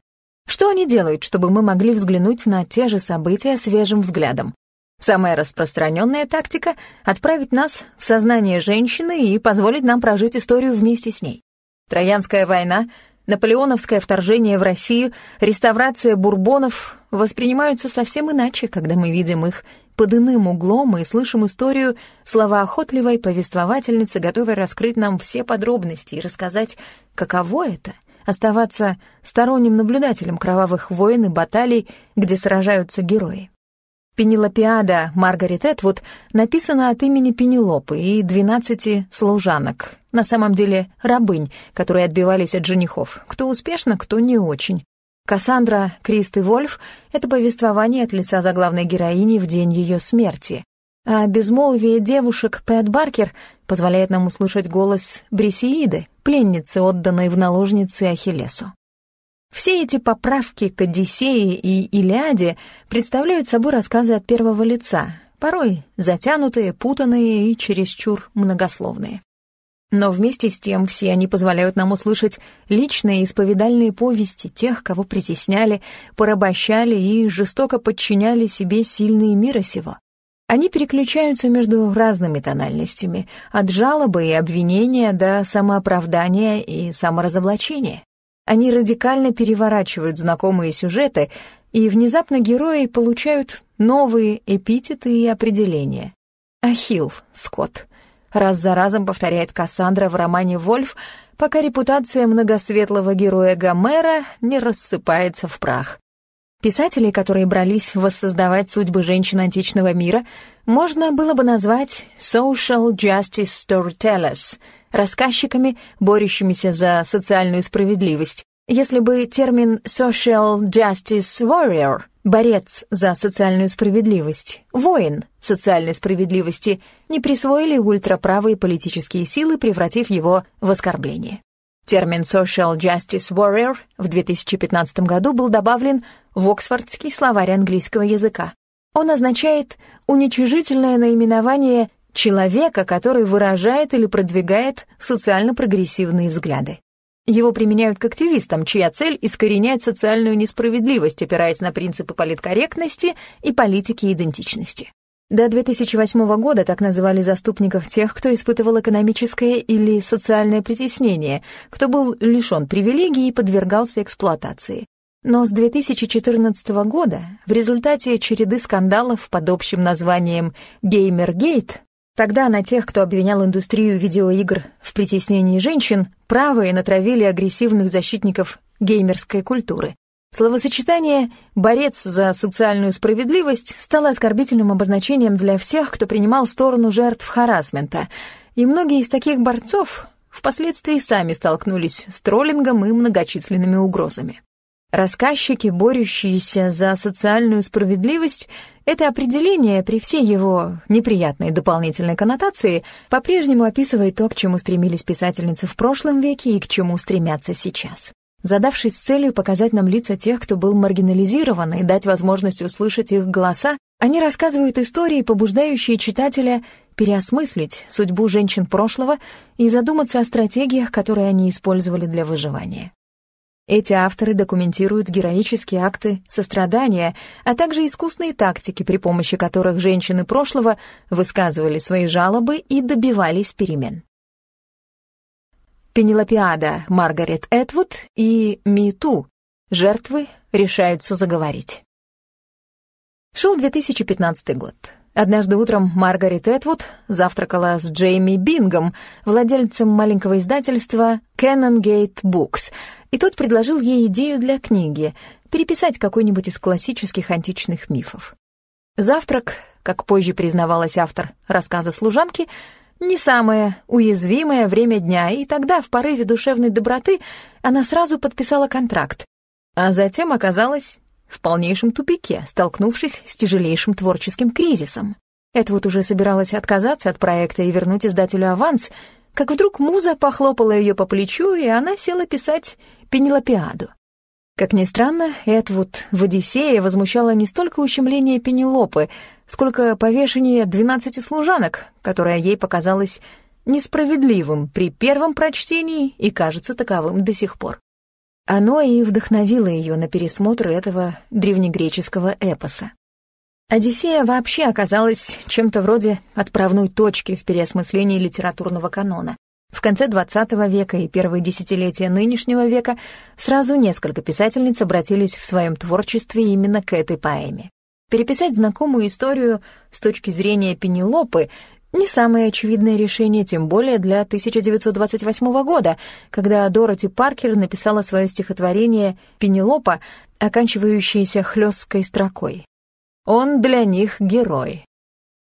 Что они делают, чтобы мы могли взглянуть на те же события свежим взглядом? Самая распространенная тактика — отправить нас в сознание женщины и позволить нам прожить историю вместе с ней. Троянская война, наполеоновское вторжение в Россию, реставрация бурбонов воспринимаются совсем иначе, когда мы видим их под иным углом и слышим историю словоохотливой повествовательницы, готовой раскрыть нам все подробности и рассказать, каково это — оставаться сторонним наблюдателем кровавых войн и баталий, где сражаются герои. Пенелопиада Маргарет Этвуд написана от имени Пенелопы и двенадцати служанок, на самом деле рабынь, которые отбивались от женихов, кто успешно, кто не очень. Кассандра Кристи Вольф — это повествование от лица заглавной героини в день ее смерти. А безмолвие девушек Пэт Баркер позволяет нам услышать голос Брисеиды, пленницы, отданной в наложницы Ахиллесу. Все эти поправки к Одиссее и Илиаде представляют собой рассказы от первого лица, порой затянутые, путанные и чересчур многословные. Но вместе с тем все они позволяют нам услышать личные исповедальные повести тех, кого притесняли, порабощали и жестоко подчиняли себе сильные мира сего. Они переключаются между разными тональностями, от жалобы и обвинения до самооправдания и саморазоблачения. Они радикально переворачивают знакомые сюжеты, и внезапно герои получают новые эпитеты и определения. Ахилл, Скотт. Раз за разом повторяет Кассандра в романе «Вольф», пока репутация многосветлого героя Гомера не рассыпается в прах. Писателей, которые брались воссоздавать судьбы женщин античного мира, можно было бы назвать social justice storytellers — рассказчиками, борющимися за социальную справедливость. Если бы термин social justice warrior — борец за социальную справедливость, воин социальной справедливости — не присвоили ультраправые политические силы, превратив его в оскорбление. Термин social justice warrior в 2015 году был добавлен в Оксфордский словарь английского языка. Он означает уничижительное наименование человека, который выражает или продвигает социально-прогрессивные взгляды. Его применяют к активистам, чья цель — искоренять социальную несправедливость, опираясь на принципы политкорректности и политики идентичности. До 2008 года так называли заступников тех, кто испытывал экономическое или социальное притеснение, кто был лишён привилегий и подвергался эксплуатации. Но с 2014 года в результате череды скандалов под общим названием «Геймергейт» Тогда на тех, кто обвинял индустрию видеоигр в притеснении женщин, правые натравили агрессивных защитников геймерской культуры. Словосочетание «борец за социальную справедливость» стало оскорбительным обозначением для всех, кто принимал сторону жертв харасмента, и многие из таких борцов впоследствии сами столкнулись с троллингом и многочисленными угрозами. Рассказчики, борющиеся за социальную справедливость, это определение при всей его неприятной дополнительной коннотации по-прежнему описывает то, к чему стремились писательницы в прошлом веке и к чему стремятся сейчас. Задавшись целью показать нам лица тех, кто был маргинализирован, и дать возможность услышать их голоса, они рассказывают истории, побуждающие читателя переосмыслить судьбу женщин прошлого и задуматься о стратегиях, которые они использовали для выживания. Эти авторы документируют героические акты сострадания, а также искусные тактики, при помощи которых женщины прошлого высказывали свои жалобы и добивались перемен. Пенелопиада Маргарет Этвуд и Миту жертвы решаются заговорить. Шел 2015 год. Однажды утром Маргарет Этвуд завтракала с Джейми Бингом, владельцем маленького издательства Canongate Books — и тот предложил ей идею для книги — переписать какой-нибудь из классических античных мифов. Завтрак, как позже признавалась автор рассказа служанки, не самое уязвимое время дня, и тогда, в порыве душевной доброты, она сразу подписала контракт, а затем оказалась в полнейшем тупике, столкнувшись с тяжелейшим творческим кризисом. Это вот уже собиралась отказаться от проекта и вернуть издателю аванс, как вдруг муза похлопала ее по плечу, и она села писать Пенелопиаду. Как ни странно, Эдвуд в «Одиссее» возмущало не столько ущемление Пенелопы, сколько повешение двенадцати служанок, которое ей показалось несправедливым при первом прочтении и кажется таковым до сих пор. Оно и вдохновило ее на пересмотр этого древнегреческого эпоса. «Одиссея» вообще оказалась чем-то вроде отправной точки в переосмыслении литературного канона. В конце XX века и первые десятилетия нынешнего века сразу несколько писательниц обратились в своем творчестве именно к этой поэме. Переписать знакомую историю с точки зрения Пенелопы не самое очевидное решение, тем более для 1928 года, когда Дороти Паркер написала свое стихотворение «Пенелопа», оканчивающееся хлесткой строкой. Он для них герой.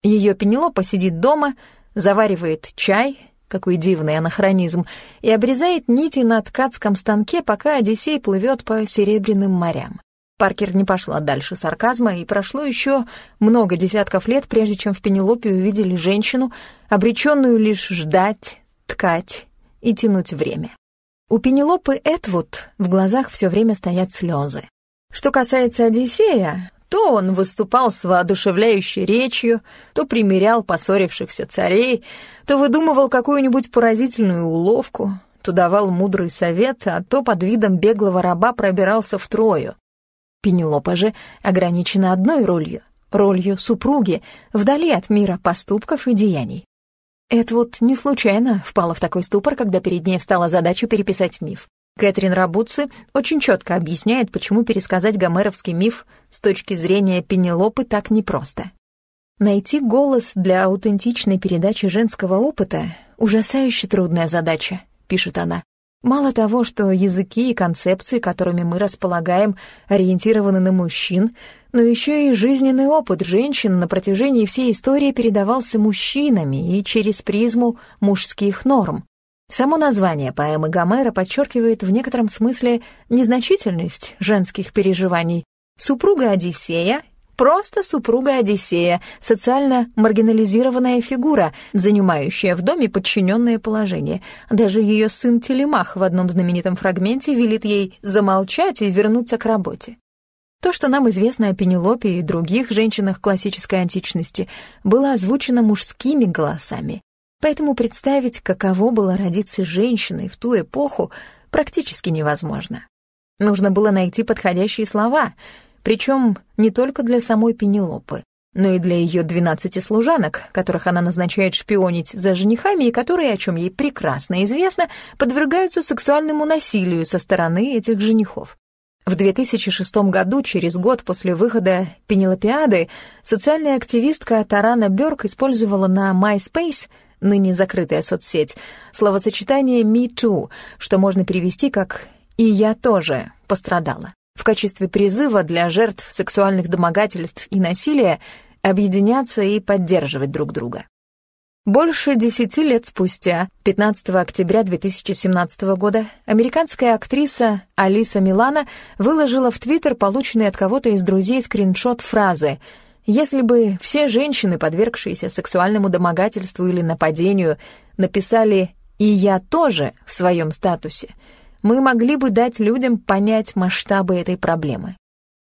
Ее Пенелопа сидит дома, заваривает чай, какой дивный анахронизм, и обрезает нити на ткацком станке, пока Одиссей плывет по серебряным морям. Паркер не пошла дальше сарказма, и прошло еще много десятков лет, прежде чем в Пенелопе увидели женщину, обреченную лишь ждать, ткать и тянуть время. У Пенелопы Этвуд в глазах все время стоят слезы. Что касается Одиссея, то он выступал с воодушевляющей речью, то примирял поссорившихся царей, то выдумывал какую-нибудь поразительную уловку, то давал мудрый совет, а то под видом беглого раба пробирался в Трою. Пенелопа же ограничена одной ролью — ролью супруги, вдали от мира поступков и деяний. Это вот не случайно впала в такой ступор, когда перед ней встала задача переписать миф. Кэтрин Рабуци очень четко объясняет, почему пересказать гомеровский миф с точки зрения Пенелопы так непросто. Найти голос для аутентичной передачи женского опыта — ужасающе трудная задача, пишет она. Мало того, что языки и концепции, которыми мы располагаем, ориентированы на мужчин, но еще и жизненный опыт женщин на протяжении всей истории передавался мужчинами и через призму мужских норм. Само название поэмы Гомера подчеркивает в некотором смысле незначительность женских переживаний. Супруга Одиссея — просто супруга Одиссея, социально маргинализированная фигура, занимающая в доме подчиненное положение. Даже ее сын Телемах в одном знаменитом фрагменте велит ей замолчать и вернуться к работе. То, что нам известно о Пенелопе и других женщинах классической античности, было озвучено мужскими голосами. Поэтому представить, каково было родиться женщиной в ту эпоху, практически невозможно. Нужно было найти подходящие слова, причем не только для самой Пенелопы, но и для ее двенадцати служанок, которых она назначает шпионить за женихами и которые, о чем ей прекрасно известно, подвергаются сексуальному насилию со стороны этих женихов. В 2006 году, через год после выхода «Пенелопиады», социальная активистка Тарана Бёрк использовала на MySpace ныне закрытая соцсеть, словосочетание «me too», что можно перевести как «и я тоже пострадала». В качестве призыва для жертв сексуальных домогательств и насилия объединяться и поддерживать друг друга. Больше десяти лет спустя, 15 октября 2017 года, американская актриса Алиса Милана выложила в Твиттер полученный от кого-то из друзей скриншот фразы если бы все женщины, подвергшиеся сексуальному домогательству или нападению, написали «и я тоже» в своем статусе, мы могли бы дать людям понять масштабы этой проблемы.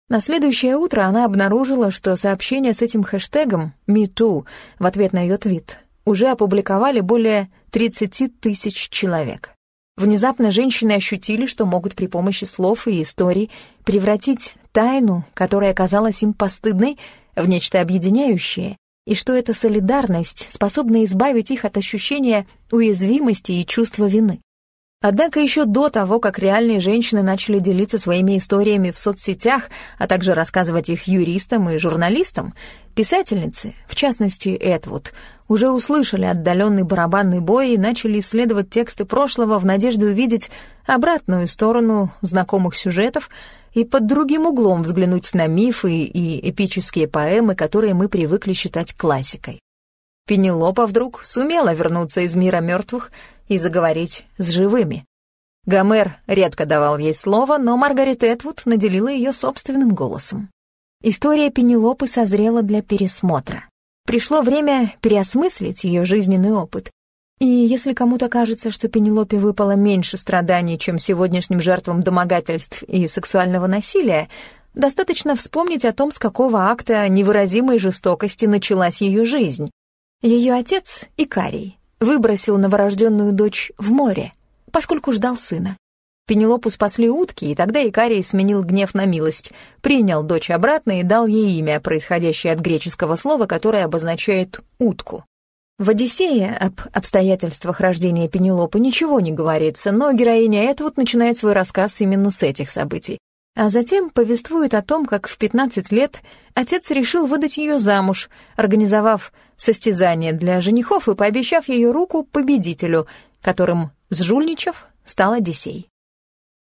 На следующее утро она обнаружила, что сообщение с этим хэштегом «MeToo» в ответ на ее твит уже опубликовали более 30 тысяч человек. Внезапно женщины ощутили, что могут при помощи слов и историй превратить тайну, которая казалась им постыдной, в нечто объединяющее, и что эта солидарность способна избавить их от ощущения уязвимости и чувства вины. Однако еще до того, как реальные женщины начали делиться своими историями в соцсетях, а также рассказывать их юристам и журналистам, писательницы, в частности Эдвуд, уже услышали отдаленный барабанный бой и начали исследовать тексты прошлого в надежде увидеть обратную сторону знакомых сюжетов и под другим углом взглянуть на мифы и эпические поэмы, которые мы привыкли считать классикой. Пенелопа вдруг сумела вернуться из мира мертвых и заговорить с живыми. Гомер редко давал ей слово, но Маргарет Этвуд наделила ее собственным голосом. История Пенелопы созрела для пересмотра. Пришло время переосмыслить ее жизненный опыт и если кому-то кажется, что Пенелопе выпало меньше страданий, чем сегодняшним жертвам домогательств и сексуального насилия, достаточно вспомнить о том, с какого акта невыразимой жестокости началась ее жизнь. Ее отец, Икарий, выбросил новорожденную дочь в море, поскольку ждал сына. Пенелопу спасли утки, и тогда Икарий сменил гнев на милость, принял дочь обратно и дал ей имя, происходящее от греческого слова, которое обозначает «утку». В «Одиссее» об обстоятельствах рождения Пенелопы ничего не говорится, но героиня Этвуд начинает свой рассказ именно с этих событий. А затем повествует о том, как в 15 лет отец решил выдать ее замуж, организовав состязание для женихов и пообещав ее руку победителю, которым, сжульничав, стал Одиссей.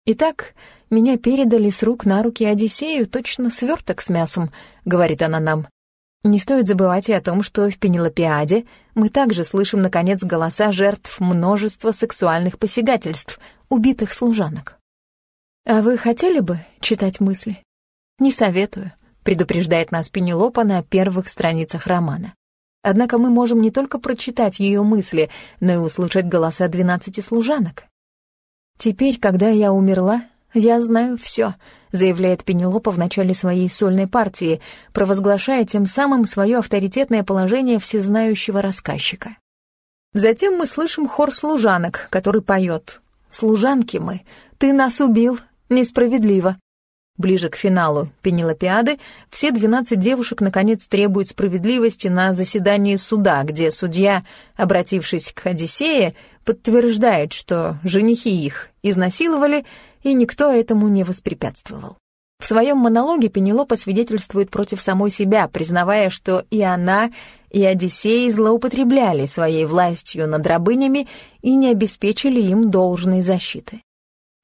«Итак, меня передали с рук на руки Одиссею точно сверток с мясом», — говорит она нам. Не стоит забывать и о том, что в Пенелопиаде мы также слышим, наконец, голоса жертв множества сексуальных посягательств, убитых служанок. «А вы хотели бы читать мысли?» «Не советую», — предупреждает нас Пенелопа на первых страницах романа. Однако мы можем не только прочитать ее мысли, но и услышать голоса двенадцати служанок. «Теперь, когда я умерла, я знаю все», — заявляет Пенелопа в начале своей сольной партии, провозглашая тем самым свое авторитетное положение всезнающего рассказчика. Затем мы слышим хор служанок, который поет «Служанки мы, ты нас убил, несправедливо». Ближе к финалу Пенелопиады все 12 девушек наконец требуют справедливости на заседании суда, где судья, обратившись к Одиссее, подтверждает, что женихи их изнасиловали, и никто этому не воспрепятствовал. В своем монологе Пенелопа свидетельствует против самой себя, признавая, что и она, и Одиссей злоупотребляли своей властью над рабынями и не обеспечили им должной защиты.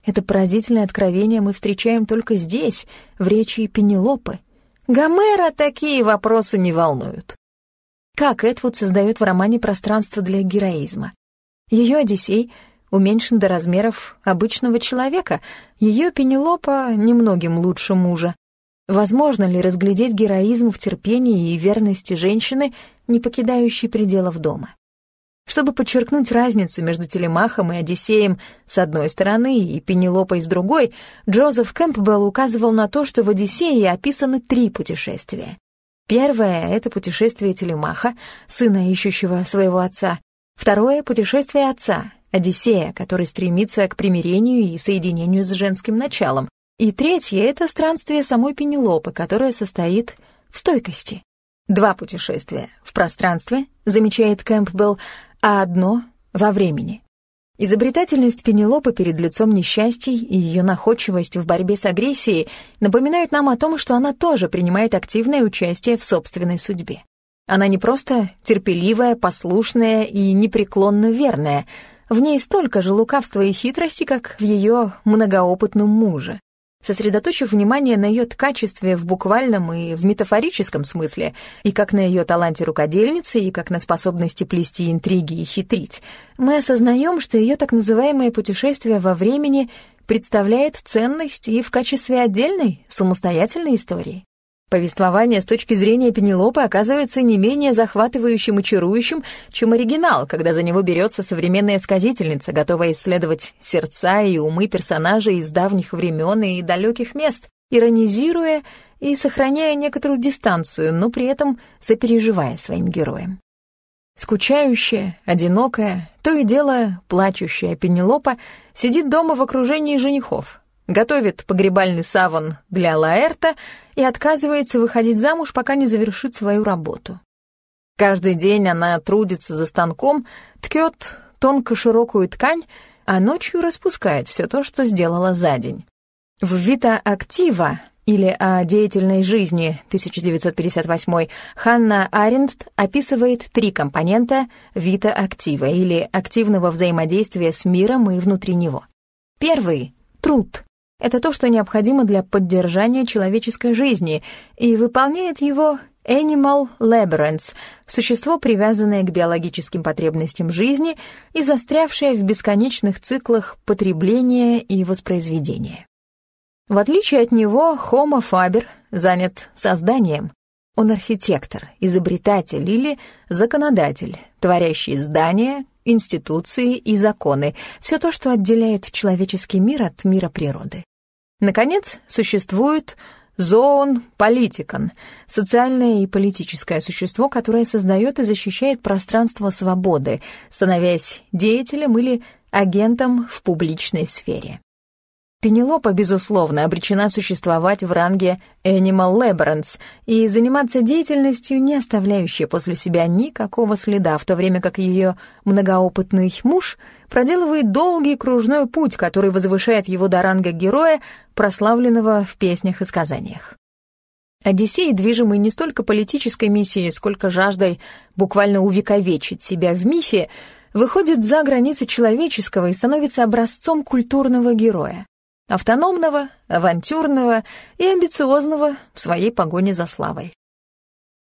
Это поразительное откровение мы встречаем только здесь, в речи Пенелопы. Гомера такие вопросы не волнуют. Как Эдвуд создает в романе пространство для героизма? Ее Одиссей уменьшен до размеров обычного человека, ее Пенелопа немногим лучше мужа. Возможно ли разглядеть героизм в терпении и верности женщины, не покидающей пределов дома? Чтобы подчеркнуть разницу между Телемахом и Одиссеем с одной стороны и Пенелопой с другой, Джозеф Кэмпбелл указывал на то, что в Одиссее описаны три путешествия. Первое — это путешествие Телемаха, сына, ищущего своего отца. Второе — путешествие отца, Одиссея, который стремится к примирению и соединению с женским началом. И третье — это странствие самой Пенелопы, которое состоит в стойкости. Два путешествия в пространстве, замечает Кэмпбелл, а одно — во времени. Изобретательность Пенелопы перед лицом несчастий и ее находчивость в борьбе с агрессией напоминают нам о том, что она тоже принимает активное участие в собственной судьбе. Она не просто терпеливая, послушная и непреклонно верная, в ней столько же лукавства и хитрости, как в ее многоопытном муже. Сосредоточив внимание на ее качестве в буквальном и в метафорическом смысле, и как на ее таланте рукодельницы, и как на способности плести интриги и хитрить, мы осознаем, что ее так называемое путешествие во времени представляет ценность и в качестве отдельной, самостоятельной истории. Повествование с точки зрения Пенелопы оказывается не менее захватывающим и чарующим, чем оригинал, когда за него берется современная сказительница, готовая исследовать сердца и умы персонажей из давних времен и далеких мест, иронизируя и сохраняя некоторую дистанцию, но при этом сопереживая своим героям. Скучающая, одинокая, то и дело плачущая Пенелопа сидит дома в окружении женихов, готовит погребальный саван для Лаэрта и отказывается выходить замуж, пока не завершит свою работу. Каждый день она трудится за станком, ткет тонко-широкую ткань, а ночью распускает все то, что сделала за день. В «Вита Актива» или «О деятельной жизни» 1958 Ханна Аренд описывает три компонента «Вита Актива» или активного взаимодействия с миром и внутри него. Первый — труд. Это то, что необходимо для поддержания человеческой жизни, и выполняет его Animal Labyrinth, существо, привязанное к биологическим потребностям жизни и застрявшее в бесконечных циклах потребления и воспроизведения. В отличие от него, Homo faber занят созданием. Он архитектор, изобретатель или законодатель, творящий здания, институции и законы, все то, что отделяет человеческий мир от мира природы. Наконец, существует зоон политикан, социальное и политическое существо, которое создает и защищает пространство свободы, становясь деятелем или агентом в публичной сфере. Пенелопа, безусловно, обречена существовать в ранге Animal Labyrinth и заниматься деятельностью, не оставляющей после себя никакого следа, в то время как ее многоопытный муж проделывает долгий кружной путь, который возвышает его до ранга героя, прославленного в песнях и сказаниях. Одиссей, движимый не столько политической миссией, сколько жаждой буквально увековечить себя в мифе, выходит за границы человеческого и становится образцом культурного героя автономного, авантюрного и амбициозного в своей погоне за славой.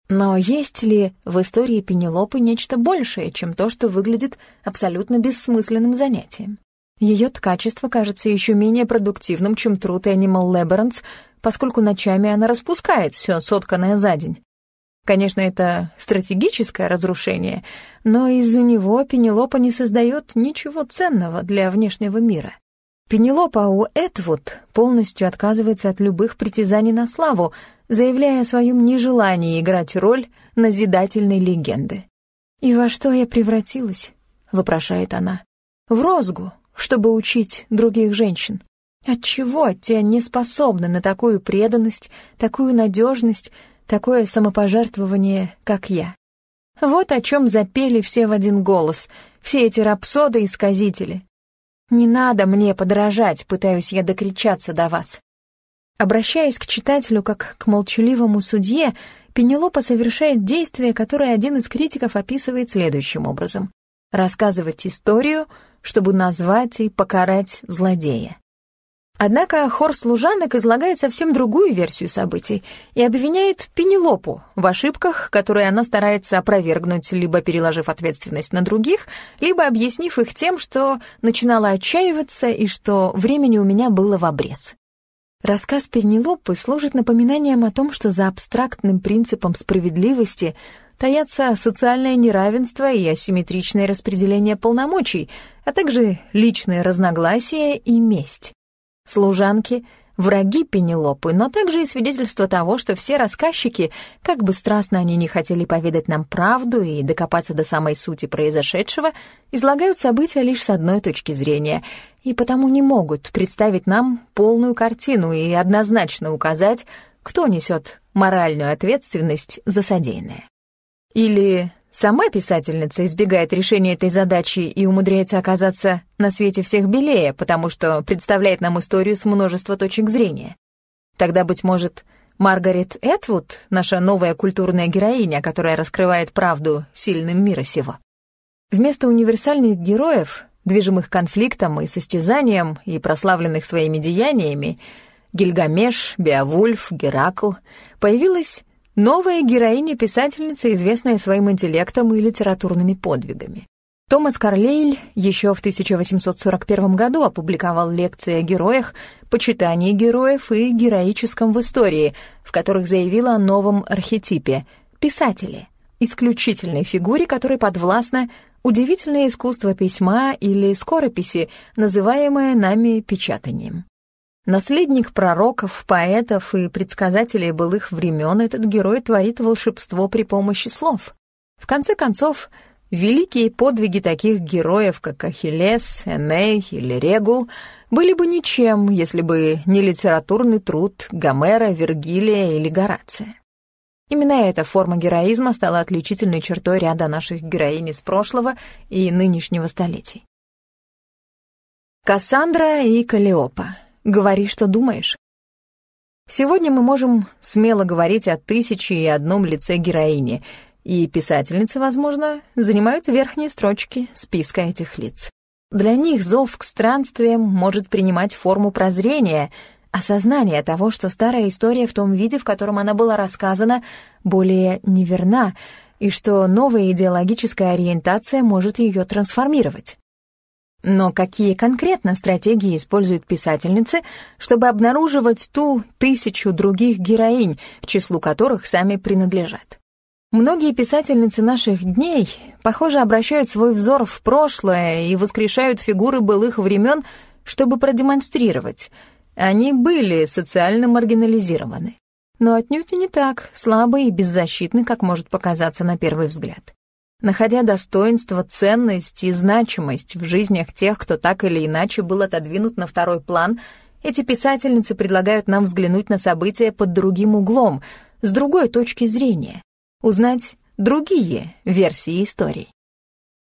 Но есть ли в истории Пенелопы нечто большее, чем то, что выглядит абсолютно бессмысленным занятием? Ее качество кажется еще менее продуктивным, чем труд Animal Labyrinth, поскольку ночами она распускает все сотканное за день. Конечно, это стратегическое разрушение, но из-за него Пенелопа не создает ничего ценного для внешнего мира. Пенелопа Уэтвуд полностью отказывается от любых притязаний на славу, заявляя о своем нежелании играть роль назидательной легенды. «И во что я превратилась?» — вопрошает она. «В розгу, чтобы учить других женщин. Отчего те не способны на такую преданность, такую надежность, такое самопожертвование, как я?» Вот о чем запели все в один голос, все эти рапсоды и сказители. «Не надо мне подражать», — пытаюсь я докричаться до вас. Обращаясь к читателю как к молчаливому судье, Пенелопа совершает действие, которое один из критиков описывает следующим образом. Рассказывать историю, чтобы назвать и покарать злодея. Однако хор служанок излагает совсем другую версию событий и обвиняет Пенелопу в ошибках, которые она старается опровергнуть, либо переложив ответственность на других, либо объяснив их тем, что начинала отчаиваться и что времени у меня было в обрез. Рассказ Пенелопы служит напоминанием о том, что за абстрактным принципом справедливости таятся социальное неравенство и асимметричное распределение полномочий, а также личное разногласие и месть. Служанки — враги Пенелопы, но также и свидетельство того, что все рассказчики, как бы страстно они не хотели поведать нам правду и докопаться до самой сути произошедшего, излагают события лишь с одной точки зрения и потому не могут представить нам полную картину и однозначно указать, кто несет моральную ответственность за содеянное. Или Сама писательница избегает решения этой задачи и умудряется оказаться на свете всех белее, потому что представляет нам историю с множества точек зрения. Тогда, быть может, Маргарет Этвуд, наша новая культурная героиня, которая раскрывает правду сильным мира сего. Вместо универсальных героев, движимых конфликтом и состязанием, и прославленных своими деяниями, Гильгамеш, Беовульф, Геракл, появилась Новая героиня-писательница, известная своим интеллектом и литературными подвигами. Томас Карлейль еще в 1841 году опубликовал лекции о героях, почитании героев и героическом в истории, в которых заявил о новом архетипе — писателе, исключительной фигуре, которой подвластно удивительное искусство письма или скорописи, называемое нами печатанием. Наследник пророков, поэтов и предсказателей былых времен, этот герой творит волшебство при помощи слов. В конце концов, великие подвиги таких героев, как Ахиллес, Эней или Регул, были бы ничем, если бы не литературный труд Гомера, Вергилия или Горация. Именно эта форма героизма стала отличительной чертой ряда наших героинь из прошлого и нынешнего столетий. Кассандра и Калиопа Говори, что думаешь. Сегодня мы можем смело говорить о тысяче и одном лице героини, и писательницы, возможно, занимают верхние строчки списка этих лиц. Для них зов к странствиям может принимать форму прозрения, осознания того, что старая история в том виде, в котором она была рассказана, более неверна, и что новая идеологическая ориентация может ее трансформировать. Но какие конкретно стратегии используют писательницы, чтобы обнаруживать ту тысячу других героинь, к числу которых сами принадлежат? Многие писательницы наших дней, похоже, обращают свой взор в прошлое и воскрешают фигуры былых времен, чтобы продемонстрировать. Они были социально маргинализированы. Но отнюдь не так слабы и беззащитны, как может показаться на первый взгляд находя достоинство, ценность и значимость в жизнях тех, кто так или иначе был отодвинут на второй план, эти писательницы предлагают нам взглянуть на события под другим углом, с другой точки зрения, узнать другие версии историй.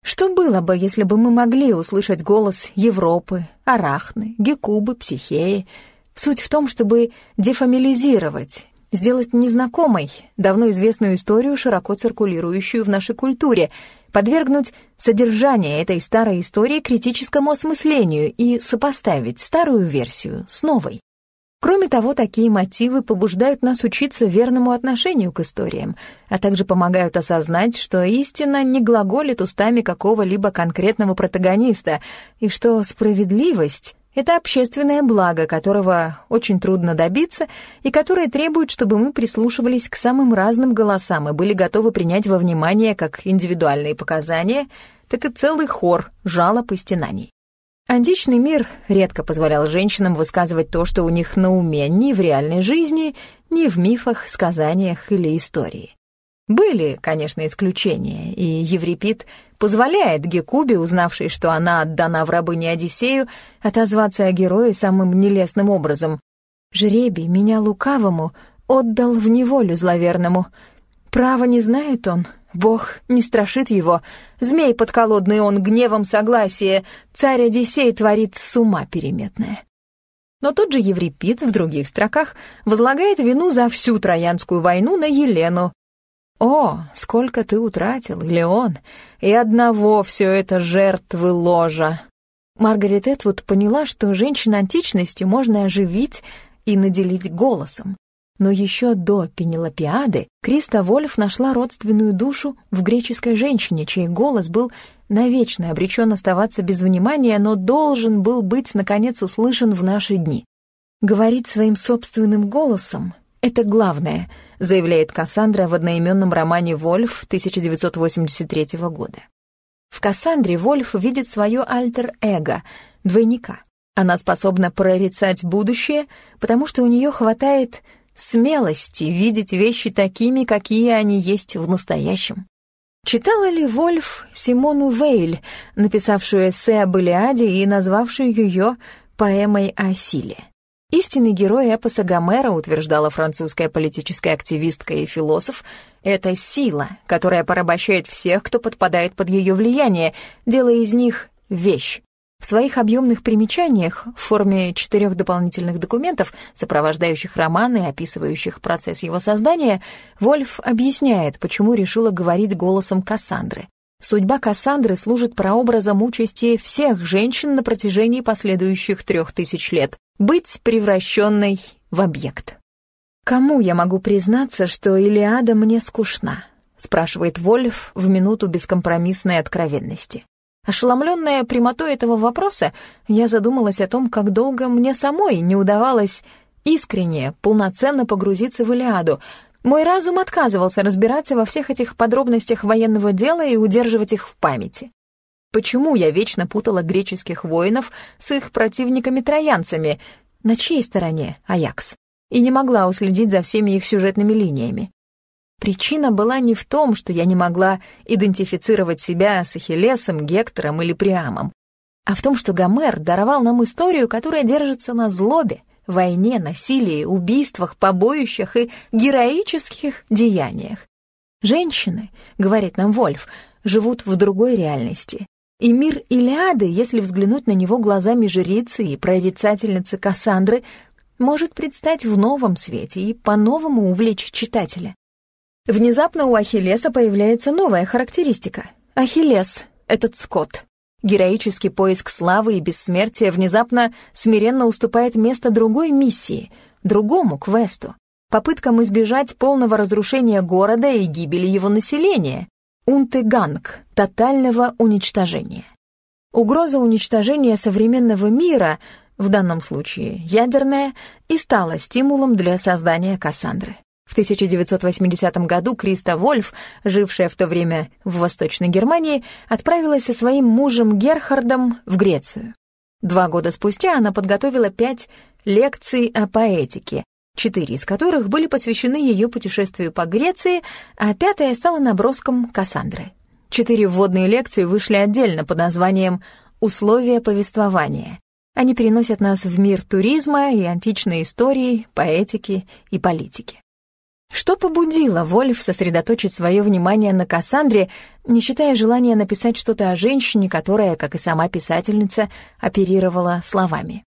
Что было бы, если бы мы могли услышать голос Европы, Арахны, Гекубы, Психеи? Суть в том, чтобы дефамилизировать сделать незнакомой давно известную историю, широко циркулирующую в нашей культуре, подвергнуть содержание этой старой истории критическому осмыслению и сопоставить старую версию с новой. Кроме того, такие мотивы побуждают нас учиться верному отношению к историям, а также помогают осознать, что истина не глаголит устами какого-либо конкретного протагониста, и что справедливость это общественное благо, которого очень трудно добиться и которое требует, чтобы мы прислушивались к самым разным голосам и были готовы принять во внимание как индивидуальные показания, так и целый хор жалоб и стенаний. Античный мир редко позволял женщинам высказывать то, что у них на уме ни в реальной жизни, ни в мифах, сказаниях или истории. Были, конечно, исключения, и Еврипид позволяет Гекубе, узнавшей, что она отдана в рабыне Одиссею, отозваться о герое самым нелестным образом. «Жребий меня лукавому отдал в неволю зловерному. Право не знает он, Бог не страшит его. Змей подколодный он гневом согласия. Царь Одиссей творит с ума переметное. Но тот же Еврипид в других строках возлагает вину за всю Троянскую войну на Елену. «О, сколько ты утратил, Леон, и одного все это жертвы ложа!» Маргарет Этвуд поняла, что женщин античности можно оживить и наделить голосом. Но еще до Пенелопиады Криста Вольф нашла родственную душу в греческой женщине, чей голос был навечно обречен оставаться без внимания, но должен был быть, наконец, услышан в наши дни. «Говорить своим собственным голосом — это главное», заявляет Кассандра в одноименном романе «Вольф» 1983 года. В Кассандре Вольф видит свое альтер-эго, двойника. Она способна прорицать будущее, потому что у нее хватает смелости видеть вещи такими, какие они есть в настоящем. Читала ли Вольф Симону Вейль, написавшую эссе об Илиаде и назвавшую ее поэмой о силе? Истинный герой эпоса Гомера, утверждала французская политическая активистка и философ, это сила, которая порабощает всех, кто подпадает под ее влияние, делая из них вещь. В своих объемных примечаниях в форме четырех дополнительных документов, сопровождающих роман и описывающих процесс его создания, Вольф объясняет, почему решила говорить голосом Кассандры. Судьба Кассандры служит прообразом участи всех женщин на протяжении последующих трех тысяч лет — быть превращенной в объект. «Кому я могу признаться, что Илиада мне скучна?» — спрашивает Вольф в минуту бескомпромиссной откровенности. Ошеломленная прямотой этого вопроса, я задумалась о том, как долго мне самой не удавалось искренне, полноценно погрузиться в Илиаду. Мой разум отказывался разбираться во всех этих подробностях военного дела и удерживать их в памяти. Почему я вечно путала греческих воинов с их противниками-троянцами? На чьей стороне Аякс? И не могла уследить за всеми их сюжетными линиями. Причина была не в том, что я не могла идентифицировать себя с Ахиллесом, Гектором или Приамом, а в том, что Гомер даровал нам историю, которая держится на злобе, войне, насилии, убийствах, побоищах и героических деяниях. Женщины, говорит нам Вольф, живут в другой реальности. И мир Илиады, если взглянуть на него глазами жрицы и прорицательницы Кассандры, может предстать в новом свете и по-новому увлечь читателя. Внезапно у Ахиллеса появляется новая характеристика. Ахиллес — этот скот. Героический поиск славы и бессмертия внезапно смиренно уступает место другой миссии, другому квесту, попыткам избежать полного разрушения города и гибели его населения, унтеганг, тотального уничтожения. Угроза уничтожения современного мира, в данном случае ядерная, и стала стимулом для создания Кассандры. В 1980 году Криста Вольф, жившая в то время в Восточной Германии, отправилась со своим мужем Герхардом в Грецию. Два года спустя она подготовила пять лекций о поэтике, четыре из которых были посвящены ее путешествию по Греции, а пятая стала наброском Кассандры. Четыре вводные лекции вышли отдельно под названием «Условия повествования». Они переносят нас в мир туризма и античной истории, поэтики и политики. Что побудило Вольф сосредоточить свое внимание на Кассандре, не считая желания написать что-то о женщине, которая, как и сама писательница, оперировала словами?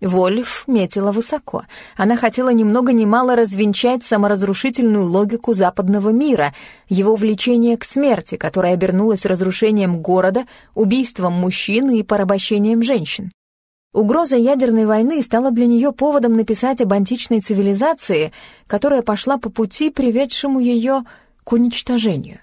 Вольф метила высоко. Она хотела ни много ни мало развенчать саморазрушительную логику западного мира, его влечение к смерти, которое обернулось разрушением города, убийством мужчин и порабощением женщин. Угроза ядерной войны стала для нее поводом написать об античной цивилизации, которая пошла по пути, приведшему ее к уничтожению.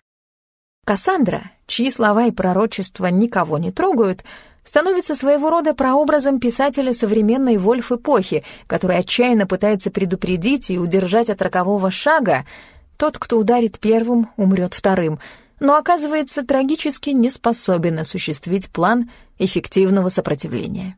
Кассандра, чьи слова и пророчества никого не трогают, становится своего рода прообразом писателя современной Вольф-эпохи, который отчаянно пытается предупредить и удержать от рокового шага «Тот, кто ударит первым, умрет вторым», но оказывается трагически не способен осуществить план эффективного сопротивления.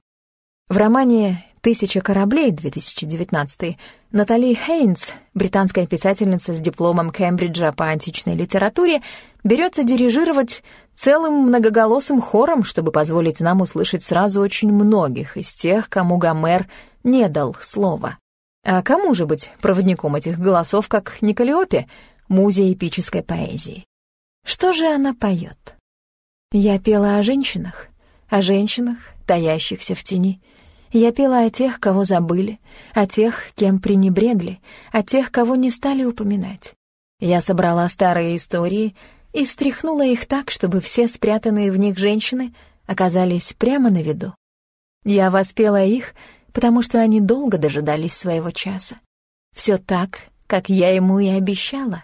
В романе «Тысяча кораблей» 2019 Натали Хейнс, британская писательница с дипломом Кембриджа по античной литературе, берется дирижировать целым многоголосым хором, чтобы позволить нам услышать сразу очень многих из тех, кому Гомер не дал слова. А кому же быть проводником этих голосов, как Николиопе, музе эпической поэзии? Что же она поет? Я пела о женщинах, о женщинах, таящихся в тени — я пела о тех, кого забыли, о тех, кем пренебрегли, о тех, кого не стали упоминать. Я собрала старые истории и встряхнула их так, чтобы все спрятанные в них женщины оказались прямо на виду. Я воспела их, потому что они долго дожидались своего часа. Все так, как я ему и обещала.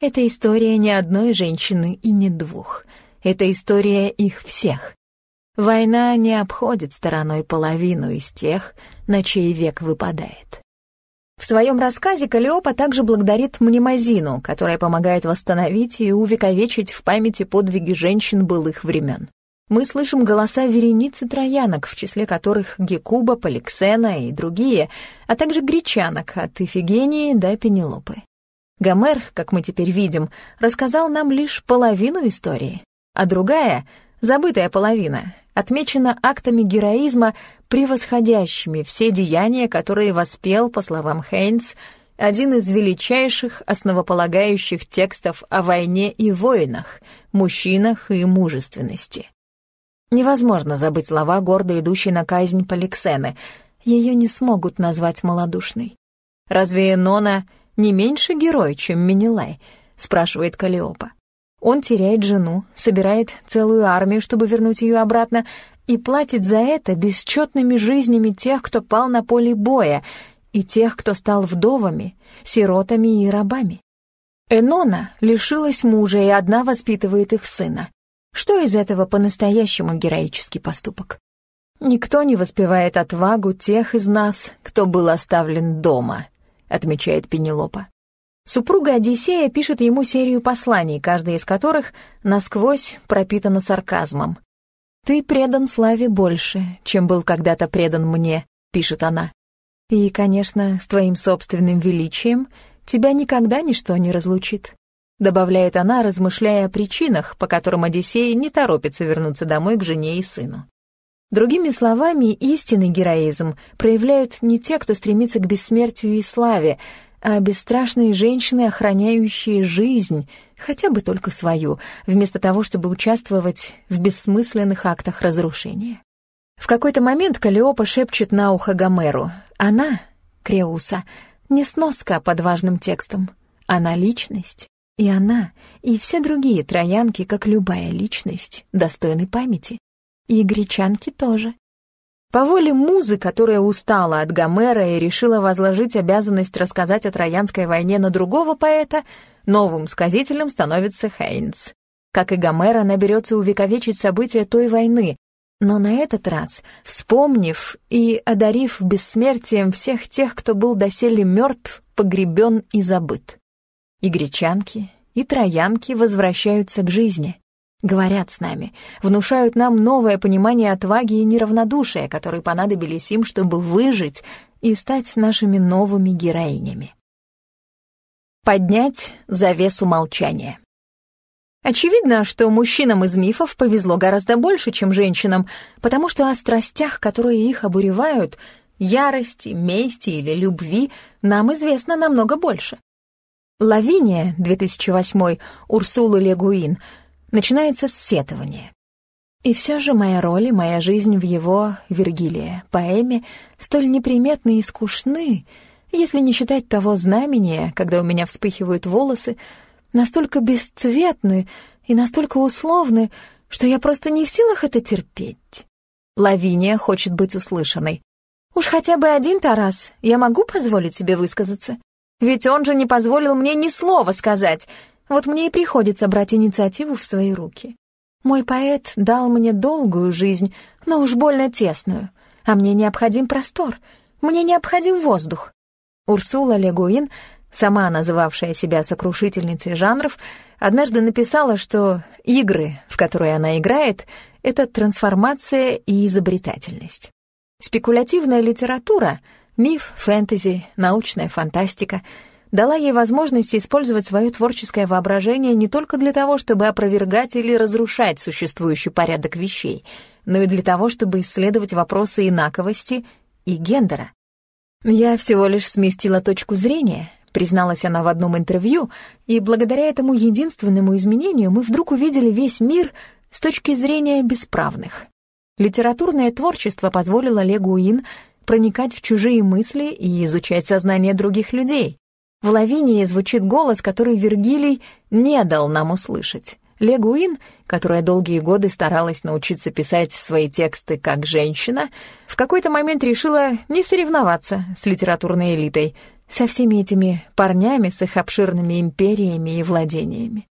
Это история не одной женщины и не двух. Это история их всех. Война не обходит стороной половину из тех, на чей век выпадает. В своем рассказе Калиопа также благодарит Мнемозину, которая помогает восстановить и увековечить в памяти подвиги женщин былых времен. Мы слышим голоса вереницы троянок, в числе которых Гекуба, Поликсена и другие, а также гречанок от Ифигении до Пенелопы. Гомер, как мы теперь видим, рассказал нам лишь половину истории, а другая, забытая половина, отмечена актами героизма, превосходящими все деяния, которые воспел, по словам Хейнс, один из величайших основополагающих текстов о войне и войнах, мужчинах и мужественности. Невозможно забыть слова, гордо идущей на казнь Поликсены. Ее не смогут назвать малодушной. «Разве Энона не меньше герой, чем Менелай?» — спрашивает Калиопа. Он теряет жену, собирает целую армию, чтобы вернуть ее обратно, и платит за это бесчетными жизнями тех, кто пал на поле боя, и тех, кто стал вдовами, сиротами и рабами. Энона лишилась мужа и одна воспитывает их сына. Что из этого по-настоящему героический поступок? Никто не воспевает отвагу тех из нас, кто был оставлен дома, отмечает Пенелопа. Супруга Одиссея пишет ему серию посланий, каждая из которых насквозь пропитана сарказмом. «Ты предан славе больше, чем был когда-то предан мне», — пишет она. «И, конечно, с твоим собственным величием тебя никогда ничто не разлучит», — добавляет она, размышляя о причинах, по которым Одиссей не торопится вернуться домой к жене и сыну. Другими словами, истинный героизм проявляют не те, кто стремится к бессмертию и славе, а бесстрашные женщины, охраняющие жизнь, хотя бы только свою, вместо того, чтобы участвовать в бессмысленных актах разрушения. В какой-то момент Калиопа шепчет на ухо Гомеру. Она, Креуса, не сноска под важным текстом. Она личность. И она, и все другие троянки, как любая личность, достойны памяти. И гречанки тоже. По воле музы, которая устала от Гомера и решила возложить обязанность рассказать о Троянской войне на другого поэта, новым сказителем становится Хейнс. Как и Гомер, она берется увековечить события той войны, но на этот раз, вспомнив и одарив бессмертием всех тех, кто был доселе мертв, погребен и забыт. И гречанки, и троянки возвращаются к жизни говорят с нами, внушают нам новое понимание отваги и неравнодушия, которые понадобились им, чтобы выжить и стать нашими новыми героинями. Поднять завесу молчания. Очевидно, что мужчинам из мифов повезло гораздо больше, чем женщинам, потому что о страстях, которые их обуревают, ярости, мести или любви, нам известно намного больше. Лавиния, 2008, Урсула Легуин — начинается с сетования. И все же моя роль и моя жизнь в его Вергилия поэме столь неприметны и скучны, если не считать того знамения, когда у меня вспыхивают волосы, настолько бесцветны и настолько условны, что я просто не в силах это терпеть. Лавиния хочет быть услышанной. Уж хотя бы один-то раз я могу позволить себе высказаться? Ведь он же не позволил мне ни слова сказать, вот мне и приходится брать инициативу в свои руки. Мой поэт дал мне долгую жизнь, но уж больно тесную, а мне необходим простор, мне необходим воздух. Урсула Легуин сама называвшая себя сокрушительницей жанров, однажды написала, что игры, в которые она играет, — это трансформация и изобретательность. Спекулятивная литература — миф, фэнтези, научная фантастика — дала ей возможность использовать свое творческое воображение не только для того, чтобы опровергать или разрушать существующий порядок вещей, но и для того, чтобы исследовать вопросы инаковости и гендера. Я всего лишь сместила точку зрения, призналась она в одном интервью, и благодаря этому единственному изменению мы вдруг увидели весь мир с точки зрения бесправных. Литературное творчество позволило Легу Ин проникать в чужие мысли и изучать сознание других людей. В Лавинии звучит голос, который Вергилий не дал нам услышать. Легуин, которая долгие годы старалась научиться писать свои тексты как женщина, в какой-то момент решила не соревноваться с литературной элитой — со всеми этими парнями с их обширными империями и владениями.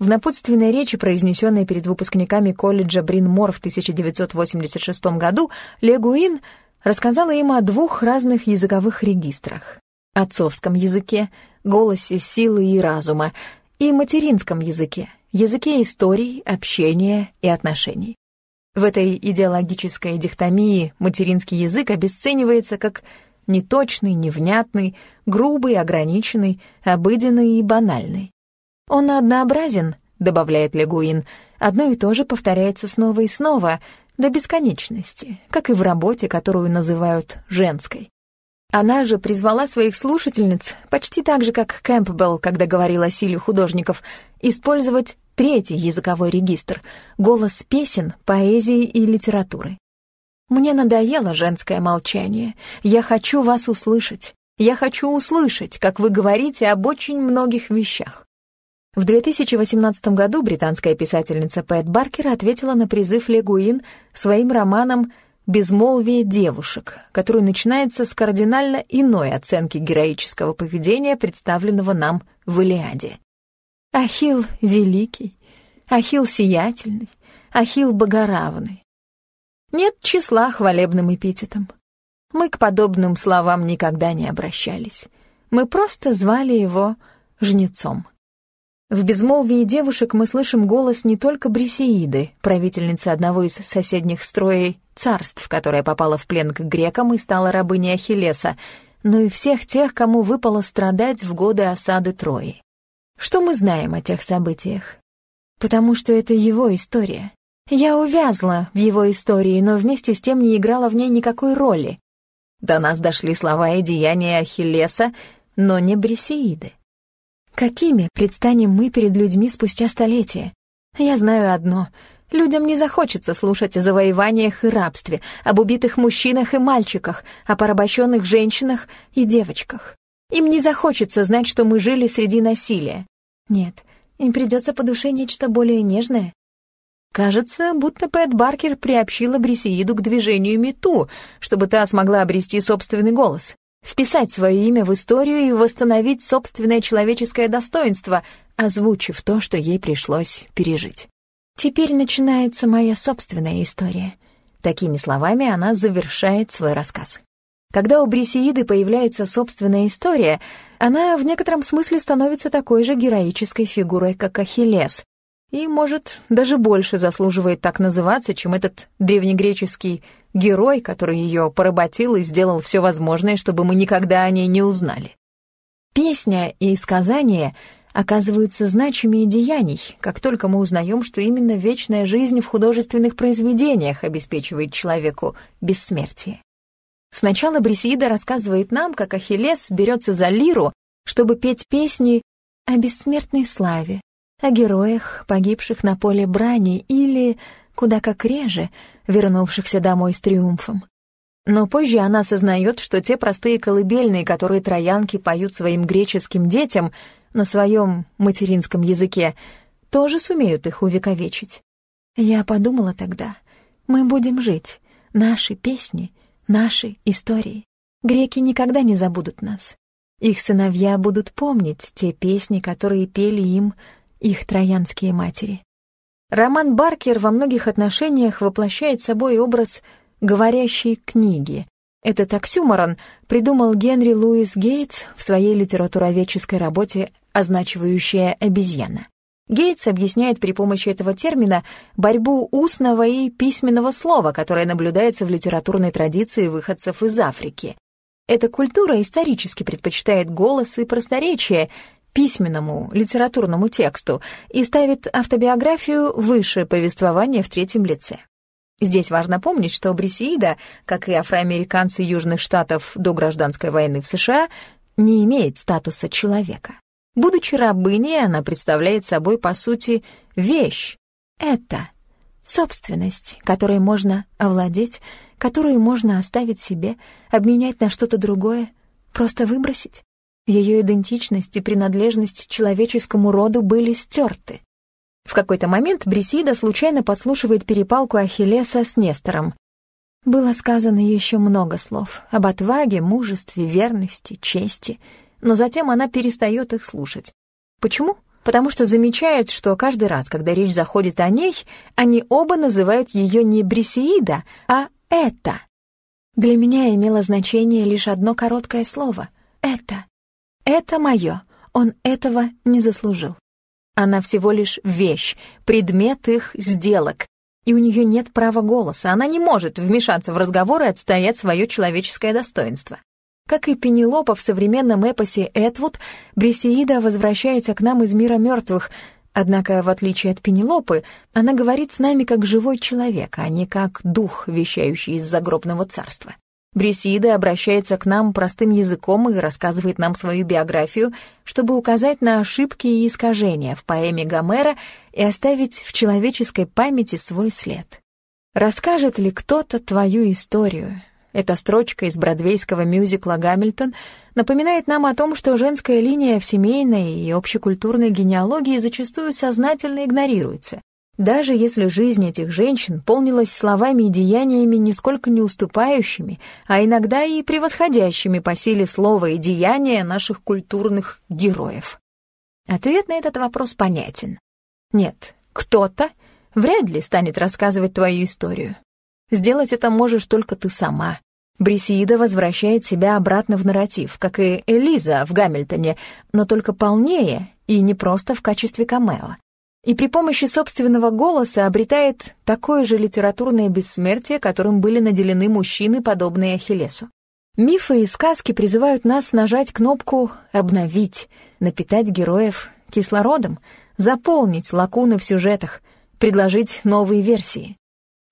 В напутственной речи, произнесенной перед выпускниками колледжа Брин-Мор в 1986 году, Легуин рассказала им о двух разных языковых регистрах — отцовском языке, голосе силы и разума, и материнском языке, языке историй, общения и отношений. В этой идеологической дихтомии материнский язык обесценивается как неточный, невнятный, грубый, ограниченный, обыденный и банальный. «Он однообразен», — добавляет Легуин, «одно и то же повторяется снова и снова, до бесконечности, как и в работе, которую называют женской». Она же призвала своих слушательниц, почти так же, как Кэмпбелл, когда говорил о силе художников, использовать третий языковой регистр — голос песен, поэзии и литературы. Мне надоело женское молчание. Я хочу вас услышать. Я хочу услышать, как вы говорите об очень многих вещах. В 2018 году британская писательница Пэт Баркер ответила на призыв Легуин своим романом «Безмолвие девушек», который начинается с кардинально иной оценки героического поведения, представленного нам в «Илиаде». Ахилл великий, Ахилл сиятельный, Ахилл богоравный, нет числа хвалебным эпитетом. Мы к подобным словам никогда не обращались. Мы просто звали его жнецом. В безмолвии девушек мы слышим голос не только Брисеиды, правительницы одного из соседних строей царств, которая попала в плен к грекам и стала рабыней Ахиллеса, но и всех тех, кому выпало страдать в годы осады Трои. Что мы знаем о тех событиях? Потому что это его история. Я увязла в его истории, но вместе с тем не играла в ней никакой роли. До нас дошли слова и деяния Ахиллеса, но не Брисеиды. Какими предстанем мы перед людьми спустя столетия? Я знаю одно — людям не захочется слушать о завоеваниях и рабстве, об убитых мужчинах и мальчиках, о порабощенных женщинах и девочках. Им не захочется знать, что мы жили среди насилия. Нет, им придется по душе нечто более нежное, Кажется, будто Пэт Баркер приобщила Брисеиду к движению Мету, чтобы та смогла обрести собственный голос, вписать свое имя в историю и восстановить собственное человеческое достоинство, озвучив то, что ей пришлось пережить. Теперь начинается моя собственная история. Такими словами она завершает свой рассказ. Когда у Брисеиды появляется собственная история, она в некотором смысле становится такой же героической фигурой, как Ахиллес, и, может, даже больше заслуживает так называться, чем этот древнегреческий герой, который ее поработил и сделал все возможное, чтобы мы никогда о ней не узнали. Песня и сказания оказываются значимее деяний, как только мы узнаем, что именно вечная жизнь в художественных произведениях обеспечивает человеку бессмертие. Сначала Брисида рассказывает нам, как Ахиллес берется за лиру, чтобы петь песни о бессмертной славе, о героях, погибших на поле брани или, куда как реже, вернувшихся домой с триумфом. Но позже она осознает, что те простые колыбельные, которые троянки поют своим греческим детям на своем материнском языке, тоже сумеют их увековечить. Я подумала тогда, мы будем жить, наши песни, наши истории. Греки никогда не забудут нас. Их сыновья будут помнить те песни, которые пели им их троянские матери. Роман Баркер во многих отношениях воплощает собой образ говорящей книги, Этот оксюморон придумал Генри Луис Гейтс в своей литературоведческой работе «Означивающая обезьяна». Гейтс объясняет при помощи этого термина борьбу устного и письменного слова, которое наблюдается в литературной традиции выходцев из Африки. Эта культура исторически предпочитает голос и просторечие письменному литературному тексту и ставит автобиографию выше повествования в третьем лице. Здесь важно помнить, что Брисеида, как и афроамериканцы Южных Штатов до гражданской войны в США, не имеет статуса человека. Будучи рабыней, она представляет собой, по сути, вещь. Это собственность, которой можно овладеть, которую можно оставить себе, обменять на что-то другое, просто выбросить. Ее идентичность и принадлежность человеческому роду были стерты. В какой-то момент Брисида случайно подслушивает перепалку Ахиллеса с Нестором. Было сказано еще много слов об отваге, мужестве, верности, чести — но затем она перестает их слушать. Почему? Потому что замечает, что каждый раз, когда речь заходит о ней, они оба называют ее не Брисеида, а «это». Для меня имело значение лишь одно короткое слово — «это». Это мое, он этого не заслужил. Она всего лишь вещь, предмет их сделок, и у нее нет права голоса, она не может вмешаться в разговор и отстоять свое человеческое достоинство. Как и Пенелопа в современном эпосе «Этвуд», Брисеида возвращается к нам из мира мертвых, однако, в отличие от Пенелопы, она говорит с нами как живой человек, а не как дух, вещающий из загробного царства. Брисида обращается к нам простым языком и рассказывает нам свою биографию, чтобы указать на ошибки и искажения в поэме Гомера и оставить в человеческой памяти свой след. Расскажет ли кто-то твою историю, эта строчка из бродвейского мюзикла «Гамильтон» напоминает нам о том, что женская линия в семейной и общекультурной генеалогии зачастую сознательно игнорируется. Даже если жизнь этих женщин полнилась словами и деяниями нисколько не уступающими, а иногда и превосходящими по силе слова и деяния наших культурных героев. Ответ на этот вопрос понятен. Нет, кто-то вряд ли станет рассказывать твою историю. Сделать это можешь только ты сама. Брисида возвращает себя обратно в нарратив, как и Элиза в Гамильтоне, но только полнее и не просто в качестве камео. И при помощи собственного голоса обретает такое же литературное бессмертие, которым были наделены мужчины, подобные Ахиллесу. Мифы и сказки призывают нас нажать кнопку «обновить», напитать героев кислородом, заполнить лакуны в сюжетах, предложить новые версии.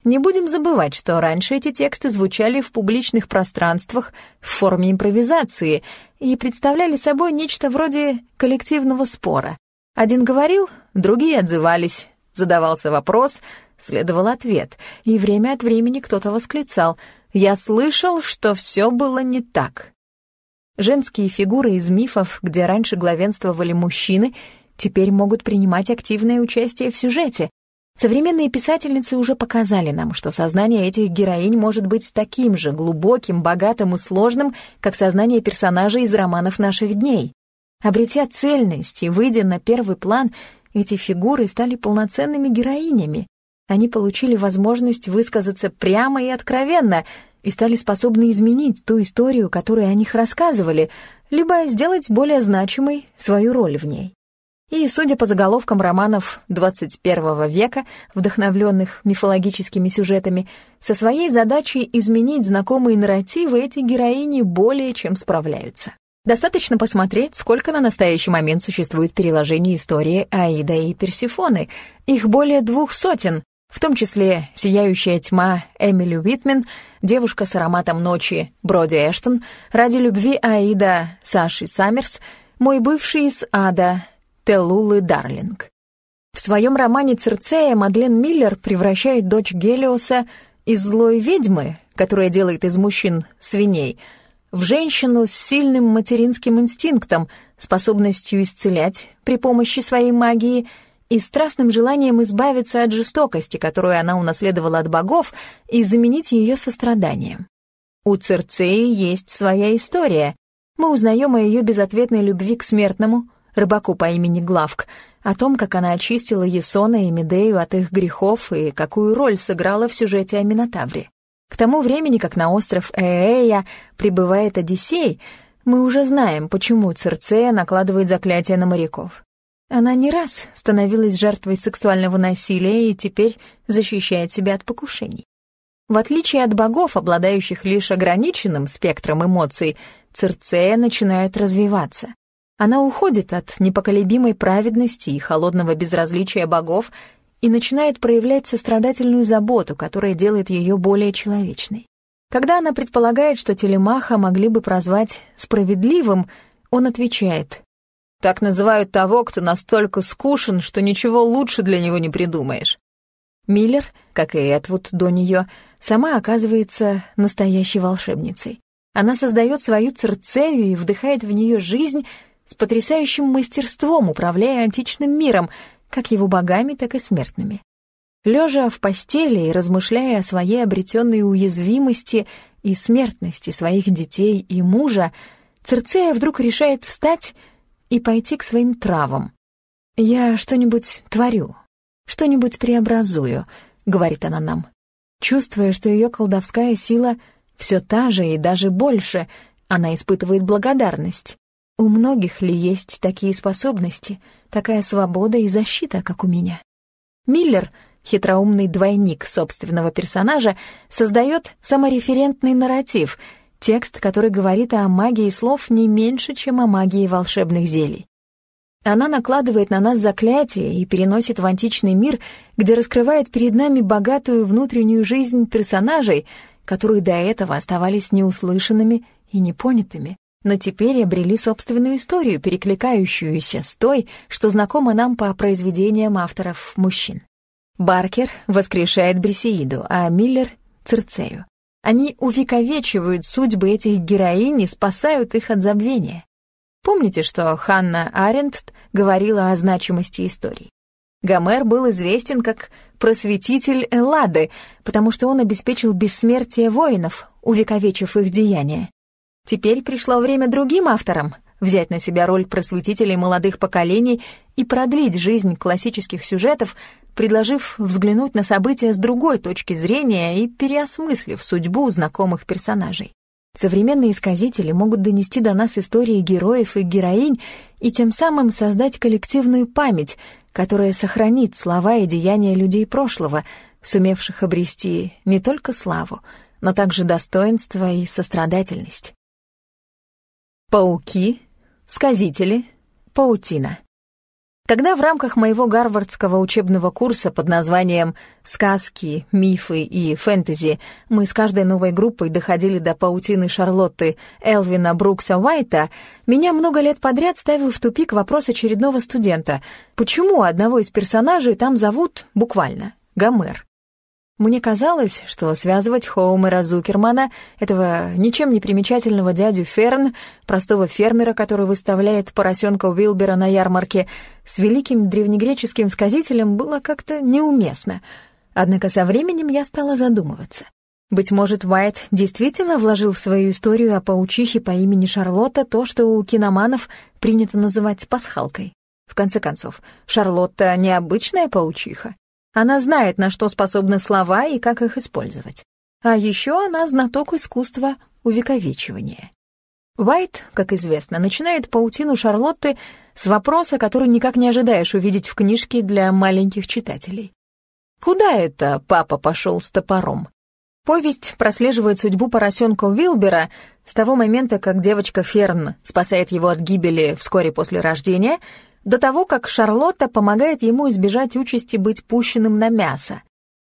Не будем забывать, что раньше эти тексты звучали в публичных пространствах в форме импровизации и представляли собой нечто вроде коллективного спора. Один говорил, другие отзывались, задавался вопрос, следовал ответ, и время от времени кто-то восклицал «Я слышал, что все было не так». Женские фигуры из мифов, где раньше главенствовали мужчины, теперь могут принимать активное участие в сюжете, Современные писательницы уже показали нам, что сознание этих героинь может быть таким же глубоким, богатым и сложным, как сознание персонажей из романов наших дней. Обретя цельность и выйдя на первый план, эти фигуры стали полноценными героинями. Они получили возможность высказаться прямо и откровенно и стали способны изменить ту историю, которую о них рассказывали, либо сделать более значимой свою роль в ней. И, судя по заголовкам романов XXI века, вдохновленных мифологическими сюжетами, со своей задачей изменить знакомые нарративы эти героини более чем справляются. Достаточно посмотреть, сколько на настоящий момент существует переложений истории Аида и Персифоны. Их более двух сотен, в том числе «Сияющая тьма» Эмили Уитмен, «Девушка с ароматом ночи» Броди Эштон, «Ради любви Аида» Саши Саммерс, «Мой бывший из ада» Теллулы Дарлинг. В своем романе «Цирцея» Мадлен Миллер превращает дочь Гелиоса из злой ведьмы, которая делает из мужчин свиней, в женщину с сильным материнским инстинктом, способностью исцелять при помощи своей магии и страстным желанием избавиться от жестокости, которую она унаследовала от богов, и заменить ее состраданием. У Цирцеи есть своя история. Мы узнаем о ее безответной любви к смертному, рыбаку по имени Главк, о том, как она очистила Есона и Медею от их грехов и какую роль сыграла в сюжете о Минотавре. К тому времени, как на остров Ээя прибывает Одиссей, мы уже знаем, почему Церцея накладывает заклятие на моряков. Она не раз становилась жертвой сексуального насилия и теперь защищает себя от покушений. В отличие от богов, обладающих лишь ограниченным спектром эмоций, Церцея начинает развиваться. Она уходит от непоколебимой праведности и холодного безразличия богов и начинает проявлять сострадательную заботу, которая делает ее более человечной. Когда она предполагает, что Телемаха могли бы прозвать «справедливым», он отвечает «Так называют того, кто настолько скушен, что ничего лучше для него не придумаешь». Миллер, как и Эдвуд до нее, сама оказывается настоящей волшебницей. Она создает свою церцею и вдыхает в нее жизнь с потрясающим мастерством, управляя античным миром, как его богами, так и смертными. Лежа в постели и размышляя о своей обретенной уязвимости и смертности своих детей и мужа, Церцея вдруг решает встать и пойти к своим травам. «Я что-нибудь творю, что-нибудь преобразую», — говорит она нам. Чувствуя, что ее колдовская сила все та же и даже больше, она испытывает благодарность. У многих ли есть такие способности, такая свобода и защита, как у меня? Миллер, хитроумный двойник собственного персонажа, создает самореферентный нарратив, текст, который говорит о магии слов не меньше, чем о магии волшебных зелий. Она накладывает на нас заклятие и переносит в античный мир, где раскрывает перед нами богатую внутреннюю жизнь персонажей, которые до этого оставались неуслышанными и непонятыми но теперь обрели собственную историю, перекликающуюся с той, что знакома нам по произведениям авторов мужчин. Баркер воскрешает Брисеиду, а Миллер — Цирцею. Они увековечивают судьбы этих героинь и спасают их от забвения. Помните, что Ханна Аренд говорила о значимости истории? Гомер был известен как просветитель Эллады, потому что он обеспечил бессмертие воинов, увековечив их деяния. Теперь пришло время другим авторам взять на себя роль просветителей молодых поколений и продлить жизнь классических сюжетов, предложив взглянуть на события с другой точки зрения и переосмыслив судьбу знакомых персонажей. Современные сказители могут донести до нас истории героев и героинь и тем самым создать коллективную память, которая сохранит слова и деяния людей прошлого, сумевших обрести не только славу, но также достоинство и сострадательность. Пауки, сказители, паутина. Когда в рамках моего гарвардского учебного курса под названием «Сказки, мифы и фэнтези» мы с каждой новой группой доходили до паутины Шарлотты Элвина Брукса Уайта, меня много лет подряд ставил в тупик вопрос очередного студента. Почему одного из персонажей там зовут буквально Гомер? Мне казалось, что связывать Хоумера Зукермана, этого ничем не примечательного дядю Ферн, простого фермера, который выставляет поросенка Уилбера на ярмарке, с великим древнегреческим сказителем было как-то неуместно. Однако со временем я стала задумываться. Быть может, Уайт действительно вложил в свою историю о паучихе по имени Шарлотта то, что у киноманов принято называть пасхалкой. В конце концов, Шарлотта — необычная паучиха. Она знает, на что способны слова и как их использовать. А еще она знаток искусства увековечивания. Уайт, как известно, начинает паутину Шарлотты с вопроса, который никак не ожидаешь увидеть в книжке для маленьких читателей. Куда это папа пошел с топором? Повесть прослеживает судьбу поросенка Уилбера с того момента, как девочка Ферн спасает его от гибели вскоре после рождения, до того, как Шарлотта помогает ему избежать участи быть пущенным на мясо.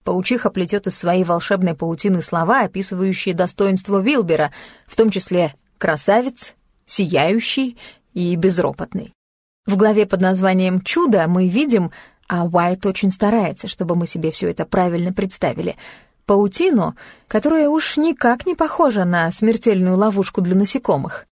Паучиха плетет из своей волшебной паутины слова, описывающие достоинство Вилбера, в том числе «красавец», «сияющий» и «безропотный». В главе под названием «Чудо» мы видим, а Уайт очень старается, чтобы мы себе все это правильно представили, паутину, которая уж никак не похожа на смертельную ловушку для насекомых.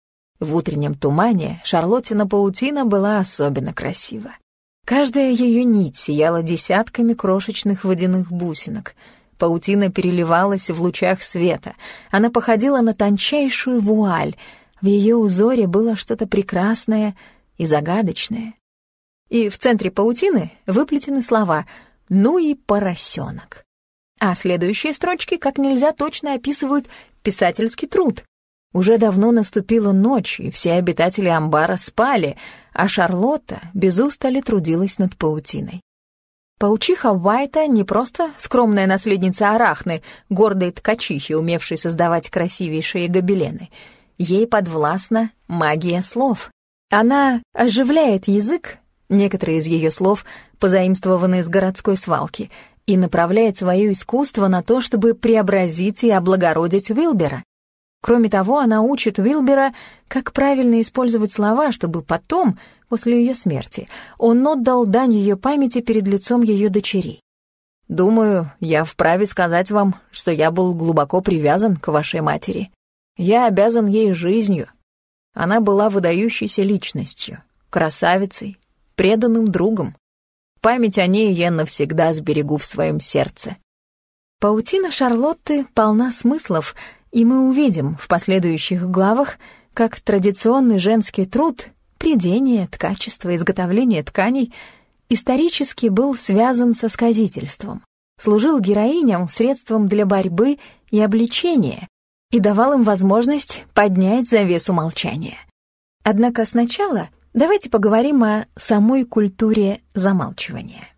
В утреннем тумане Шарлоттина паутина была особенно красива. Каждая ее нить сияла десятками крошечных водяных бусинок. Паутина переливалась в лучах света. Она походила на тончайшую вуаль. В ее узоре было что-то прекрасное и загадочное. И в центре паутины выплетены слова «ну и поросенок». А следующие строчки как нельзя точно описывают писательский труд. Уже давно наступила ночь, и все обитатели амбара спали, а Шарлотта без устали трудилась над паутиной. Паучиха Уайта не просто скромная наследница Арахны, гордой ткачихи, умевшей создавать красивейшие гобелены. Ей подвластна магия слов. Она оживляет язык, некоторые из ее слов позаимствованы из городской свалки, и направляет свое искусство на то, чтобы преобразить и облагородить Уилбера. Кроме того, она учит Уилбера, как правильно использовать слова, чтобы потом, после ее смерти, он отдал дань ее памяти перед лицом ее дочери. Думаю, я вправе сказать вам, что я был глубоко привязан к вашей матери. Я обязан ей жизнью. Она была выдающейся личностью, красавицей, преданным другом. Память о ней я навсегда сберегу в своем сердце. Паутина Шарлотты полна смыслов, и мы увидим в последующих главах, как традиционный женский труд, придение, ткачество, изготовление тканей исторически был связан со сказительством, служил героиням средством для борьбы и обличения и давал им возможность поднять завесу молчания. Однако сначала давайте поговорим о самой культуре замалчивания.